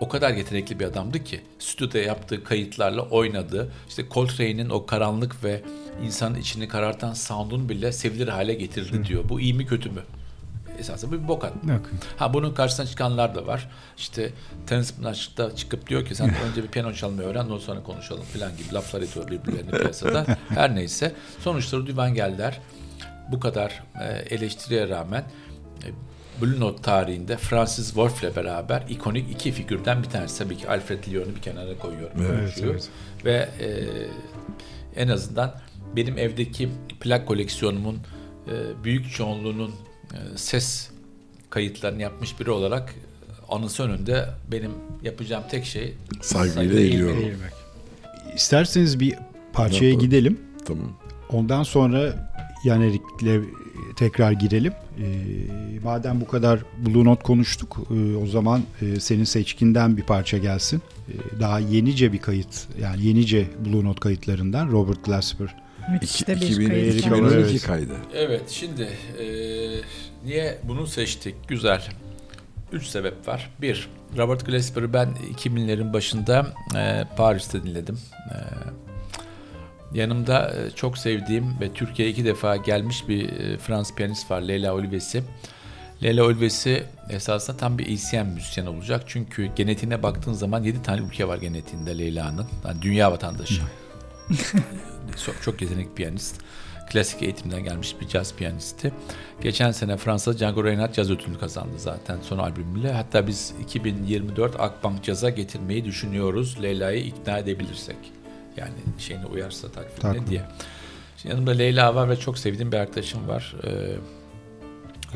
O kadar yetenekli bir adamdı ki stüdyoda yaptığı kayıtlarla oynadı. İşte Coltrane'in o karanlık ve insanın içini karartan sound'unu bile sevilir hale getirdi diyor. Bu iyi mi kötü mü? Esasında bir bok at. Yok. Ha bunun karşısına çıkanlar da var. İşte Blanchard da çıkıp diyor ki sen *laughs* önce bir piyano çalmayı öğren ondan sonra konuşalım falan gibi laflar ediyor birbirlerine piyasada. *laughs* Her neyse. Sonuçta Rudy Van Gelder bu kadar e, eleştiriye rağmen e, Blue Note tarihinde Francis Wolff'le beraber ikonik iki figürden bir tanesi. Tabii ki Alfred Lyon'u bir kenara koyuyorum. Evet, konuşuyor. evet. Ve e, en azından benim evdeki plak koleksiyonumun e, büyük çoğunluğunun e, ses kayıtlarını yapmış biri olarak anısı önünde benim yapacağım tek şey Saygıyla eğiliyorum. İsterseniz bir parçaya Yapalım. gidelim. Tamam. Ondan sonra Yan Erik'le tekrar girelim. Ee, madem bu kadar Blue Note konuştuk, e, o zaman e, senin seçkinden bir parça gelsin. E, daha yenice bir kayıt, yani yenice Blue Note kayıtlarından Robert Glasper. Müthiş İki- de bir 2000 kayıt. 2012 Evet. kaydı. Evet şimdi e, niye bunu seçtik? Güzel. Üç sebep var. Bir, Robert Glasper'ı ben 2000'lerin başında e, Paris'te dinledim. E, yanımda e, çok sevdiğim ve Türkiye'ye iki defa gelmiş bir e, Fransız piyanist var Leyla Olvesi. Leyla Olvesi esasında tam bir ECM müzisyen olacak. Çünkü genetiğine baktığın zaman 7 tane ülke var genetiğinde Leyla'nın. Yani dünya vatandaşı. *laughs* çok, çok yetenekli piyanist. Klasik eğitimden gelmiş bir caz piyanisti. Geçen sene Fransa Django Reinhardt caz ödülünü kazandı zaten son albümüyle. Hatta biz 2024 Akbank Caz'a getirmeyi düşünüyoruz. Leyla'yı ikna edebilirsek. Yani şeyine uyarsa takvimine Takvim. diye. Şimdi yanımda Leyla var ve çok sevdiğim bir arkadaşım var. Ee,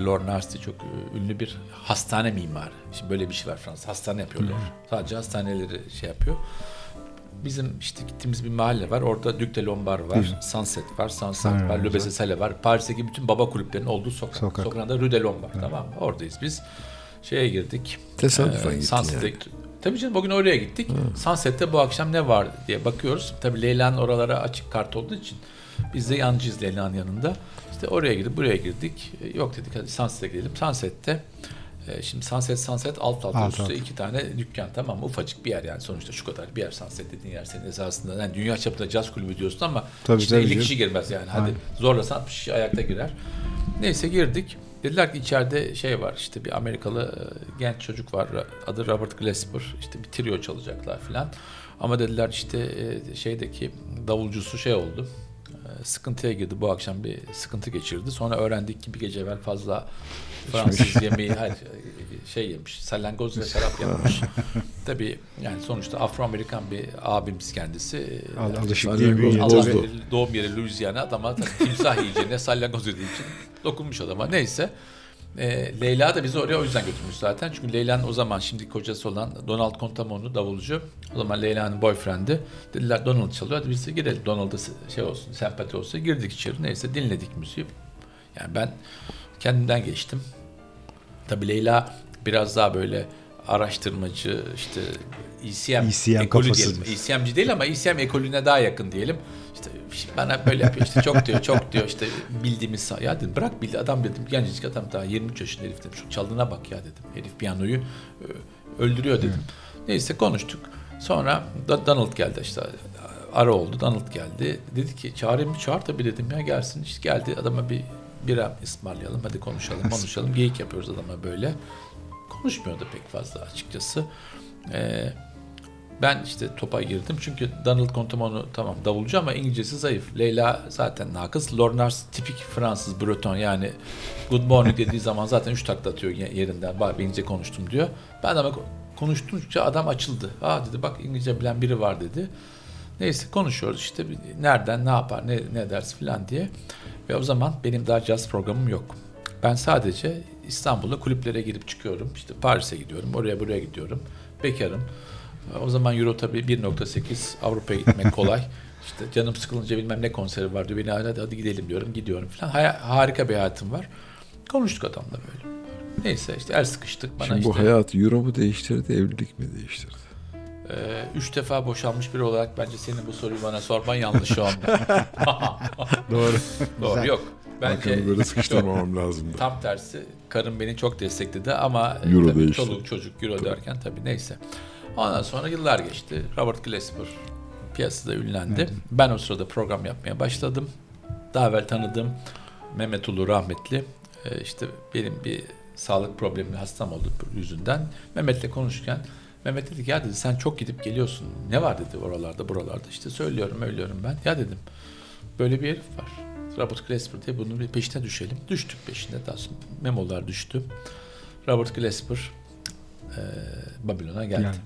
Lord Narsti çok e, ünlü bir hastane mimarı. Şimdi böyle bir şey var Fransa. Hastane yapıyorlar. Sadece hastaneleri şey yapıyor. bizim işte gittiğimiz bir mahalle var. Orada Duc de Lombard var, Sunset var, Sunset var. Besesele var. Paris'teki bütün baba kulüplerinin olduğu sokak. Sokak. Sokağında Rue de Lombard tamam mı? Oradayız biz. Şeye girdik. Tesadüfen Ee, gittin Sunset'e yani. Tabii canım bugün oraya gittik. Sunset'te bu akşam ne var diye bakıyoruz. Tabii Leyla'nın oralara açık kart olduğu için biz de yancıyız Leyla'nın yanında. İşte oraya gidip buraya girdik. E, Yok dedik hadi Sunset'e gidelim. Sunset'te e, şimdi Sunset Sunset alt alta Alt üstte alta. iki tane dükkan tamam mı? Ufacık bir yer yani sonuçta şu kadar bir yer Sunset dediğin yer senin esasında. Yani dünya çapında caz kulübü diyorsun ama Tabii, içine tabii 50 canım. kişi girmez yani. Hadi Aynen. zorlasan 60 kişi ayakta girer. Neyse girdik. Dediler ki içeride şey var işte bir Amerikalı e, genç çocuk var adı Robert Glasper işte bir trio çalacaklar filan. Ama dediler işte e, şeydeki davulcusu şey oldu e, sıkıntıya girdi bu akşam bir sıkıntı geçirdi. Sonra öğrendik ki bir gece evvel fazla Fransız yemeği hayır, *laughs* şey yemiş salyangoz ve şarap yapmış. *laughs* Tabii yani sonuçta Afro-Amerikan bir abimiz kendisi. E, Al- alışık Salyangoz değil. Allah bozdu. doğum yeri Louisiana adama tabii timsah yiyeceğine salyangoz yediği için dokunmuş adama. Neyse. Ee, Leyla da bizi oraya o yüzden götürmüş zaten. Çünkü Leyla'nın o zaman şimdi kocası olan Donald Contamonu davulcu. O zaman Leyla'nın boyfriend'i. Dediler Donald çalıyor. Hadi biz de girelim. Donald'a şey olsun, sempati olsa girdik içeri. Neyse dinledik müziği. Yani ben kendimden geçtim. Tabii Leyla biraz daha böyle araştırmacı işte ECM, ECM ekolü diyelim. ECM'ci değil ama ECM ekolüne daha yakın diyelim. İşte bana böyle yapıyor işte çok diyor çok diyor işte bildiğimiz ya dedim bırak bildi adam dedim gencecik adam daha 23 yaşında herif dedim şu çaldığına bak ya dedim herif piyanoyu e, öldürüyor dedim. Neyse konuştuk. Sonra Donald geldi işte ara oldu Donald geldi. Dedi ki çağırayım mı? Çağır tabii dedim ya gelsin. İşte geldi adama bir bira ısmarlayalım hadi konuşalım *laughs* konuşalım. Geyik yapıyoruz adama böyle. Konuşmuyordu pek fazla açıkçası. Ee, ben işte topa girdim çünkü Donald Contamonu tamam davulcu ama İngilizcesi zayıf. Leyla zaten nakıs. Lornars tipik Fransız Breton yani good morning dediği zaman zaten üç takla atıyor ye- yerinden. Bak İngilizce konuştum diyor. Ben ama konuştukça adam açıldı. Aa dedi bak İngilizce bilen biri var dedi. Neyse konuşuyoruz işte nereden ne yapar ne, ne dersi falan diye. Ve o zaman benim daha caz programım yok. Ben sadece İstanbul'da kulüplere girip çıkıyorum. İşte Paris'e gidiyorum, oraya buraya gidiyorum. Bekarım. O zaman Euro tabii 1.8 Avrupa'ya gitmek kolay. *laughs* İşte canım sıkılınca bilmem ne konseri var diyor. Beni hadi, hadi gidelim diyorum. Gidiyorum falan. Hay- harika bir hayatım var. Konuştuk adamla böyle. Neyse işte el sıkıştık. Bana Şimdi işte bu hayat euro mu değiştirdi, evlilik mi değiştirdi? e, üç defa boşanmış biri olarak bence senin bu soruyu bana sorman yanlış şu anda. *laughs* Doğru. *laughs* Doğru Güzel. yok. Bence Hakan'ı böyle *laughs* sıkıştırmamam lazımdı. Tam tersi karım beni çok destekledi ama Euro tabii değişti. çoluk çocuk euro derken tabii neyse. Ondan sonra yıllar geçti. Robert Glasper piyasada ünlendi. Ben o sırada program yapmaya başladım. Daha evvel tanıdığım Mehmet Ulu rahmetli e, işte benim bir sağlık problemi hastam oldu yüzünden. Mehmet'le konuşurken Mehmet dedi ki ya dedi sen çok gidip geliyorsun. Ne var dedi oralarda buralarda. İşte söylüyorum öylüyorum ben. Ya dedim böyle bir herif var. Robert Glasper diye bunun bir peşine düşelim. Düştük peşine. Daha sonra memolar düştü. Robert Glasper e, Babilon'a geldi. Yani.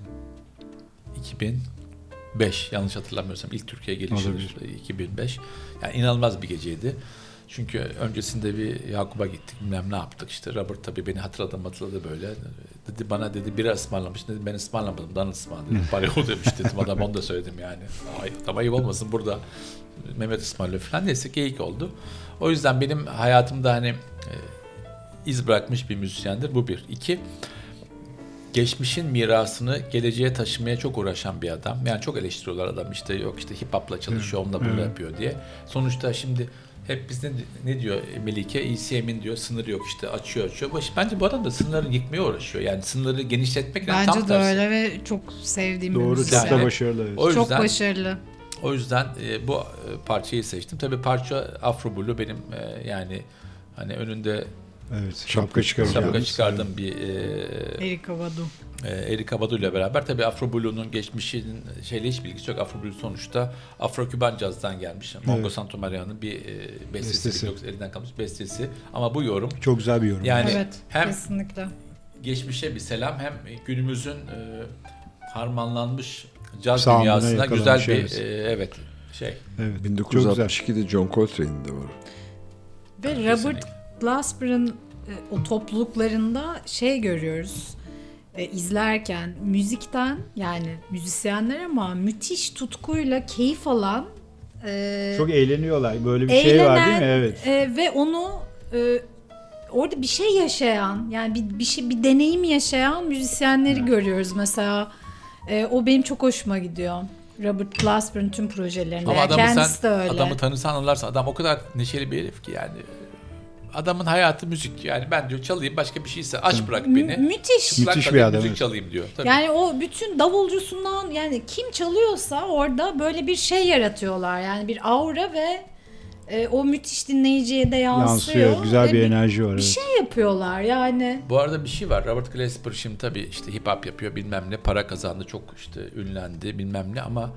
2005 yanlış hatırlamıyorsam ilk Türkiye gelişi Olabilir. 2005. Yani inanılmaz bir geceydi. Çünkü öncesinde bir Yakup'a gittik bilmem ne yaptık işte Robert tabii beni hatırladı hatırladı böyle dedi bana dedi bira ısmarlamış dedi ben ısmarlamadım Donald ısmarladı *laughs* parayı o demiş dedim adam onu da söyledim yani ay, tam ayıp olmasın burada Mehmet ısmarlıyor falan neyse geyik oldu o yüzden benim hayatımda hani e, iz bırakmış bir müzisyendir bu bir iki geçmişin mirasını geleceğe taşımaya çok uğraşan bir adam. Yani çok eleştiriyorlar adam işte yok işte hip hop'la çalışıyor, onunla bunu yapıyor diye. Sonuçta şimdi hep biz ne, ne diyor Melike? ECM'in diyor sınırı yok işte açıyor açıyor. Baş- Bence bu adam da sınırları yıkmaya uğraşıyor. Yani sınırları genişletmek yani tam Bence de tersi. öyle ve çok sevdiğim bir Doğru çok da başarılı. evet. O yüzden, Çok başarılı. O yüzden e, bu e, parçayı seçtim. Tabii parça Afro Blue benim e, yani hani önünde Evet. Şapka çıkaracağım. şapka çıkardığım bir e, Erika Badu. e, Erika Badu ile beraber tabii Afro Blue'nun geçmişinin şeyle hiç bilgisi yok. Afro Blue sonuçta Afro-Küban cazdan gelmiş. Mongo Evet. Santamaria'nın bir e, bestesi, Bestesi. elinden kalmış bestesi. Ama bu yorum Çok güzel bir yorum. yani evet, hem kesinlikle. geçmişe bir selam hem günümüzün e, harmanlanmış caz dünyasına güzel bir evet. e, evet şey. evet. Çok güzel. 1962'de John Coltrane'in de var. Ve Robert Glasper'ın e, o topluluklarında şey görüyoruz. e, izlerken müzikten yani müzisyenler ama müthiş tutkuyla keyif alan e, Çok eğleniyorlar. Böyle bir şey var değil mi? Evet. e, ve onu e, orada bir şey yaşayan yani bir, bir şey bir deneyim yaşayan müzisyenleri görüyoruz mesela. E, o benim çok hoşuma gidiyor. Robert Glasper'ın tüm projelerinde. Ama adamı kendisi sen de öyle. adamı tanısan anlarsın. Adam o kadar neşeli bir herif ki yani. Adamın hayatı müzik. Yani ben diyor çalayım başka bir şeyse aç bırak Mü- beni. müthiş. Çıplak Müthiş bir adam, Müzik evet. çalayım diyor. Tabii. Yani o bütün davulcusundan yani kim çalıyorsa orada böyle bir şey yaratıyorlar. Yani bir aura ve e, o müthiş dinleyiciye de yansıyor. Yansıyor. Güzel Ve bir enerji var. Bir evet. şey yapıyorlar yani. Bu arada bir şey var. Robert Glasper şimdi tabii işte hip hop yapıyor bilmem ne. Para kazandı çok işte ünlendi bilmem ne ama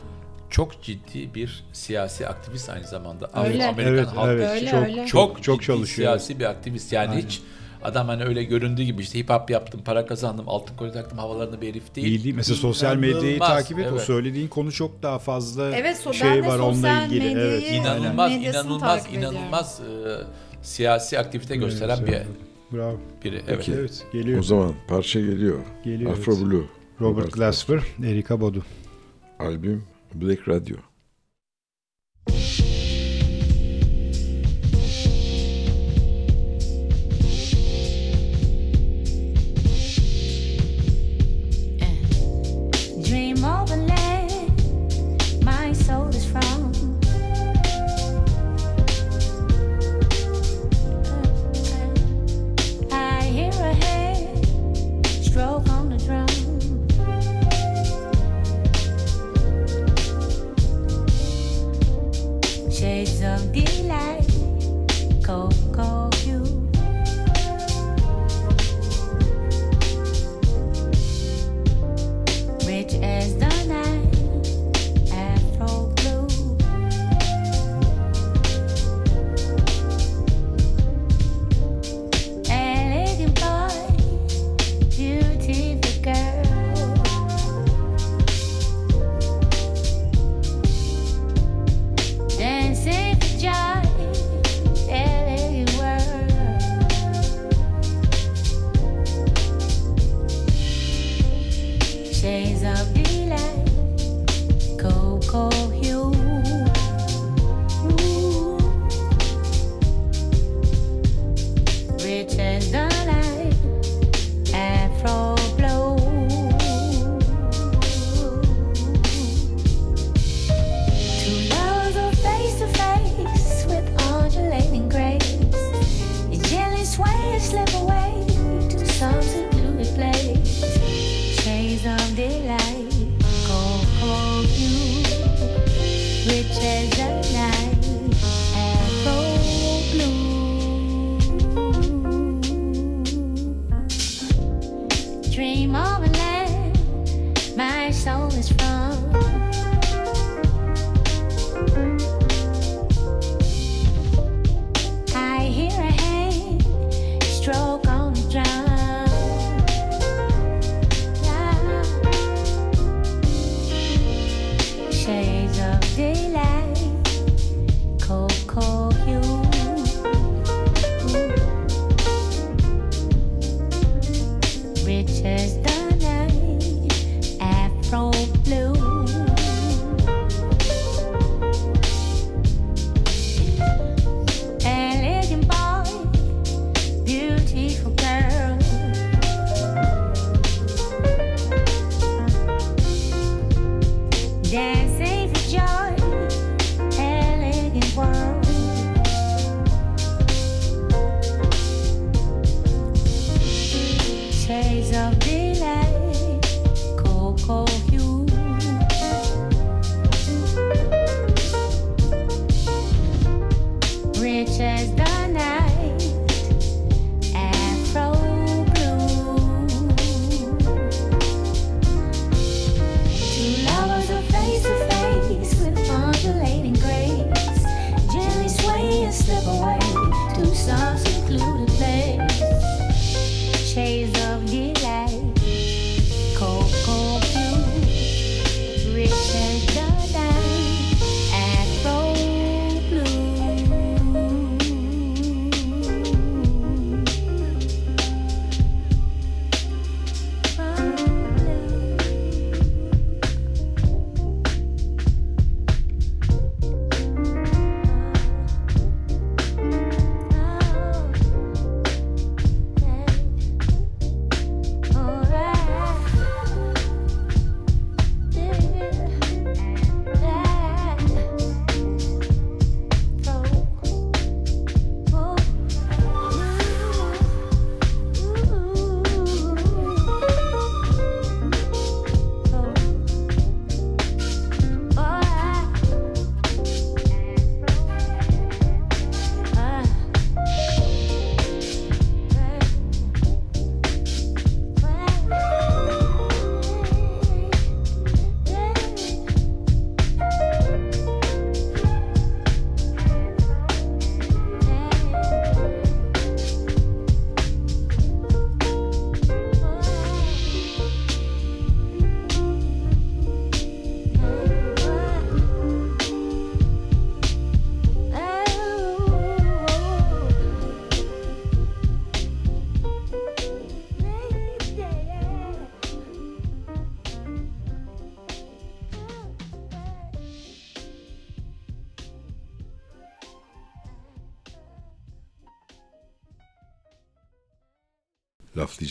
çok ciddi bir siyasi aktivist aynı zamanda. Öyle. Amerikan Evet, halk evet. Öyle, çok, öyle. çok çok çok ciddi çalışıyor. siyasi bir aktivist. Yani Aynen. hiç adam hani öyle göründüğü gibi işte hip hop yaptım, para kazandım, altın kolye taktım havalarında bir herif değil. İyi değil. Mesela sosyal medyayı İnanılmaz, takip et. O evet. söylediğin konu çok daha fazla Evet, so- ben şey de var onunla sosyal ilgili. medyayı- Evet. İnanılmaz, Medyasını inanılmaz, takip ediyorum. inanılmaz e, siyasi aktivite gösteren bir Bravo. biri. Evet. Peki. Evet, geliyor. O zaman parça geliyor. Geliyor, Afro evet. Blue. Robert Glasper, Erika Bodu. Albüm Black Radio.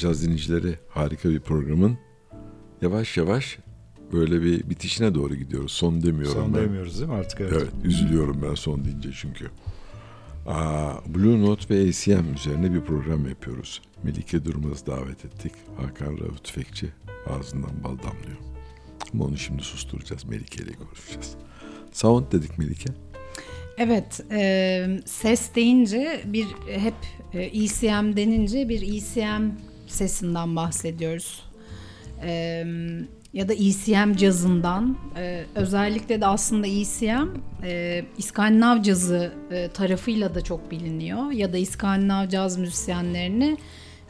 Laflayacağız dinleyicileri harika bir programın yavaş yavaş böyle bir bitişine doğru gidiyoruz. Son demiyorum Son ben. demiyoruz değil mi artık? Evet. Evet, üzülüyorum ben son deyince çünkü. Aa, Blue Note ve ACM üzerine bir program yapıyoruz. Melike Durmaz'ı davet ettik. Hakan Rauf Tüfekçi ağzından bal damlıyor. Ama onu şimdi susturacağız. Melike ile konuşacağız. Sound dedik Melike. Evet, e, ses deyince bir hep e, ECM denince bir ECM sesinden bahsediyoruz. E, ya da ECM cazından. E, özellikle de aslında ECM e, İskandinav cazı e, tarafıyla da çok biliniyor. Ya da İskandinav caz müzisyenlerini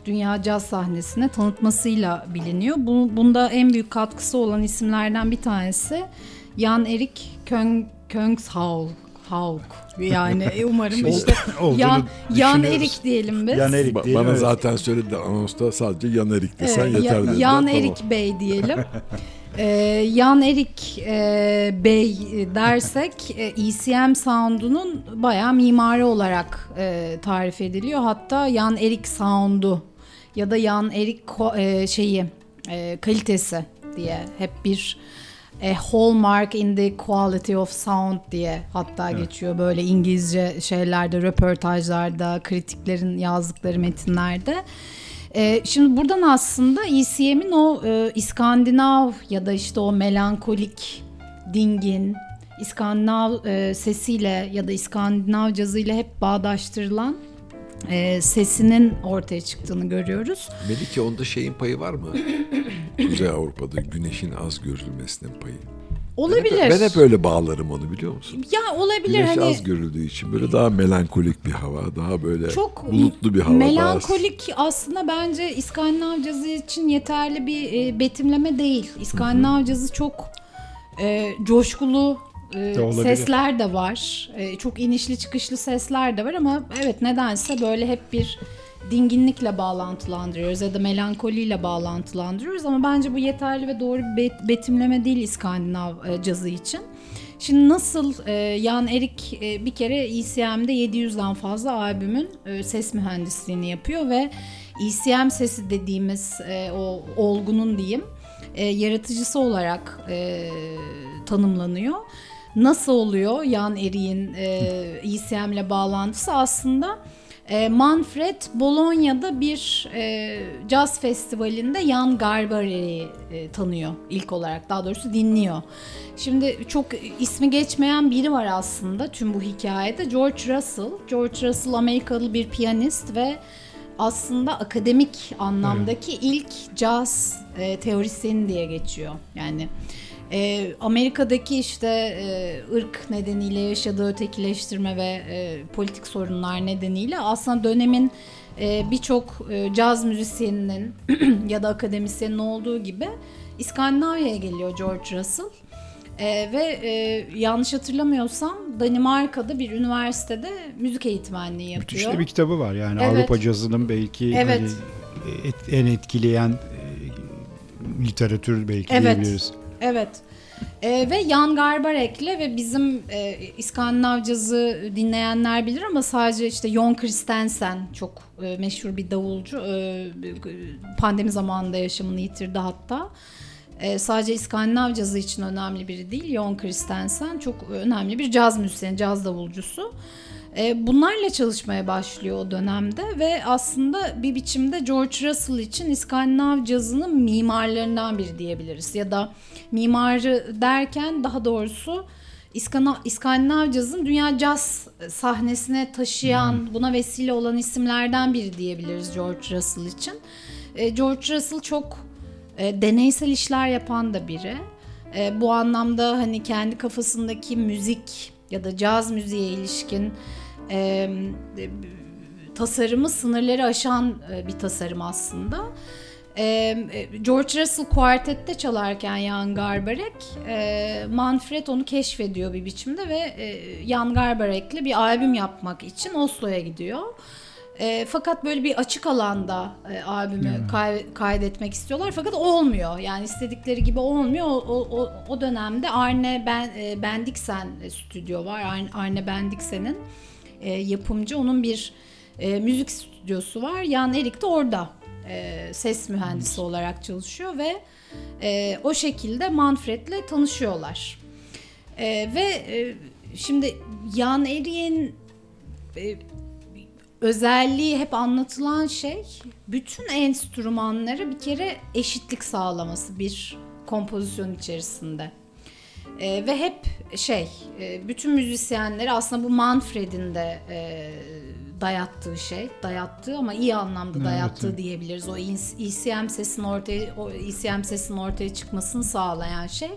dünya caz sahnesine tanıtmasıyla biliniyor. Bu, bunda en büyük katkısı olan isimlerden bir tanesi Jan Erik Köng, Köngshaug. Haug. Yani e, umarım işte *laughs* Olduğunu Yan, Yan. Erik diyelim biz. Yan Erik değil bana mi? zaten söyledi anonsta sadece Yan Erik desen Evet, yeter Ya-. Yan Tamam. Erik Bey diyelim. *laughs* Ee, Yan Erik e, Bey dersek e, ECM sound'unun bayağı mimari olarak e, tarif ediliyor. Hatta Yan Erik sound'u ya da Yan Erik e, şeyi e, kalitesi diye hep bir e, hallmark in the quality of sound diye hatta geçiyor böyle İngilizce şeylerde, röportajlarda, kritiklerin yazdıkları metinlerde. E, şimdi buradan aslında ECM'in o e, İskandinav ya da işte o melankolik, dingin, İskandinav e, sesiyle ya da İskandinav cazıyla hep bağdaştırılan e, sesinin ortaya çıktığını görüyoruz. Melike onda şeyin payı var mı? *coughs* Kuzey Avrupa'da güneşin az görülmesinin payı. Olabilir. Ben hep, ben hep öyle bağlarım onu biliyor musun? ya olabilir Güneş hani az görüldüğü için böyle daha melankolik bir hava, daha böyle çok bulutlu bir hava. daha- Melankolik aslında bence İskandinav cazı için yeterli bir e, betimleme değil. İskandinav cazı çok e, coşkulu e, sesler de var. E, çok inişli çıkışlı sesler de var ama evet nedense böyle hep bir dinginlikle bağlantılandırıyoruz ya da melankoliyle bağlantılandırıyoruz ama bence bu yeterli ve doğru bir bet- betimleme değil İskandinav e, cazı için. Şimdi nasıl e, Jan Erik e, bir kere ECM'de 700'den fazla albümün e, ses mühendisliğini yapıyor ve ECM sesi dediğimiz e, o olgunun diyeyim e, yaratıcısı olarak e, tanımlanıyor. Nasıl oluyor Jan Erik'in e, ECM ile bağlantısı aslında e, Manfred Bologna'da bir e, caz festivalinde Jan Garbarelli'yi e, tanıyor ilk olarak daha doğrusu dinliyor. Şimdi çok ismi geçmeyen biri var aslında tüm bu hikayede George Russell. George Russell Amerikalı bir piyanist ve aslında akademik anlamdaki ilk caz e, teorisyeni diye geçiyor. Yani e, Amerika'daki işte e, ırk nedeniyle yaşadığı ötekileştirme ve e, politik sorunlar nedeniyle aslında dönemin e, birçok e, caz müzisyeninin *clears throat* ya da akademisyenin olduğu gibi İskandinavya'ya geliyor George Russell. E, ve e, yanlış hatırlamıyorsam Danimarka'da bir üniversitede müzik eğitmenliği yapıyor. Müthiş de bir kitabı var yani Evet. Avrupa cazının belki Evet. hani, et- en etkileyen e, literatür belki Evet. diyebiliriz. Evet. Ee, ve Jan Garbarek'le ve bizim e, İskandinav cazı dinleyenler bilir ama sadece işte Jon Christensen çok e, meşhur bir davulcu. E, pandemi zamanında yaşamını yitirdi hatta. E, sadece İskandinav cazı için önemli biri değil. Jon Christensen çok önemli bir caz müzisyeni, caz davulcusu. E, bunlarla çalışmaya başlıyor o dönemde ve aslında bir biçimde George Russell için İskandinav cazının mimarlarından biri diyebiliriz. Ya da mimarı derken daha doğrusu İskandinav, cazın dünya caz sahnesine taşıyan, buna vesile olan isimlerden biri diyebiliriz George Russell için. E, George Russell çok e, deneysel işler yapan da biri. E, bu anlamda hani kendi kafasındaki müzik ya da caz müziğe ilişkin e, tasarımı sınırları aşan bir tasarım aslında. E, George Russell kuartette çalarken Jan Garbarek, e, Manfred onu keşfediyor bir biçimde ve e, Jan Garbarek'le bir albüm yapmak için Oslo'ya gidiyor. E, fakat böyle bir açık alanda e, albümü kay- kaydetmek istiyorlar fakat olmuyor. Yani istedikleri gibi olmuyor. O, o, o, o dönemde Arne ben, e, Bendiksen stüdyo var. Arne, Arne Bendiksen'in e, yapımcı. Onun bir e, müzik stüdyosu var. Jan Erik de orada e, ses mühendisi olarak çalışıyor ve e, o şekilde Manfred'le tanışıyorlar. E, ve e, şimdi Jan Erik'in e, özelliği hep anlatılan şey bütün enstrümanları bir kere eşitlik sağlaması bir kompozisyon içerisinde. E, ve hep şey e, bütün müzisyenleri aslında bu Manfred'in de e, dayattığı şey dayattığı ama iyi anlamda dayattığı evet. diyebiliriz. O ECM sesinin ortaya o ECM sesinin ortaya çıkmasını sağlayan şey.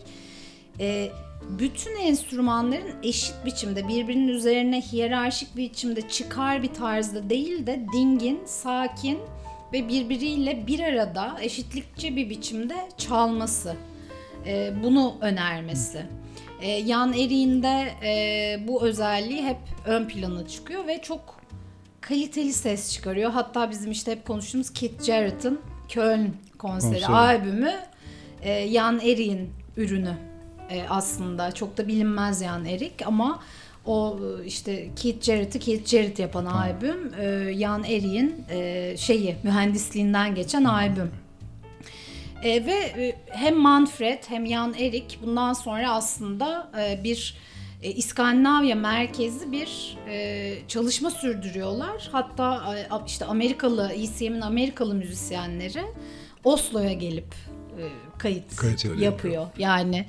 E, bütün enstrümanların eşit biçimde birbirinin üzerine hiyerarşik bir biçimde çıkar bir tarzda değil de dingin, sakin ve birbiriyle bir arada eşitlikçi bir biçimde çalması. E, bunu önermesi. E, Jan Erik'in de e, bu özelliği hep ön plana çıkıyor ve çok kaliteli ses çıkarıyor. Hatta bizim işte hep konuştuğumuz Keith Jarrett'ın Köln konseri, Konseri. albümü e, Jan Erik'in ürünü e, aslında. Çok da bilinmez Jan Erik ama o e, işte Keith Jarrett'ı Keith Jarrett yapan albüm e, Jan Erik'in e, şeyi mühendisliğinden geçen albüm. E, ve e, hem Manfred hem Jan Erik bundan sonra aslında e, bir e, İskandinavya merkezi bir e, çalışma sürdürüyorlar. Hatta e, işte Amerikalı, ECM'in Amerikalı müzisyenleri Oslo'ya gelip e, kayıt, Kayıt yapıyor. yapıyor. Yani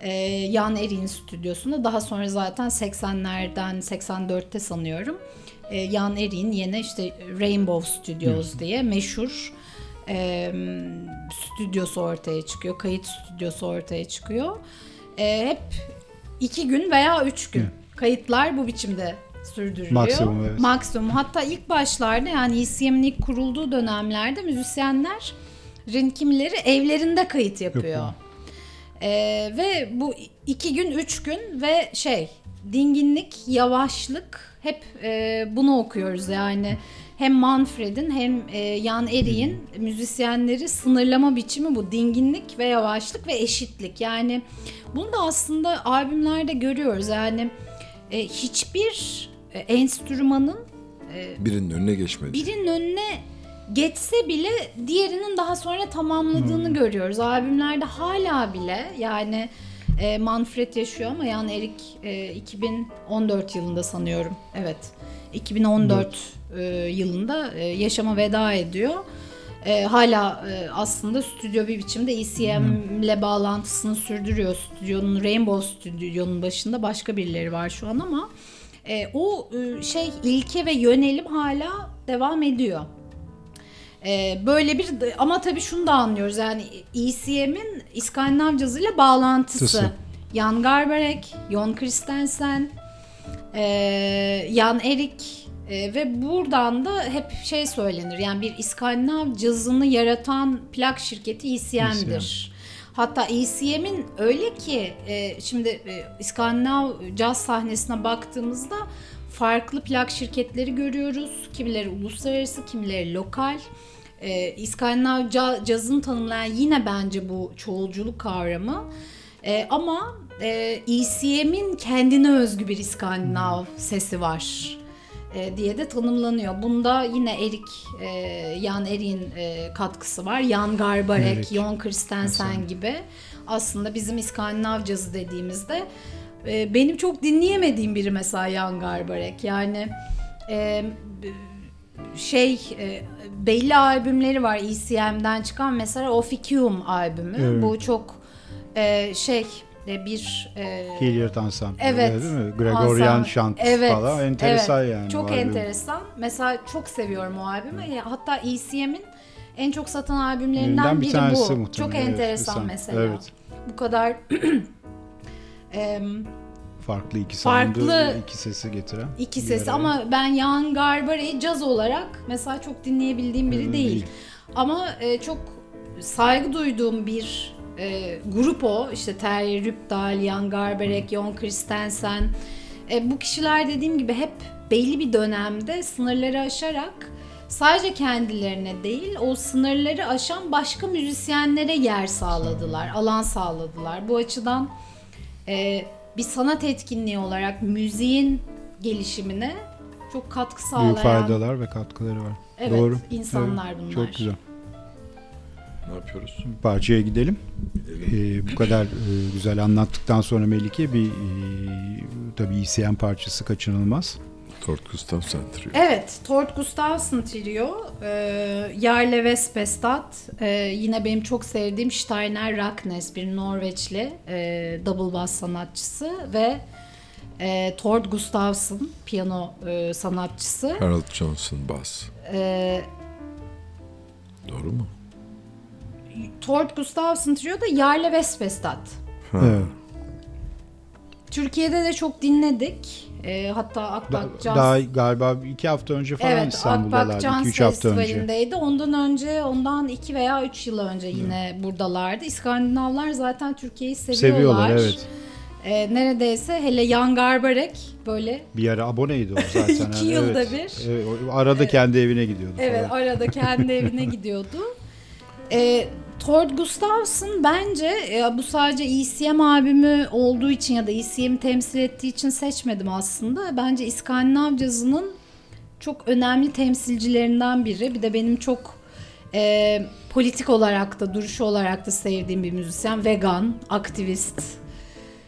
e, Jan Erik'in stüdyosunda daha sonra zaten 80'lerden 84'te sanıyorum e, Jan Erik'in yine işte Rainbow Studios diye meşhur e, stüdyosu ortaya çıkıyor. Kayıt stüdyosu ortaya çıkıyor. E, hep iki gün veya üç gün kayıtlar bu biçimde sürdürülüyor. Maksimum, evet. Maksimum. Hatta ilk başlarda yani ECM'in ilk kurulduğu dönemlerde müzisyenlerin kimileri evlerinde kayıt yapıyor. Ee, ve bu iki gün, üç gün ve şey dinginlik, yavaşlık hep e, bunu okuyoruz yani. Hem Manfred'in hem e, Jan Erik'in müzisyenleri sınırlama biçimi bu. Dinginlik ve yavaşlık ve eşitlik. Yani bunu da aslında albümlerde görüyoruz. Yani e, hiçbir e, enstrümanın Birinin önüne geçmedi. birinin önüne geçse bile diğerinin daha sonra tamamladığını görüyoruz. Albümlerde hala bile yani e, Manfred yaşıyor ama yani Erik e, 2014 yılında sanıyorum. Evet. 2014 e, yılında e, yaşama veda ediyor. E, hala e, aslında stüdyo bir biçimde ECM ile bağlantısını sürdürüyor. Stüdyonun Rainbow Stüdyo'nun başında başka birileri var şu an ama e, o e, şey ilke ve yönelim hala devam ediyor. E, böyle bir ama tabii şunu da anlıyoruz yani ECM'in İskandinav cazıyla bağlantısı. Tısı. Jan Garbarek, Jon Christensen, e, Jan Erik e, ve buradan da hep şey söylenir yani bir İskandinav cazını yaratan plak şirketi ECM'dir. Hatta ECM'in öyle ki e, şimdi e, İskandinav caz sahnesine baktığımızda farklı plak şirketleri görüyoruz. Kimileri uluslararası, kimileri lokal. E, İskandinav ca- cazını tanımlayan yine bence bu çoğulculuk kavramı. E, ama e, ECM'in kendine özgü bir İskandinav sesi var e, diye de tanımlanıyor. Bunda yine Erik, e, Jan Erik'in e, katkısı var. Jan Garbarek, Erik. Jon Christensen gibi. Aslında bizim İskandinav cazı dediğimizde e, benim çok dinleyemediğim biri mesela Jan Garbarek. Yani e, şey e, belli albümleri var ECM'den çıkan mesela Officium albümü. Evet. Bu çok e, şey bir e, Hilliard Ensemble. Evet. Değil mi? Gregorian şant Evet, falan. Enteresan evet. yani. Çok enteresan. Mesela çok seviyorum o albümü. Hatta ECM'in en çok satan albümlerinden Birinden bir biri bu. muhtemelen, Çok evet, enteresan bir mesela. Evet. Bu kadar *clears throat* em, Farklı iki Farklı- sound'u, iki sesi getiren. iki sesi ama ben Jan Garbarek'i caz olarak mesela çok dinleyebildiğim biri Hmm, değil. değil. Ama e, çok saygı duyduğum bir e, grup o. İşte Terje Rypdal, Jan Garbarek, Jon Christensen. E, bu kişiler dediğim gibi hep belli bir dönemde sınırları aşarak sadece kendilerine değil o sınırları aşan başka müzisyenlere yer sağladılar, alan sağladılar. Bu açıdan e, bir sanat etkinliği olarak müziğin gelişimine çok katkı sağlayan Büyük faydalar ve katkıları var. Evet, Doğru. insanlar Evet, bunlar. Çok güzel. Ne yapıyoruz? Parçaya gidelim. Ee, bu kadar e, güzel anlattıktan sonra Melike bir e, tabii ECM parçası kaçınılmaz. Tort Gustafsson Trio. Evet, Tord Gustafsson Trio, e, Jarle Vespestad, e, yine benim çok sevdiğim Steiner Raknes, bir Norveçli e, double bass sanatçısı ve e, Tord Gustafsson, piyano e, sanatçısı. Harold Johnson bass. E, Doğru mu? Tord Gustafsson Trio da Jarle Vespestad. Ha. Evet. Türkiye'de de çok dinledik. E, hatta Da- Akbak Jazz daha galiba iki hafta önce falan Evet, İstanbul'dalardı. Akbak Jazz 2-3 hafta önce. Ondan önce, ondan iki veya üç yıl önce yine buradalardı. İskandinavlar zaten Türkiye'yi seviyorlar. Seviyorlar evet. Ee, neredeyse hele Jan Garbarek böyle Bir ara aboneydi o zaten. *laughs* İki Yani, yılda evet. bir. Evet, arada kendi evine gidiyordu evet falan. arada kendi evine *laughs* gidiyordu. Ee, Tord Gustafsson bence e, bu sadece ECM albümü olduğu için ya da ECM'i temsil ettiği için seçmedim aslında. Bence İskandinav cazının çok önemli temsilcilerinden biri. Bir de benim çok e, politik olarak da duruşu olarak da sevdiğim bir müzisyen. Vegan, aktivist.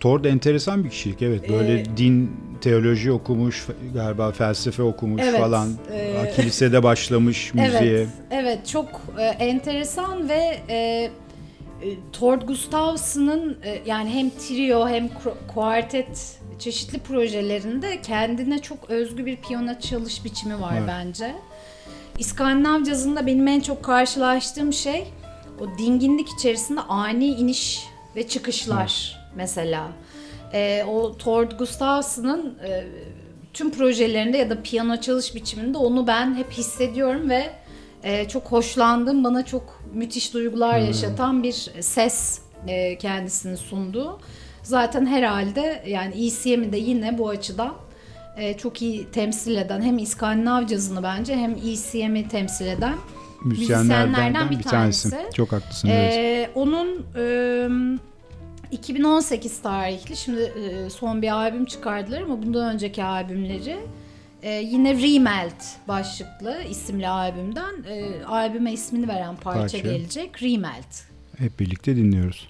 Tord enteresan bir kişilik evet. Böyle Ee, din, teoloji okumuş, galiba felsefe okumuş Evet, falan. e, Kilisede başlamış *laughs* müziğe. Evet, evet çok e, enteresan ve e, e, Tord Gustafsson'ın e, yani hem trio hem kuartet çeşitli projelerinde kendine çok özgü bir piyano çalış biçimi var Evet. bence. İskandinav cazında benim en çok karşılaştığım şey o dinginlik içerisinde ani iniş ve çıkışlar mesela. E, o Tord Gustafsson'ın e, tüm projelerinde ya da piyano çalış biçiminde onu ben hep hissediyorum ve e, çok hoşlandım. Bana çok müthiş duygular yaşatan bir ses e, kendisini sundu. Zaten herhalde yani ECM'i de yine bu açıdan e, çok iyi temsil eden hem İskandinav cazını bence hem ECM'i temsil eden Müzisyenlerden müzisyenlerden bir, bir tanesi. tanesi. Çok haklısın evet. Ee, onun e, 2018 tarihli şimdi e, son bir albüm çıkardılar ama bundan önceki albümleri e, yine Remelt başlıklı isimli albümden e, albüme ismini veren parça, Parça. gelecek. Remelt. Hep birlikte dinliyoruz.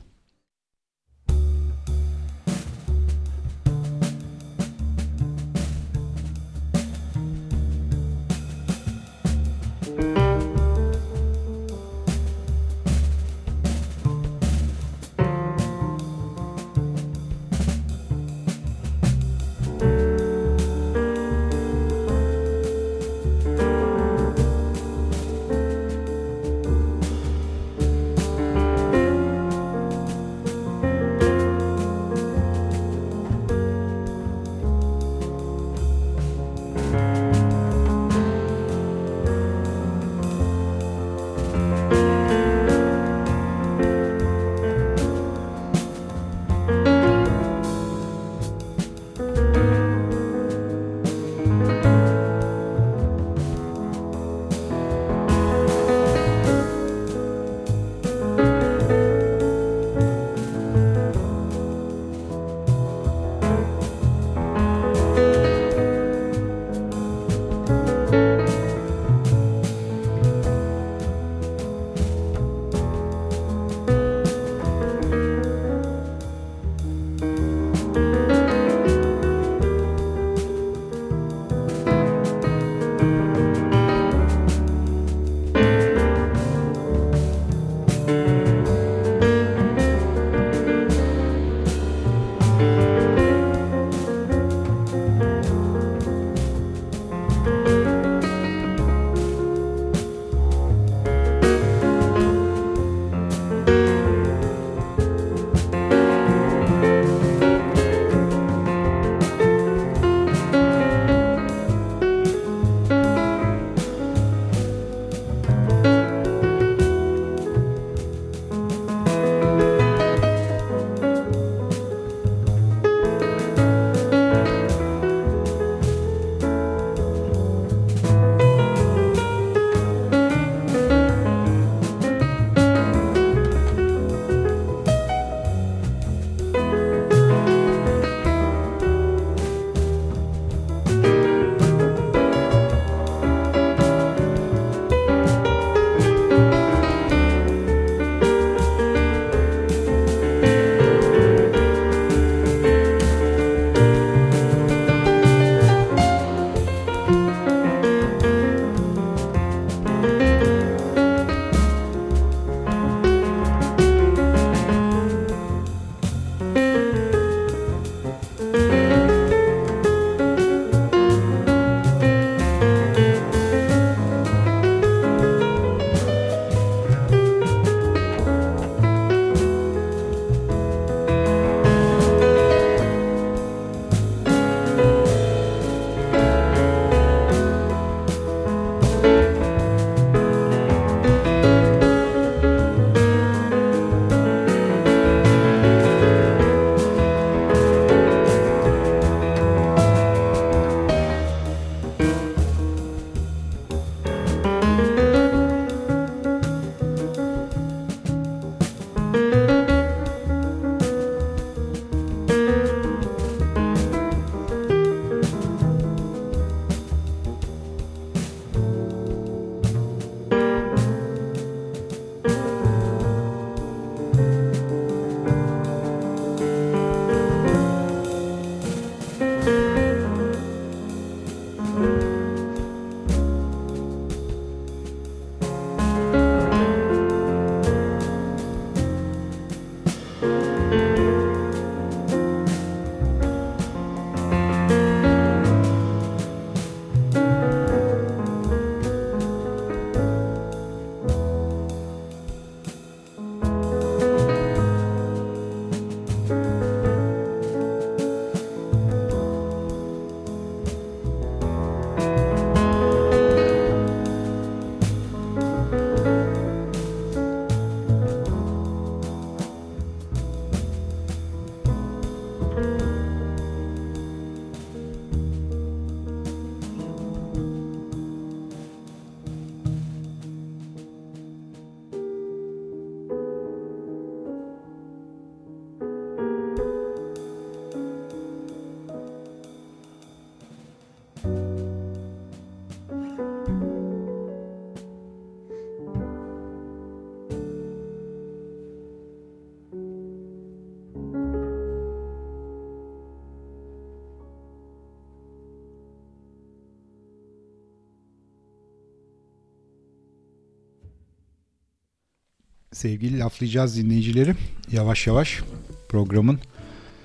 Sevgili laflayacağız dinleyicileri. Yavaş yavaş programın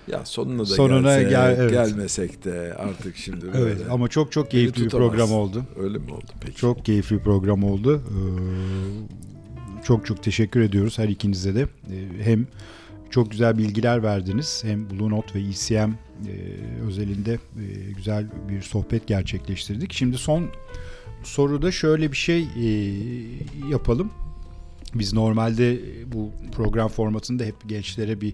Ya sonuna da Sonuna gelsek, gel- evet. gelmesek de artık şimdi böyle. evet ama çok çok keyifli bir program oldu. Öyle mi oldu peki? Çok keyifli bir program oldu. Ee, çok çok teşekkür ediyoruz her ikinize de. Ee, hem çok güzel bilgiler verdiniz hem Blue Note ve ECM e, özelinde e, güzel bir sohbet gerçekleştirdik. Şimdi son soruda şöyle bir şey e, yapalım. Biz normalde bu program formatında hep gençlere bir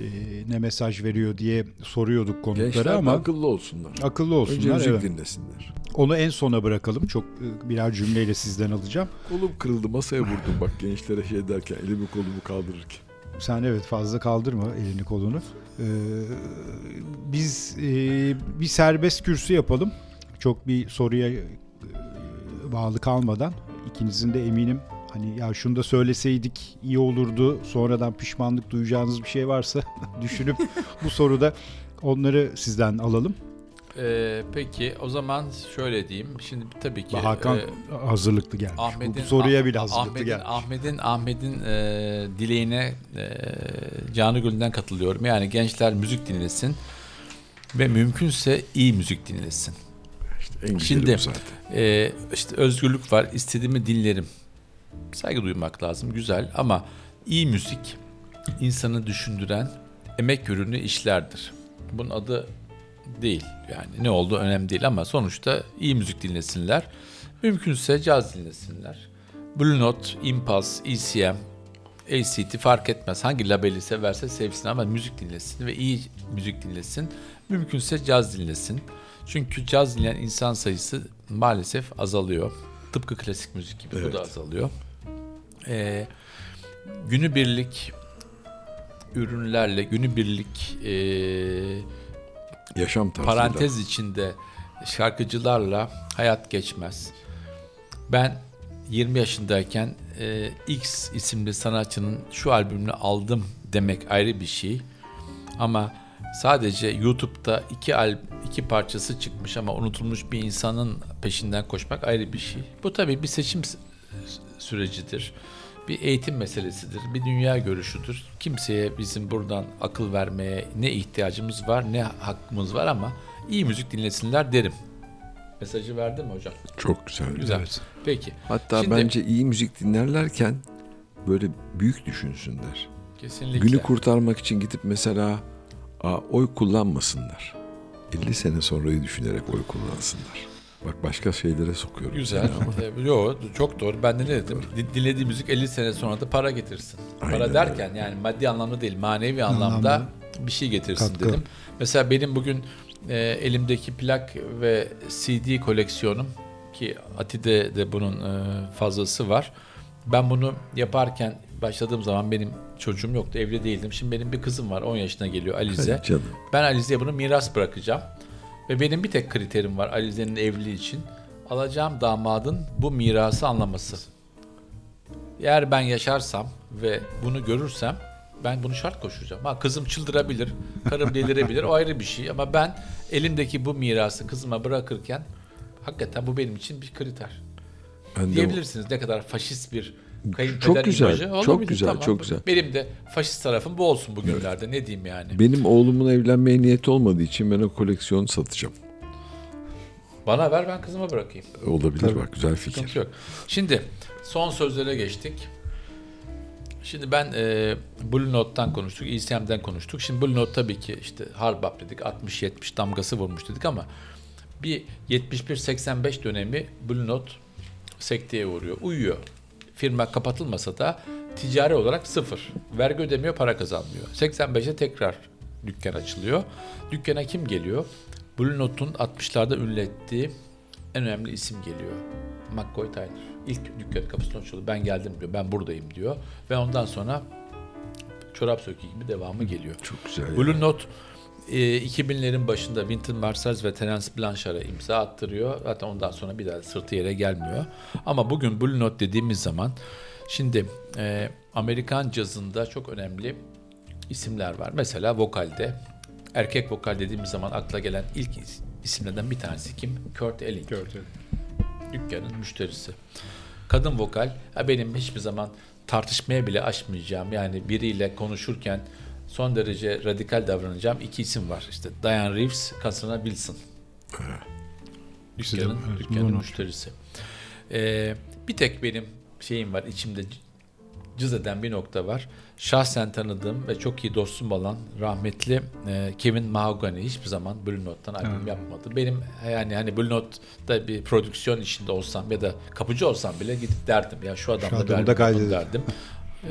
e, ne mesaj veriyor diye soruyorduk konuklara Gençler ama akıllı olsunlar. akıllı Önce olsunlar. müzik evet. dinlesinler. Onu en sona bırakalım. Çok e, birer cümleyle sizden alacağım. Kolum kırıldı masaya vurdum bak gençlere şey derken elimi kolumu kaldırırken. Sen evet fazla kaldırma elini kolunu. Ee, biz e, bir serbest kürsü yapalım. Çok bir soruya e, bağlı kalmadan. İkinizin de eminim hani ya şunu da söyleseydik iyi olurdu. Sonradan pişmanlık duyacağınız bir şey varsa *laughs* düşünüp *laughs* bu soruda onları sizden alalım. Ee, peki o zaman şöyle diyeyim. Şimdi tabii ki Hakan e, hazırlıklı gelmiş. Ahmet'in bu soruya Ah- bile hazırlıklı Ahmet'in gelmiş. Ahmet'in Ahmet'in e, dileğine e, canı gönülden katılıyorum. Yani gençler müzik dinlesin ve mümkünse iyi müzik dinlesin. İşte en Şimdi zaten. e, işte özgürlük var. istediğimi dinlerim. Saygı duymak lazım. Güzel ama iyi müzik insanı düşündüren emek ürünü işlerdir. Bunun adı değil. Yani ne oldu önemli değil ama sonuçta iyi müzik dinlesinler. Mümkünse caz dinlesinler. Blue Note, Impulse, ECM, ACT fark etmez. Hangi labeli severse sevsin ama müzik dinlesin ve iyi müzik dinlesin. Mümkünse caz dinlesin. Çünkü caz dinleyen insan sayısı maalesef azalıyor. Tıpkı klasik müzik gibi bu da Evet. azalıyor. Ee, günübirlik ürünlerle, günübirlik ee, Yaşam tarzıyla. parantez içinde şarkıcılarla hayat geçmez. Ben 20 yaşındayken e, X isimli sanatçının şu albümünü aldım demek ayrı bir şey. Ama sadece YouTube'da iki al iki parçası çıkmış ama unutulmuş bir insanın peşinden koşmak ayrı bir şey. Bu tabii bir seçim sürecidir. Bir eğitim meselesidir, bir dünya görüşüdür. Kimseye bizim buradan akıl vermeye ne ihtiyacımız var ne hakkımız var ama iyi müzik dinlesinler derim. Mesajı verdim mi hocam? Çok güzel. Güzel. Evet. Peki. Hatta Şimdi- bence iyi müzik dinlerlerken böyle büyük düşünsünler. Kesinlikle. Günü kurtarmak için gidip mesela oy kullanmasınlar. 50 sene sonrayı düşünerek oy kullansınlar. Bak başka şeylere sokuyorum. Güzel. *laughs* Yo çok doğru. Ben de ne dedim? Din- Dinlediği müzik 50 sene sonra da para getirsin. Aynen para derken yani maddi anlamda değil, manevi anlamda Anlamda. bir şey getirsin Katkı. dedim. Mesela benim bugün e, elimdeki plak ve CD koleksiyonum ki Ati'de de bunun e, fazlası var. Ben bunu yaparken başladığım zaman benim çocuğum yoktu, evli değildim. Şimdi benim bir kızım var, 10 yaşına geliyor Alize. Canım. Ben Alize'ye bunu miras bırakacağım. Ve benim bir tek kriterim var Alize'nin evliliği için. Alacağım damadın bu mirası anlaması. Eğer ben yaşarsam ve bunu görürsem ben bunu şart koşacağım. Ha kızım çıldırabilir, karım delirebilir o ayrı bir şey ama ben elimdeki bu mirası kızıma bırakırken hakikaten bu benim için bir kriter. Ben de Diyebilirsiniz ne kadar faşist bir kayınpeder Çok güzel, imajı. çok Olabilir, güzel, tamam. çok güzel. Benim de faşist tarafım bu olsun bugünlerde ne diyeyim yani. benim oğlumun evlenmeye niyeti olmadığı için ben o koleksiyonu satacağım. Bana ver ben kızıma bırakayım. Olabilir Tabii. bak güzel fikir. Sıkıntı yok. Şimdi son sözlere geçtik. Şimdi ben e, Blue Note'dan konuştuk, ECM'den konuştuk. Şimdi Blue Note tabii ki işte Harbap dedik, 60-70 damgası vurmuş dedik ama bir 71-85 dönemi Blue Note sekteye uğruyor, uyuyor. Firma kapatılmasa da ticari olarak sıfır. Vergi ödemiyor, para kazanmıyor. 85'e tekrar dükkan açılıyor. Dükkana kim geliyor? Blue Note'un 60'larda ünlü ettiği en önemli isim geliyor. McCoy Tyner. İlk dükkan kapısını açılıyor. Ben geldim diyor. Ben buradayım diyor. Ve ondan sonra çorap söküğü gibi devamı geliyor. Çok güzel. Blue Note e, 2000'lerin başında Wynton Marsalis ve Terence Blanchard'a imza attırıyor. Zaten ondan sonra bir daha sırtı yere gelmiyor. Ama bugün Blue Note dediğimiz zaman şimdi e, Amerikan cazında çok önemli isimler var. Mesela vokalde erkek vokal dediğimiz zaman akla gelen ilk is- isimlerden bir tanesi kim? Kurt Elling. Dükkanın müşterisi. Kadın vokal benim hiçbir zaman tartışmaya bile açmayacağım. Yani biriyle konuşurken son derece radikal davranacağım iki isim var. İşte Diane Reeves, Cassandra Wilson. Dükkanın, evet, dükkanın Note. müşterisi. Ee, bir tek benim şeyim var içimde cız eden bir nokta var. Şahsen tanıdığım ve çok iyi dostum olan rahmetli e, Kevin Mahogany hiçbir zaman Blue Note'dan albüm yapmadı. Benim yani hani Blue Note'da bir prodüksiyon içinde olsam ya da kapıcı olsam bile gidip derdim ya şu adamla adamı bir albüm derdim. *laughs*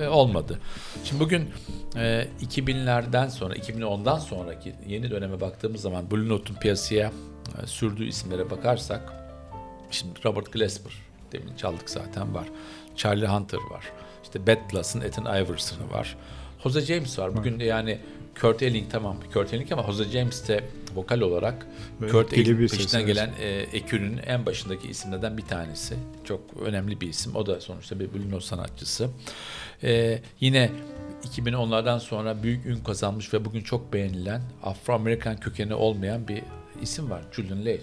E, olmadı. Şimdi bugün e, 2000'lerden sonra 2010'dan sonraki yeni döneme baktığımız zaman Blue Note'un piyasaya e, sürdüğü isimlere bakarsak Şimdi Robert Glasper demin çaldık zaten var. Charlie Hunter var. İşte Beth Glass'ın Ethan Iverson'ı var. Jose James var. Bugün de yani Kurt Elling tamam Kurt Elling ama Jose James de vokal olarak Ve Kurt etkili Elling bir ses, peşinden gelen e, ekürün en başındaki isimlerden bir tanesi. Çok önemli bir isim. O da sonuçta bir Blue Note sanatçısı. E, yine 2010'lardan sonra büyük ün kazanmış ve bugün çok beğenilen Afro-Amerikan kökeni olmayan bir isim var. Julian Lage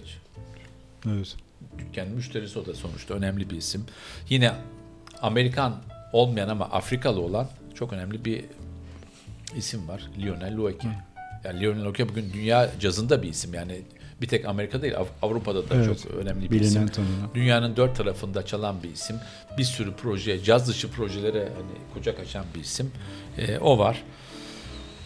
Evet. dükkanın müşterisi o da sonuçta önemli bir isim. Yine Amerikan olmayan ama Afrikalı olan çok önemli bir isim var. Lionel Loueke. Yani Lionel Loueke bugün dünya cazında bir isim. Yani bir tek Amerika değil Av- Avrupa'da da Evet. çok önemli bir isim. Bilinen tanınan. Dünyanın dört tarafında çalan bir isim. Bir sürü proje, caz dışı projelere hani kucak açan bir isim. Ee, o var.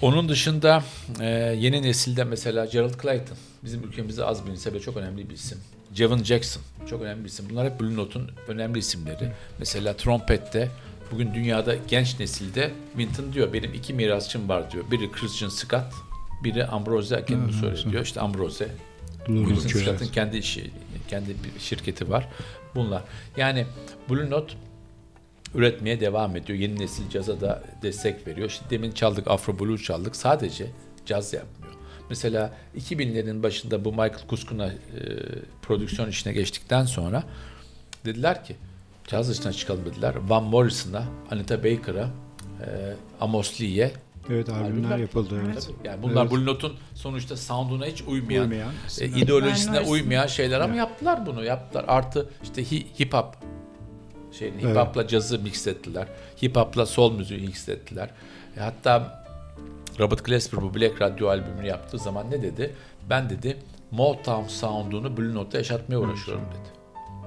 Onun dışında e, yeni nesilde mesela Gerald Clayton. Bizim ülkemizde az bilinse ve çok önemli bir isim. Jevon Jackson. Çok önemli bir isim. Bunlar hep Blue Note'un önemli isimleri. Mesela trompette bugün dünyada genç nesilde Winton diyor benim iki mirasçım var diyor. Biri Christian Scott, biri Ambrose söylüyor diyor. İşte Ambrose Blue Note, evet. kendi işi, kendi bir şirketi var. Bunlar. Yani Blue Note üretmeye devam ediyor. Yeni nesil caza da destek veriyor. İşte demin çaldık Afro Blue çaldık. Sadece caz yapmıyor. Mesela 2000'lerin başında bu Michael Kuskuna e, prodüksiyon işine geçtikten sonra dediler ki caz dışına çıkalım dediler. Van Morrison'a, Anita Baker'a, e, Amos Lee'ye Evet albümler yapıldı evet. Tabii. Yani bunlar Evet. Blue Note'un sonuçta sound'una hiç uymayan, Uymayan e, ideolojisine Ben uymayan şeyler ama yaptılar bunu. Yaptılar. Artı işte hi- hip hop şeyini hip hop'la cazı mixlettiler. Hip hop'la soul müziği mixlettiler. E, hatta Robert Glasper bu Black Radio albümünü yaptığı zaman ne dedi? Ben dedi Motown sound'unu Blue Note'da yaşatmaya uğraşıyorum dedi.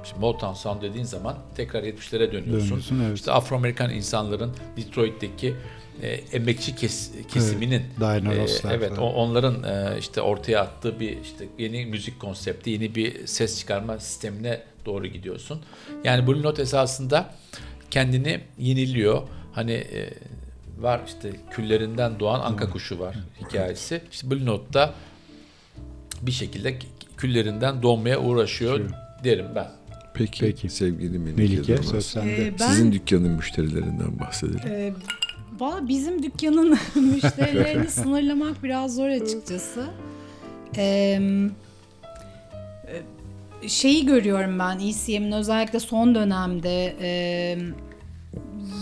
Şimdi Motown sound dediğin zaman tekrar 70'lere dönüyorsun. Dönüyorsun, evet. İşte Afro-Amerikan insanların Detroit'teki e, emekçi kes- kesiminin Diana e, evet o- onların e, işte ortaya attığı bir işte yeni müzik konsepti, yeni bir ses çıkarma sistemine doğru gidiyorsun. Yani Blue Note esasında kendini yeniliyor. Hani e, var işte küllerinden doğan anka kuşu var hikayesi. İşte Blue Note'da bir şekilde küllerinden doğmaya uğraşıyor derim ben. Peki, Peki. sevgili Melike, Melike söz sende. Ee, ben Sizin dükkanın müşterilerinden bahsedelim. Ee, valla bizim dükkanın *laughs* müşterilerini *laughs* sınırlamak biraz zor açıkçası. Ee, şeyi görüyorum ben ECM'in özellikle son dönemde e,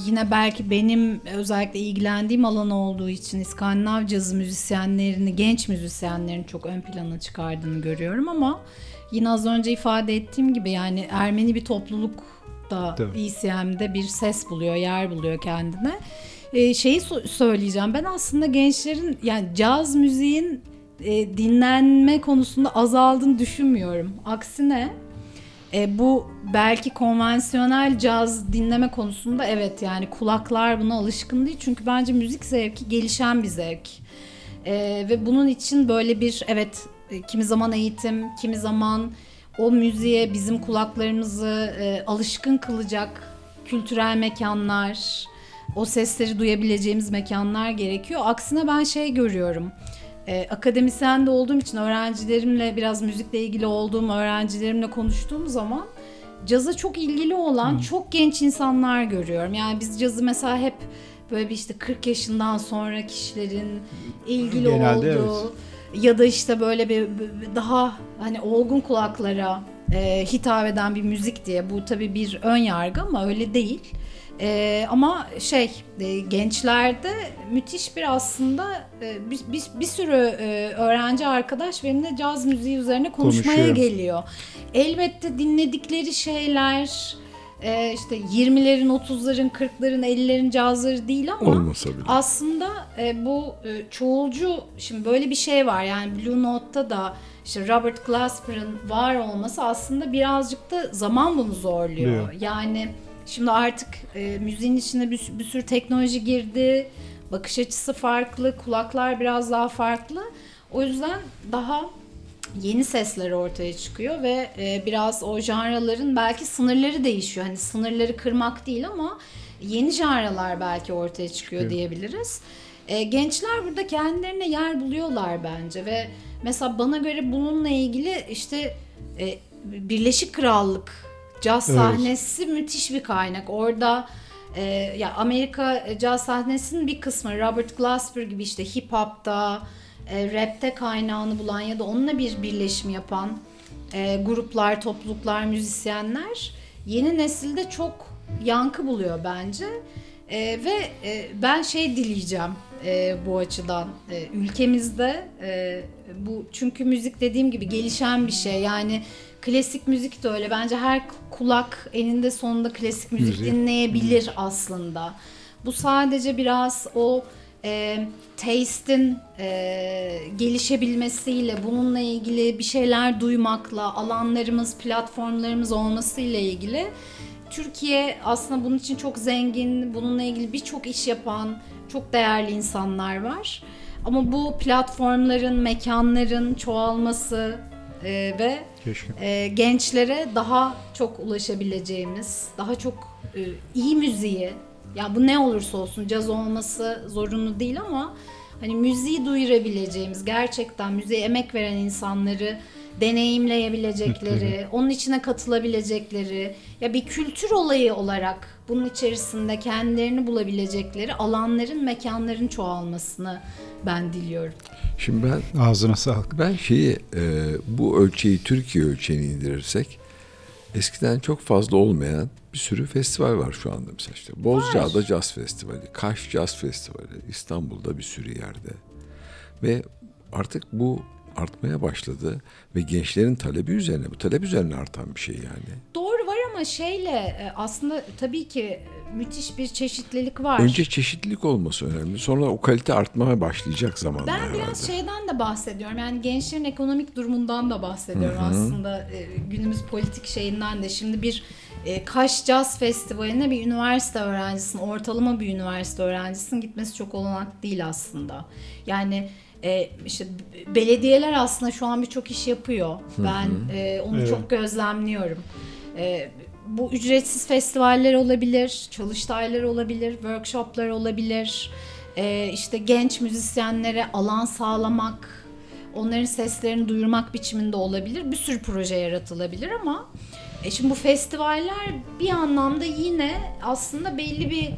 yine belki benim özellikle ilgilendiğim alan olduğu için İskandinav cazı müzisyenlerini, genç müzisyenlerin çok ön plana çıkardığını görüyorum ama yine az önce ifade ettiğim gibi yani Ermeni bir topluluk da Tabii. ECM'de bir ses buluyor, yer buluyor kendine. Ee, şeyi söyleyeceğim. Ben aslında gençlerin yani caz müziğin e, dinlenme konusunda azaldığını düşünmüyorum. Aksine e, bu belki konvansiyonel caz dinleme konusunda evet yani kulaklar buna alışkın değil. Çünkü bence müzik zevki gelişen bir zevk. E, ve bunun için böyle bir evet kimi zaman eğitim, kimi zaman o müziğe bizim kulaklarımızı alışkın kılacak kültürel mekanlar, o sesleri duyabileceğimiz mekanlar gerekiyor. Aksine ben şey görüyorum. E, akademisyen de olduğum için öğrencilerimle biraz müzikle ilgili olduğum öğrencilerimle konuştuğum zaman caza çok ilgili olan çok genç insanlar görüyorum. Yani biz cazı mesela hep böyle bir işte 40 yaşından sonra kişilerin ilgili Genelde olduğu ya da işte böyle bir, bir- daha hani olgun kulaklara e, hitap eden bir müzik diye bu tabii bir ön yargı ama öyle değil. E, ama şey e, gençlerde müthiş bir aslında e, bir, bir, bir sürü e, öğrenci arkadaş benimle caz müziği üzerine konuşmaya Konuşuyor. geliyor. Elbette dinledikleri şeyler e, işte 20'lerin, 30'ların, 40'ların, 50'lerin cazları değil ama Olmasa bile. aslında e, bu e, çoğulcu şimdi böyle bir şey var yani Blue Note'da da işte Robert Glasper'ın var olması aslında birazcık da zaman bunu zorluyor. Diyor. Yani şimdi artık e, müziğin içine bir, bir sürü teknoloji girdi. Bakış açısı farklı, kulaklar biraz daha farklı. O yüzden daha yeni sesler ortaya çıkıyor ve e, biraz o janraların belki sınırları değişiyor. Hani sınırları kırmak değil ama yeni janralar belki ortaya çıkıyor Çıkıyor. diyebiliriz. E, gençler burada kendilerine yer buluyorlar bence ve mesela bana göre bununla ilgili işte e, Birleşik Krallık caz Evet. sahnesi müthiş bir kaynak. Orada e, ya Amerika caz sahnesinin bir kısmı Robert Glasper gibi işte hip hop'ta, e, rapte kaynağını bulan ya da onunla bir birleşim yapan e, gruplar, topluluklar, müzisyenler yeni nesilde çok yankı buluyor bence. E, ve e, ben şey dileyeceğim e, bu açıdan E, ülkemizde e, bu çünkü müzik dediğim gibi gelişen bir şey yani klasik müzik de öyle bence her kulak eninde sonunda klasik müzik Müzik. dinleyebilir aslında. Bu sadece biraz o e, taste'in e, gelişebilmesiyle, bununla ilgili bir şeyler duymakla, alanlarımız, platformlarımız olmasıyla ilgili. Türkiye aslında bunun için çok zengin, bununla ilgili birçok iş yapan çok değerli insanlar var. Ama bu platformların, mekanların çoğalması e, ve Keşke. e, gençlere daha çok ulaşabileceğimiz, daha çok e, iyi müziği, ya bu ne olursa olsun caz olması zorunlu değil ama hani müziği duyurabileceğimiz, gerçekten müziğe emek veren insanları deneyimleyebilecekleri, onun içine katılabilecekleri, ya bir kültür olayı olarak bunun içerisinde kendilerini bulabilecekleri alanların, mekanların çoğalmasını ben diliyorum. Şimdi ben Ağzına sağlık. Ben şeyi e, bu ölçeği Türkiye ölçeğine indirirsek eskiden çok fazla olmayan bir sürü festival var şu anda mesela işte Bozcaada Caz Festivali, Kaş Caz Festivali, İstanbul'da bir sürü yerde ve artık bu artmaya başladı ve gençlerin talebi üzerine bu talep üzerine artan bir şey yani. Doğru var ama şeyle e, aslında tabii ki e, müthiş bir çeşitlilik var. Önce çeşitlilik olması önemli. Sonra o kalite artmaya başlayacak zamanla Ben herhalde. biraz şeyden de bahsediyorum. Yani gençlerin ekonomik durumundan da bahsediyorum aslında. E, günümüz politik şeyinden de. Şimdi bir Kaş Jazz Festivali'ne bir üniversite öğrencisinin, ortalama bir üniversite öğrencisinin gitmesi çok olanak değil aslında. Yani e, işte belediyeler aslında şu an birçok iş yapıyor. Ben e, onu Evet. çok gözlemliyorum. E, bu ücretsiz festivaller olabilir, çalıştaylar olabilir, workshoplar olabilir. E, işte genç müzisyenlere alan sağlamak, onların seslerini duyurmak biçiminde olabilir. Bir sürü proje yaratılabilir ama e şimdi bu festivaller bir anlamda yine aslında belli bir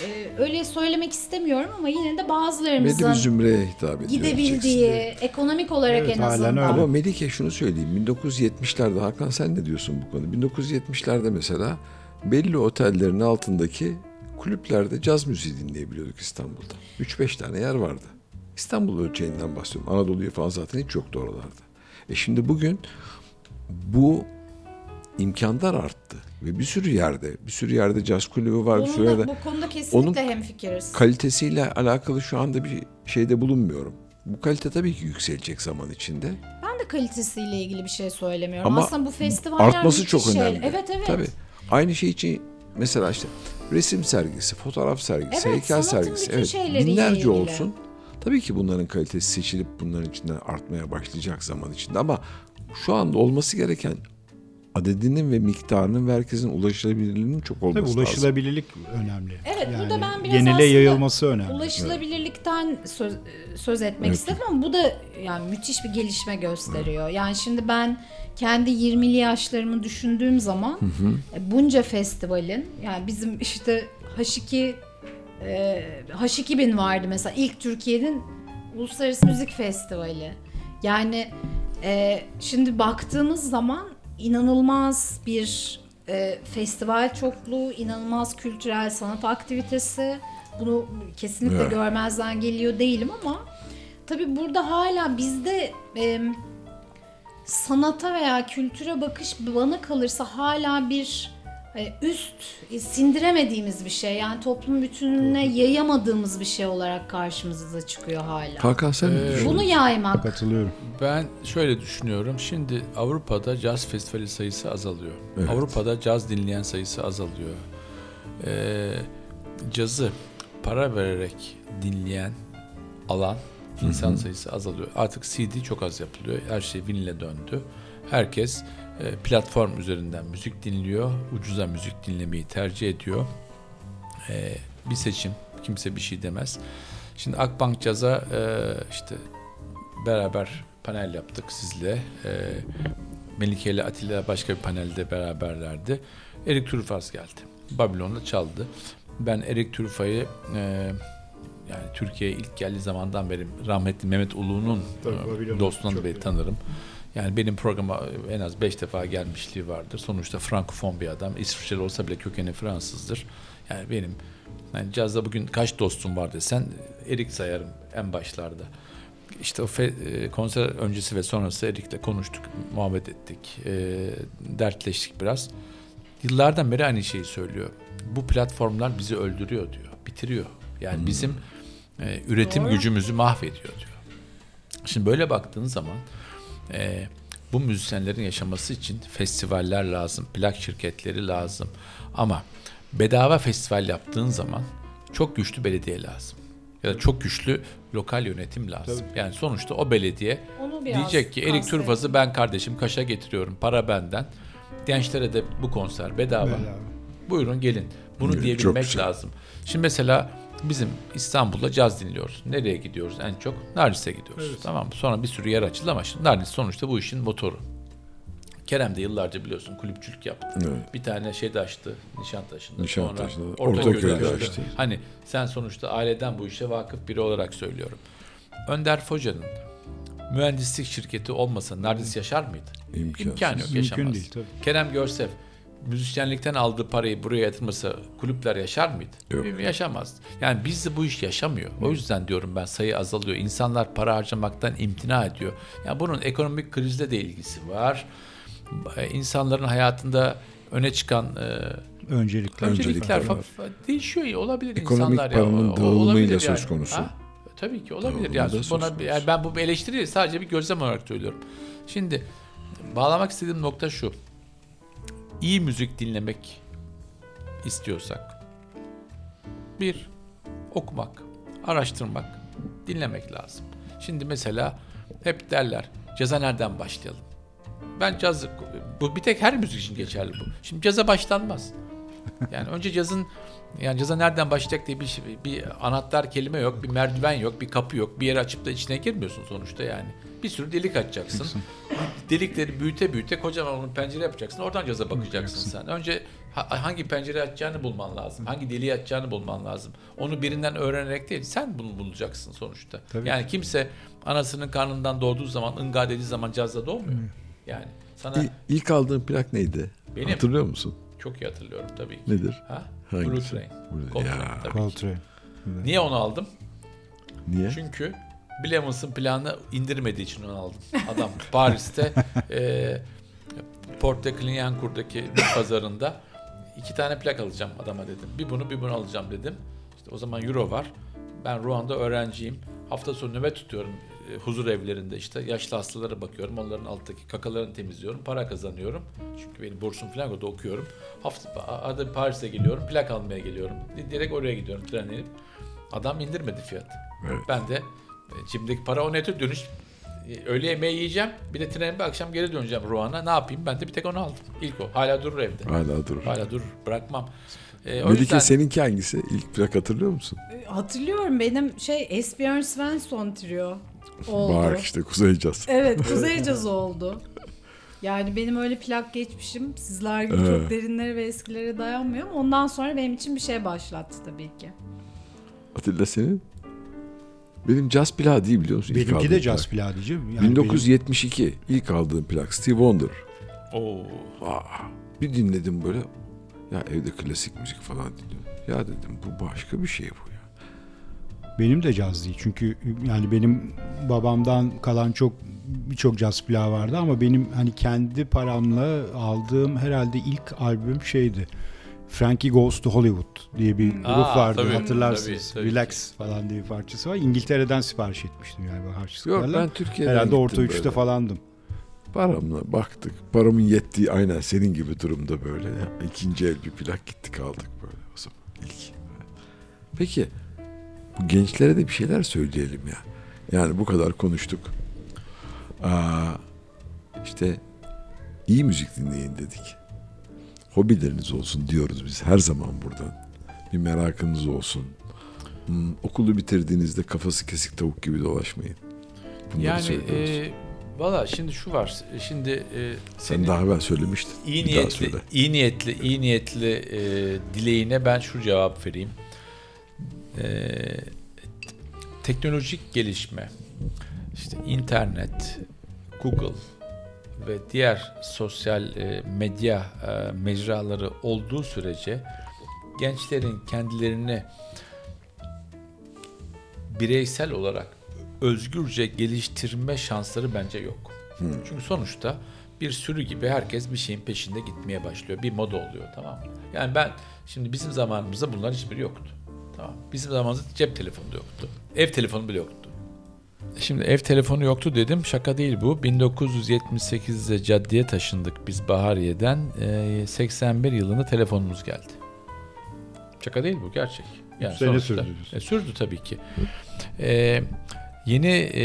e, öyle söylemek istemiyorum ama yine de Belli bazılarımızın bir zümreye hitap ediyor. gidebildiği, ekonomik olarak Evet, en halen azından. öyle. Ama Melike şunu söyleyeyim. 1970'lerde Hakan sen ne diyorsun bu konuda? 1970'lerde mesela belli otellerin altındaki kulüplerde caz müziği dinleyebiliyorduk İstanbul'da. 3-5 tane yer vardı. İstanbul ölçeğinden bahsediyorum. Anadolu'ya falan zaten hiç yoktu oralarda. E şimdi bugün bu imkanlar arttı. Ve bir sürü yerde, bir sürü yerde caz kulübü var, bir sürü Bununla, yerde bu konuda kesinlikle Onun hemfikiriz. kalitesiyle alakalı şu anda bir şeyde bulunmuyorum. Bu kalite tabii ki yükselecek zaman içinde. Ben de kalitesiyle ilgili bir şey söylemiyorum. Ama Aslında bu festivaller Artması çok şey- önemli. Evet evet. Tabii. Aynı şey için mesela işte resim sergisi, fotoğraf sergisi, Evet, heykel sergisi. Evet, binlerce ilgili. olsun. Tabii ki bunların kalitesi seçilip bunların içinden artmaya başlayacak zaman içinde ama şu anda olması gereken adedinin ve miktarının ve herkesin ulaşılabilirliğinin çok olması Tabii lazım. ulaşılabilirlik önemli. Evet, burada ben biraz genele yayılması önemli. Ulaşılabilirlikten söz, söz etmek Evet. istedim ama bu da yani müthiş bir gelişme gösteriyor. Yani şimdi ben kendi 20'li yaşlarımı düşündüğüm zaman e, bunca festivalin yani bizim işte H2 e, H2000 vardı mesela ilk Türkiye'nin Uluslararası Müzik Festivali. Yani e, şimdi baktığımız zaman inanılmaz bir e, festival çokluğu, inanılmaz kültürel sanat aktivitesi. Bunu kesinlikle Evet. görmezden geliyor değilim ama tabii burada hala bizde e, sanata veya kültüre bakış bana kalırsa hala bir üst e, sindiremediğimiz bir şey. Yani toplum bütününe yayamadığımız bir şey olarak karşımıza çıkıyor hala. Hakan sen ne Ee, düşünüyorsun? Bunu yaymak. Katılıyorum. Ben şöyle düşünüyorum. Şimdi Avrupa'da caz festivali sayısı azalıyor. Evet. Avrupa'da caz dinleyen sayısı azalıyor. Ee, cazı para vererek dinleyen alan insan sayısı azalıyor. Artık CD çok az yapılıyor. Her şey vinile döndü. Herkes platform üzerinden müzik dinliyor. Ucuza müzik dinlemeyi tercih ediyor. Ee, bir seçim. Kimse bir şey demez. Şimdi Akbank Caz'a e, işte beraber panel yaptık sizle. Melike ile Atilla başka bir panelde beraberlerdi. Erik Turfas geldi. Babilon'da çaldı. Ben Erik Turfa'yı e, yani Türkiye'ye ilk geldiği zamandan beri rahmetli Mehmet Ulu'nun e, çok beri iyi. Yani benim programa en az beş defa gelmişliği vardır. Sonuçta Frankofon bir adam. İsviçreli olsa bile kökeni Fransızdır. Yani benim yani cazda bugün kaç dostum var desen Erik sayarım en başlarda. İşte o fe- e, konser öncesi ve sonrası Erik'le konuştuk, muhabbet ettik, e, dertleştik biraz. Yıllardan beri aynı şeyi söylüyor. Bu platformlar bizi öldürüyor diyor, bitiriyor. Yani bizim e, üretim Doğru. gücümüzü mahvediyor diyor. Şimdi böyle baktığın zaman e, bu müzisyenlerin yaşaması için festivaller lazım, plak şirketleri lazım. Ama bedava festival yaptığın zaman çok güçlü belediye lazım. Ya da çok güçlü lokal yönetim lazım. Yani sonuçta o belediye diyecek ki Erik. Turfaz'ı ben kardeşim Kaş'a getiriyorum. Para benden. Gençlere de bu konser bedava. Bedava. Buyurun gelin. Bunu Evet, diyebilmek lazım. Şimdi mesela bizim İstanbul'da caz dinliyoruz. Nereye gidiyoruz en çok? Nardis'e gidiyoruz. Tamam mı? Sonra bir sürü yer açıldı ama şimdi Nardis sonuçta bu işin motoru. Kerem de yıllarca biliyorsun kulüpçülük yaptı. Evet. Bir tane şey de açtı Nişantaşı'nda. Nişantaşı'nda, Sonra Ortaköy'de Ortaköy'de açtı. Hani sen sonuçta aileden bu işe vakıf biri olarak söylüyorum. Önder Foca'nın mühendislik şirketi olmasa Nardis yaşar mıydı? İmkansız. İmkanı yok Mümkün yaşamaz. değil, tabii. Kerem Görsev müzisyenlikten aldığı parayı buraya yatırmasa kulüpler yaşar mıydı? Yok. Yaşamaz. Yani bizde bu iş yaşamıyor. O yüzden diyorum ben sayı azalıyor. İnsanlar para harcamaktan imtina ediyor. Yani bunun ekonomik krizle de ilgisi var. E, İnsanların hayatında öne çıkan e, Öncelikler. öncelikler Öncelikler fa- fa- değişiyor. Olabilir Ekonomik insanlar ya. paranın dağılımıyla olabilir söz konusu. Ha? Tabii ki olabilir. Yani buna, yani ben bu eleştiri sadece bir gözlem olarak söylüyorum. Şimdi bağlamak istediğim nokta şu. İyi müzik dinlemek istiyorsak bir okumak, araştırmak, dinlemek lazım. Şimdi mesela hep derler caza nereden başlayalım? Ben caz bu bir tek her müzik için geçerli bu. Şimdi caza başlanmaz. Yani önce cazın yani caza nereden başlayacak diye bir şey- bir anahtar kelime yok, bir merdiven yok, bir kapı yok. Bir yere açıp da içine girmiyorsun sonuçta yani. Bir sürü delik açacaksın. Delikleri büyüte büyüte kocaman onun pencere yapacaksın. Oradan caza bakacaksın sen. Önce ha- hangi pencere açacağını bulman lazım. Hangi deliği açacağını bulman lazım. Onu birinden öğrenerek değil, sen bunu bulacaksın sonuçta. Tabii. Yani kimse anasının karnından doğduğu zaman, ınga dediği zaman cazda doğmuyor. Yani sana İ- İlk aldığın plak neydi? Benim. Hatırlıyor musun? çok iyi hatırlıyorum tabii ki. Nedir? Ha? Hangisi? Blue Train. Coltrane Ya. tabii ki. Coltrane. Niye onu aldım? Niye? Çünkü Bill Evans'ın planını indirmediği için onu aldım. Adam *laughs* Paris'te e, Porte Clignancourt'daki pazarında iki tane plak alacağım adama dedim. Bir bunu bir bunu alacağım dedim. İşte o zaman Euro var. Ben Rouen öğrenciyim. Hafta sonu nöbet tutuyorum huzur evlerinde işte yaşlı hastalara bakıyorum. Onların alttaki kakalarını temizliyorum. Para kazanıyorum. Çünkü benim bursum falan orada okuyorum. Hafta arada bir Paris'e geliyorum. Plak almaya geliyorum. Direkt oraya gidiyorum trenle inip. Adam indirmedi fiyatı. Evet. Ben de e, cebimdeki para o nete dönüş e, öğle yemeği yiyeceğim. Bir de trenle akşam geri döneceğim Roan'a. Ne yapayım? Ben de bir tek onu aldım. İlk o. Hala durur evde. Hala durur. Hala durur. Bırakmam. E, o Melike yüzden seninki hangisi? İlk plak hatırlıyor musun? Hatırlıyorum benim şey Esbjörn Svensson trio oldu. Bak işte Kuzey Caz. Evet *laughs* Kuzey Caz oldu. Yani benim öyle plak geçmişim sizler gibi çok Evet. derinlere ve eskilere dayanmıyor ama ondan sonra benim için bir şey başlattı tabii ki. Atilla senin? Benim caz plağı değil biliyor musun? İlk Benimki de caz plak. plağı diyeceğim. Yani 1972 ilk aldığım plak Steve Wonder. Oo. Aa, bir dinledim böyle. Ya evde klasik müzik falan dinliyorum. Ya dedim bu başka bir şey bu. Benim de caz değil. Çünkü yani benim babamdan kalan çok birçok caz plağı vardı ama benim hani kendi paramla aldığım herhalde ilk albüm şeydi. Frankie Goes to Hollywood diye bir grup Aa, vardı tabii, hatırlarsınız. tabii, tabii Relax falan diye bir parçası var. İngiltere'den sipariş etmiştim yani harçlık Yok ben Türkiye'den Herhalde orta üçte böyle. falandım. Paramla baktık. Paramın yettiği aynen senin gibi durumda böyle. Ya. İkinci el bir plak gittik aldık böyle o zaman ilk. Peki bu gençlere de bir şeyler söyleyelim ya. Yani bu kadar konuştuk. Aa, işte iyi müzik dinleyin dedik. Hobileriniz olsun diyoruz biz her zaman buradan. Bir merakınız olsun. Hmm, okulu bitirdiğinizde kafası kesik tavuk gibi dolaşmayın. Bunları Yani söylüyoruz. e, valla şimdi şu var. Şimdi e, Sen senin daha evvel söylemiştin. iyi Bir niyetli, iyi niyetli, iyi niyetli e, dileğine ben şu cevap vereyim. E, teknolojik gelişme, işte internet, Google ve diğer sosyal e, medya e, mecraları olduğu sürece gençlerin kendilerini bireysel olarak özgürce geliştirme şansları bence yok. Çünkü sonuçta bir sürü gibi herkes bir şeyin peşinde gitmeye başlıyor. Bir moda oluyor tamam mı? Yani ben şimdi bizim zamanımızda bunlar hiçbiri yoktu. Tamam. Bizim zamanımızda cep telefonu da yoktu. Ev telefonu bile yoktu. Şimdi ev telefonu yoktu dedim. Şaka değil bu. 1978'de caddeye taşındık biz Bahariye'den. Ee, 81 yılında telefonumuz geldi. Şaka değil bu gerçek. Yani Sene sürdü. E, sürdü tabii ki. Ee, yeni e,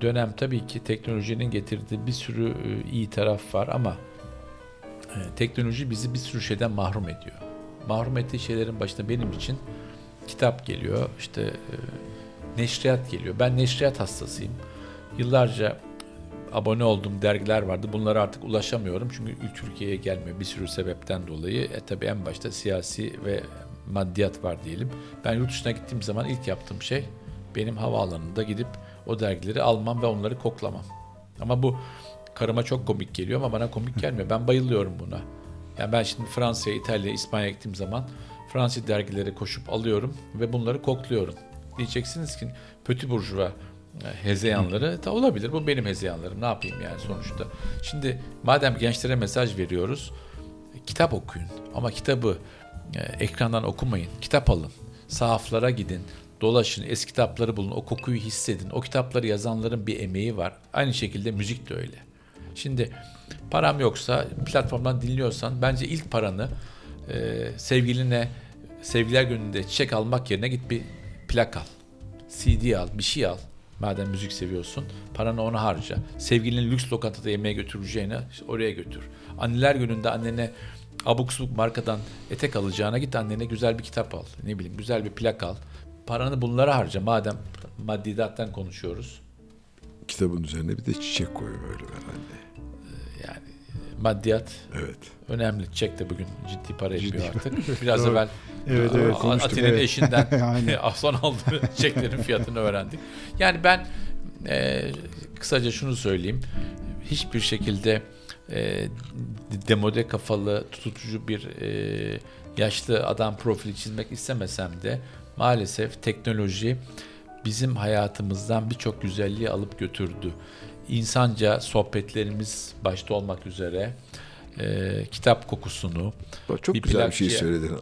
dönem tabii ki teknolojinin getirdiği bir sürü e, iyi taraf var ama e, teknoloji bizi bir sürü şeyden mahrum ediyor. Mahrum ettiği şeylerin başında benim için kitap geliyor, işte e, neşriyat geliyor. Ben neşriyat hastasıyım. Yıllarca abone olduğum dergiler vardı. Bunlara artık ulaşamıyorum çünkü Türkiye'ye gelmiyor bir sürü sebepten dolayı. E tabii en başta siyasi ve maddiyat var diyelim. Ben yurt dışına gittiğim zaman ilk yaptığım şey benim havaalanında gidip o dergileri almam ve onları koklamam. Ama bu karıma çok komik geliyor ama bana komik gelmiyor. Ben bayılıyorum buna. Yani ben şimdi Fransa'ya, İtalya'ya, İspanya'ya gittiğim zaman Fransız dergileri koşup alıyorum ve bunları kokluyorum. Diyeceksiniz ki Petit Bourgeois e, hezeyanları da olabilir. Bu benim hezeyanlarım. Ne yapayım yani sonuçta. Şimdi madem gençlere mesaj veriyoruz, kitap okuyun. Ama kitabı e, ekrandan okumayın. Kitap alın. Sahaflara gidin. Dolaşın. Eski kitapları bulun. O kokuyu hissedin. O kitapları yazanların bir emeği var. Aynı şekilde müzik de öyle. Şimdi param yoksa platformdan dinliyorsan bence ilk paranı e, sevgiline sevgiler gününde çiçek almak yerine git bir plak al. CD al, bir şey al. Madem müzik seviyorsun, paranı ona harca. Sevgilinin lüks lokantada yemeğe götüreceğine oraya götür. Anneler gününde annene abuk subuk markadan etek alacağına git annene güzel bir kitap al. Ne bileyim güzel bir plak al. Paranı bunlara harca madem maddidattan konuşuyoruz. Kitabın üzerine bir de çiçek koy böyle herhalde. Yani maddiyat Evet. önemli. Çek de bugün ciddi para etmiyor Ciddi. artık. Biraz *laughs* evvel Evet, evet, Atin'in evet. eşinden *laughs* *laughs* son aldığı çeklerin fiyatını öğrendik. Yani ben e, kısaca şunu söyleyeyim. Hiçbir şekilde e, demode kafalı, tutucu bir e, yaşlı adam profili çizmek istemesem de maalesef teknoloji bizim hayatımızdan birçok güzelliği alıp götürdü. İnsanca sohbetlerimiz başta olmak üzere e, kitap kokusunu, Bak çok Bir güzel bir şey plakçıya. söyledin.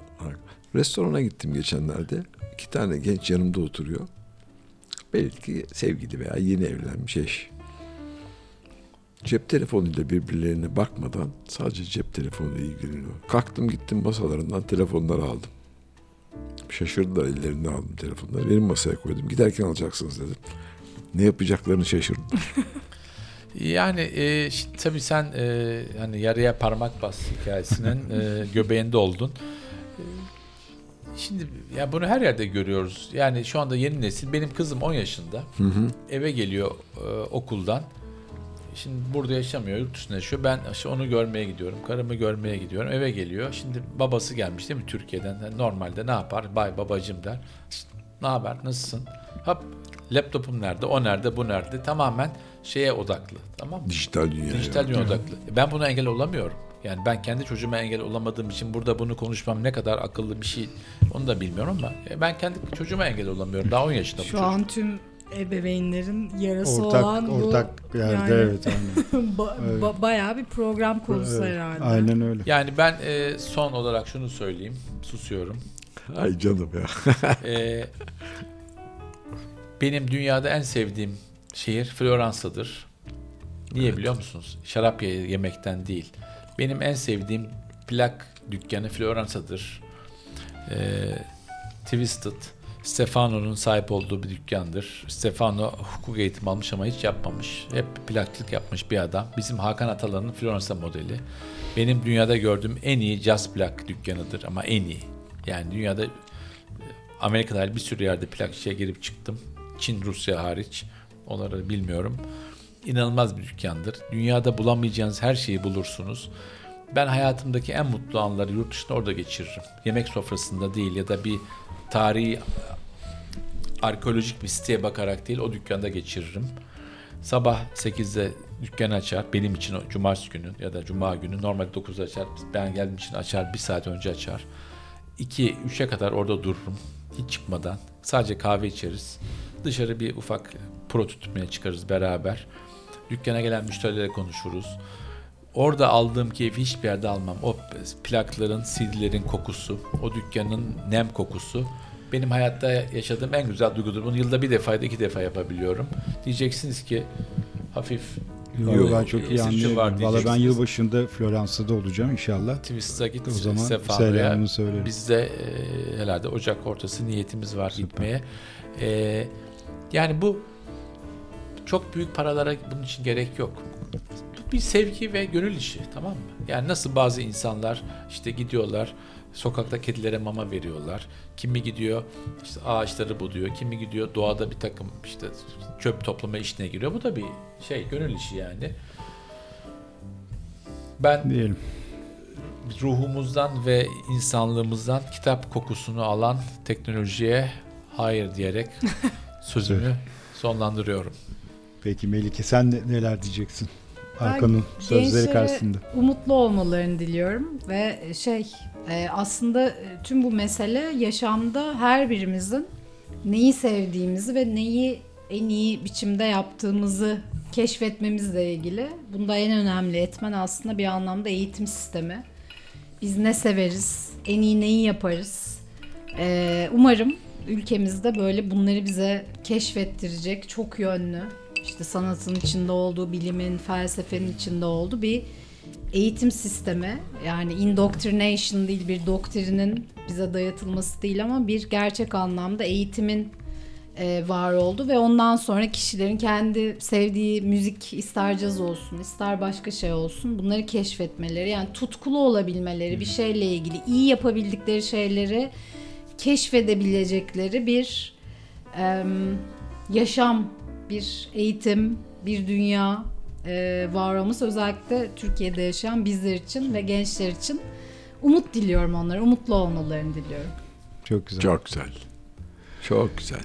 Restorana gittim geçenlerde. İki tane genç yanımda oturuyor. Belki sevgili veya yeni evlenmiş eş. Cep telefonuyla birbirlerine bakmadan sadece cep telefonuyla ilgileniyor. Kalktım gittim masalarından telefonları aldım. Şaşırdılar ellerinde aldım telefonları. Benim masaya koydum. Giderken alacaksınız dedim. Ne yapacaklarını şaşırdım. *laughs* Yani e, şi- tabii sen e, hani yarıya parmak bas hikayesinin *laughs* e, göbeğinde oldun. E, Şimdi ya bunu her yerde görüyoruz. Yani şu anda yeni nesil benim kızım 10 yaşında. Eve geliyor e, okuldan. Şimdi burada yaşamıyor, yurt dışında yaşıyor. Ben işte onu görmeye gidiyorum, karımı görmeye gidiyorum. Eve geliyor. Şimdi babası gelmiş değil mi Türkiye'den? Yani normalde ne yapar? Bay babacım der. Ne haber, nasılsın? Hop, laptopum nerede, o nerede, bu nerede? Tamamen şeye odaklı. Tamam mı? Dijital dünya. Dijital dünya odaklı. Ben buna engel olamıyorum. Yani ben kendi çocuğuma engel olamadığım için burada bunu konuşmam ne kadar akıllı bir şey onu da bilmiyorum ama e, ben kendi çocuğuma engel olamıyorum. Daha 10 yaşında bu Şu çocuk. an tüm ebeveynlerin yarası Ortak olan bu ortak yerde yani- evet *laughs* ba- Evet. ba- bayağı bir program konusu Evet, herhalde. Aynen öyle. Yani ben e, son olarak şunu söyleyeyim. Susuyorum. Ay canım ya. E, benim dünyada en sevdiğim şehir Floransa'dır. Niye Evet. biliyor musunuz? Şarap ye- yemekten değil. Benim en sevdiğim plak dükkanı Floransa'dır. E, Twisted. Stefano'nun sahip olduğu bir dükkandır. Stefano hukuk eğitimi almış ama hiç yapmamış. Hep plakçılık yapmış bir adam. Bizim Hakan Atalan'ın Floransa modeli. Benim dünyada gördüğüm en iyi jazz plak dükkanıdır ama en iyi. Yani dünyada Amerika'da bir sürü yerde plakçıya girip çıktım. Çin, Rusya hariç. Onları bilmiyorum. İnanılmaz bir dükkandır. Dünyada bulamayacağınız her şeyi bulursunuz. Ben hayatımdaki en mutlu anları yurt dışında orada geçiririm. Yemek sofrasında değil ya da bir tarihi arkeolojik bir siteye bakarak değil o dükkanda geçiririm. Sabah 8'de dükkan açar. Benim için o cumartesi günü ya da cuma günü normalde 9'da açar. Ben geldiğim için açar. Bir saat önce açar. 2 3'e kadar orada dururum. Hiç çıkmadan. Sadece kahve içeriz. Dışarı bir ufak pro tutmaya çıkarız beraber. Dükkana gelen müşterilerle konuşuruz. Orada aldığım keyfi hiçbir yerde almam. O plakların, CD'lerin kokusu, o dükkanın nem kokusu benim hayatta yaşadığım en güzel duygudur. Bunu yılda bir defa iki defa yapabiliyorum. Diyeceksiniz ki hafif Yo, ben çok iyi anlıyorum. Valla ben diyeceksiniz. yılbaşında Floransa'da olacağım inşallah. Twist'a git O zaman selamını söylerim. Biz de e, herhalde Ocak ortası niyetimiz var gitmeye. E, yani bu çok büyük paralara bunun için gerek yok. Bir sevgi ve gönül işi tamam mı? Yani nasıl bazı insanlar işte gidiyorlar sokakta kedilere mama veriyorlar. Kimi gidiyor işte ağaçları buluyor. Kimi gidiyor doğada bir takım işte çöp toplama işine giriyor. Bu da bir şey gönül işi yani. Ben Diyelim. ruhumuzdan ve insanlığımızdan kitap kokusunu alan teknolojiye hayır diyerek *laughs* sözümü sonlandırıyorum. Peki Melike sen ne- neler diyeceksin? Ben Hakan'ın sözleri karşısında. umutlu olmalarını diliyorum ve şey e, aslında e, tüm bu mesele yaşamda her birimizin neyi sevdiğimizi ve neyi en iyi biçimde yaptığımızı keşfetmemizle ilgili. Bunda en önemli etmen aslında bir anlamda eğitim sistemi. Biz ne severiz, en iyi neyi yaparız. E, umarım ülkemizde böyle bunları bize keşfettirecek çok yönlü işte sanatın içinde olduğu, bilimin, felsefenin içinde olduğu bir eğitim sistemi. Yani indoctrination değil bir doktrinin bize dayatılması değil ama bir gerçek anlamda eğitimin e, var oldu ve ondan sonra kişilerin kendi sevdiği müzik ister caz olsun ister başka şey olsun bunları keşfetmeleri yani tutkulu olabilmeleri bir şeyle ilgili iyi yapabildikleri şeyleri keşfedebilecekleri bir em, yaşam bir eğitim bir dünya e, var olması özellikle Türkiye'de yaşayan bizler için ve gençler için umut diliyorum onlara umutlu olmalarını diliyorum. Çok güzel. Çok güzel. Çok güzel.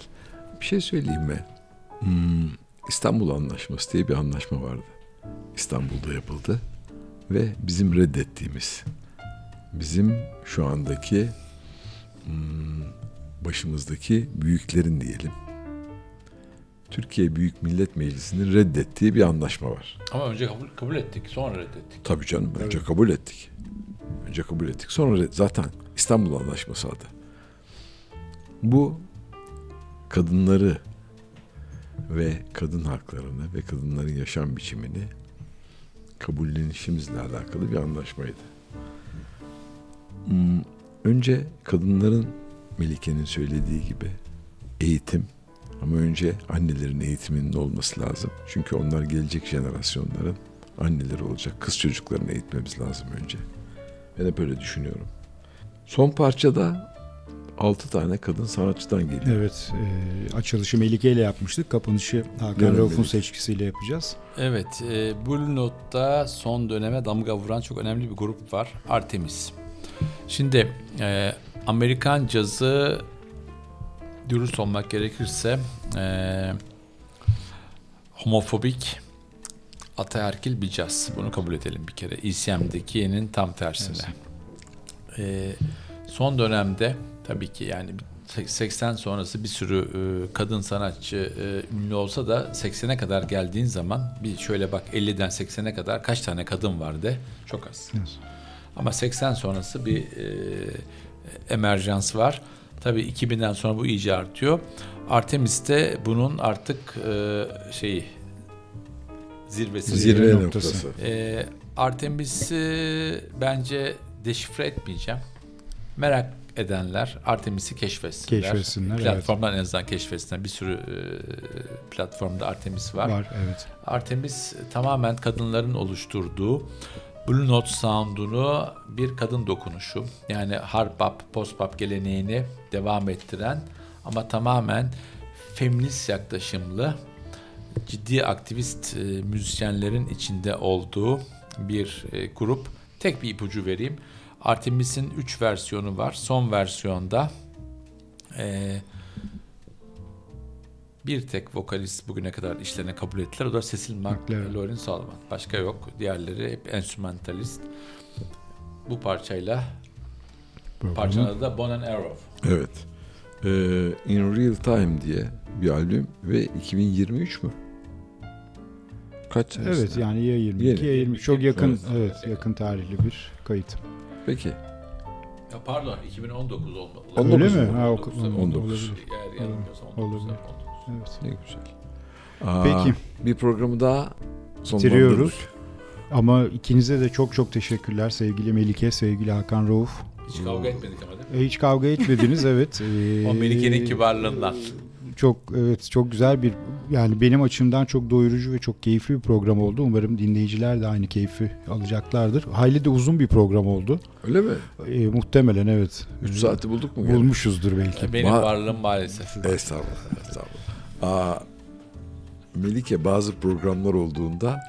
Bir şey söyleyeyim mi? Hmm, İstanbul Anlaşması diye bir anlaşma vardı. İstanbul'da yapıldı. Ve bizim reddettiğimiz, bizim şu andaki hmm, başımızdaki büyüklerin diyelim, Türkiye Büyük Millet Meclisi'nin reddettiği bir anlaşma var. Ama önce kabul, kabul ettik sonra reddettik. Tabii canım önce kabul ettik. Önce kabul ettik. Sonra zaten İstanbul Anlaşması adı. Bu kadınları ve kadın haklarını ve kadınların yaşam biçimini kabullenişimizle alakalı bir anlaşmaydı. Hmm, Önce kadınların Melike'nin söylediği gibi eğitim ama önce annelerin eğitiminin olması lazım. Çünkü onlar gelecek jenerasyonların anneleri olacak. Kız çocuklarını eğitmemiz lazım önce. Ben hep öyle düşünüyorum. Son parçada 6 tane kadın sanatçıdan geliyor. Evet, e, açılışı Melike ile yapmıştık. Kapanışı Hakan Rauf'un seçkisiyle yapacağız. Evet, e, Blue Note'da son döneme damga vuran çok önemli bir grup var. Artemis. Şimdi e, Amerikan cazı dürüst olmak gerekirse e, homofobik, ataerkil bir caz. Bunu kabul edelim bir kere. ECM'deki'nin tam tersine. Ee, son dönemde tabii ki yani 80 sonrası bir sürü e, kadın sanatçı e, ünlü olsa da 80'e kadar geldiğin zaman bir şöyle bak 50'den 80'e kadar kaç tane kadın vardı? Çok az. Ama 80 sonrası bir e, emerjans var. Tabii 2000'den sonra bu iyice artıyor. Artemis'te bunun artık e, şeyi zirvesi. Zirve noktası. noktası. E, Artemis'i bence deşifre etmeyeceğim. Merak edenler Artemis'i keşfetsinler. Keşfetsinler, evet. Platformdan en azından keşfetsinler. Bir sürü e, platformda Artemis var. Var evet. Artemis tamamen kadınların oluşturduğu Blue Note sound'unu bir kadın dokunuşu. Yani hard bop, post bop geleneğini devam ettiren ama tamamen feminist yaklaşımlı ciddi aktivist e, müzisyenlerin içinde olduğu bir e, grup. Tek bir ipucu vereyim. Artemis'in 3 versiyonu var. Son versiyonda e, bir tek vokalist bugüne kadar işlerine kabul ettiler. O da Cecil McLaren. McLaurin Salman. Başka yok. Diğerleri hep enstrümantalist. Bu parçayla parçanın adı da Bon and Arrow. Evet. Ee, In Real Time diye bir albüm ve 2023 mü? Kaç Evet senesinde? yani ya 22 Yeni. ya 20 çok yakın Evet. evet yakın tarihli bir kayıt. Peki. Ya pardon 2019 olmalı. 19 Öyle mi? mu? Ha, 19, oku- 19. olabilir. Eğer yanılmıyorsam 19. Olabilir. 19. Evet. Ne güzel. Aa, Peki. Bir programı daha Bitiriyoruz. Ama ikinize de çok çok teşekkürler sevgili Melike, sevgili Hakan Rauf. Hiç kavga etmedik ama mi? Hiç kavga etmediniz *laughs* evet. Ee, O Melike'nin kibarlığından. Çok evet çok güzel bir yani benim açımdan çok doyurucu ve çok keyifli bir program oldu. Umarım dinleyiciler de aynı keyfi alacaklardır. Hayli de uzun bir program oldu. Öyle mi? Ee, muhtemelen evet. 3 saati bulduk mu? Bulmuşuzdur belki. Benim Ma- varlığım maalesef. Estağfurullah. Estağfurullah. Aa, Melike bazı programlar olduğunda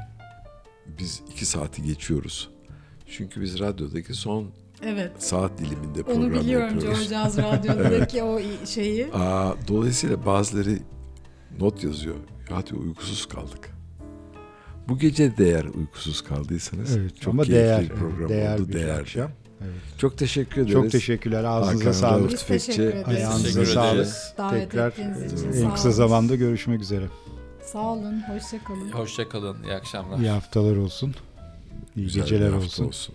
biz 2 saati geçiyoruz. Çünkü biz radyodaki son Evet. saat diliminde program Onu biliyorum yapıyoruz. George *laughs* Jazz Radyo'daki o şeyi. Aa, dolayısıyla bazıları not yazıyor. Ya hadi uykusuz kaldık. Bu gece de eğer uykusuz kaldıysanız Evet çok ama keyifli değer bir program değer oldu. bir Değerli. akşam. Çok teşekkür ederiz. Çok teşekkürler. Ağzınıza Hakan sağlık. Biz teşekkür ederiz. Ayağınıza sağlık. Davet Tekrar için en kısa zamanda görüşmek üzere. Sağ olun, hoşça kalın. Hoşça kalın. İyi akşamlar. İyi haftalar olsun. İyi Güzel geceler hafta olsun. olsun.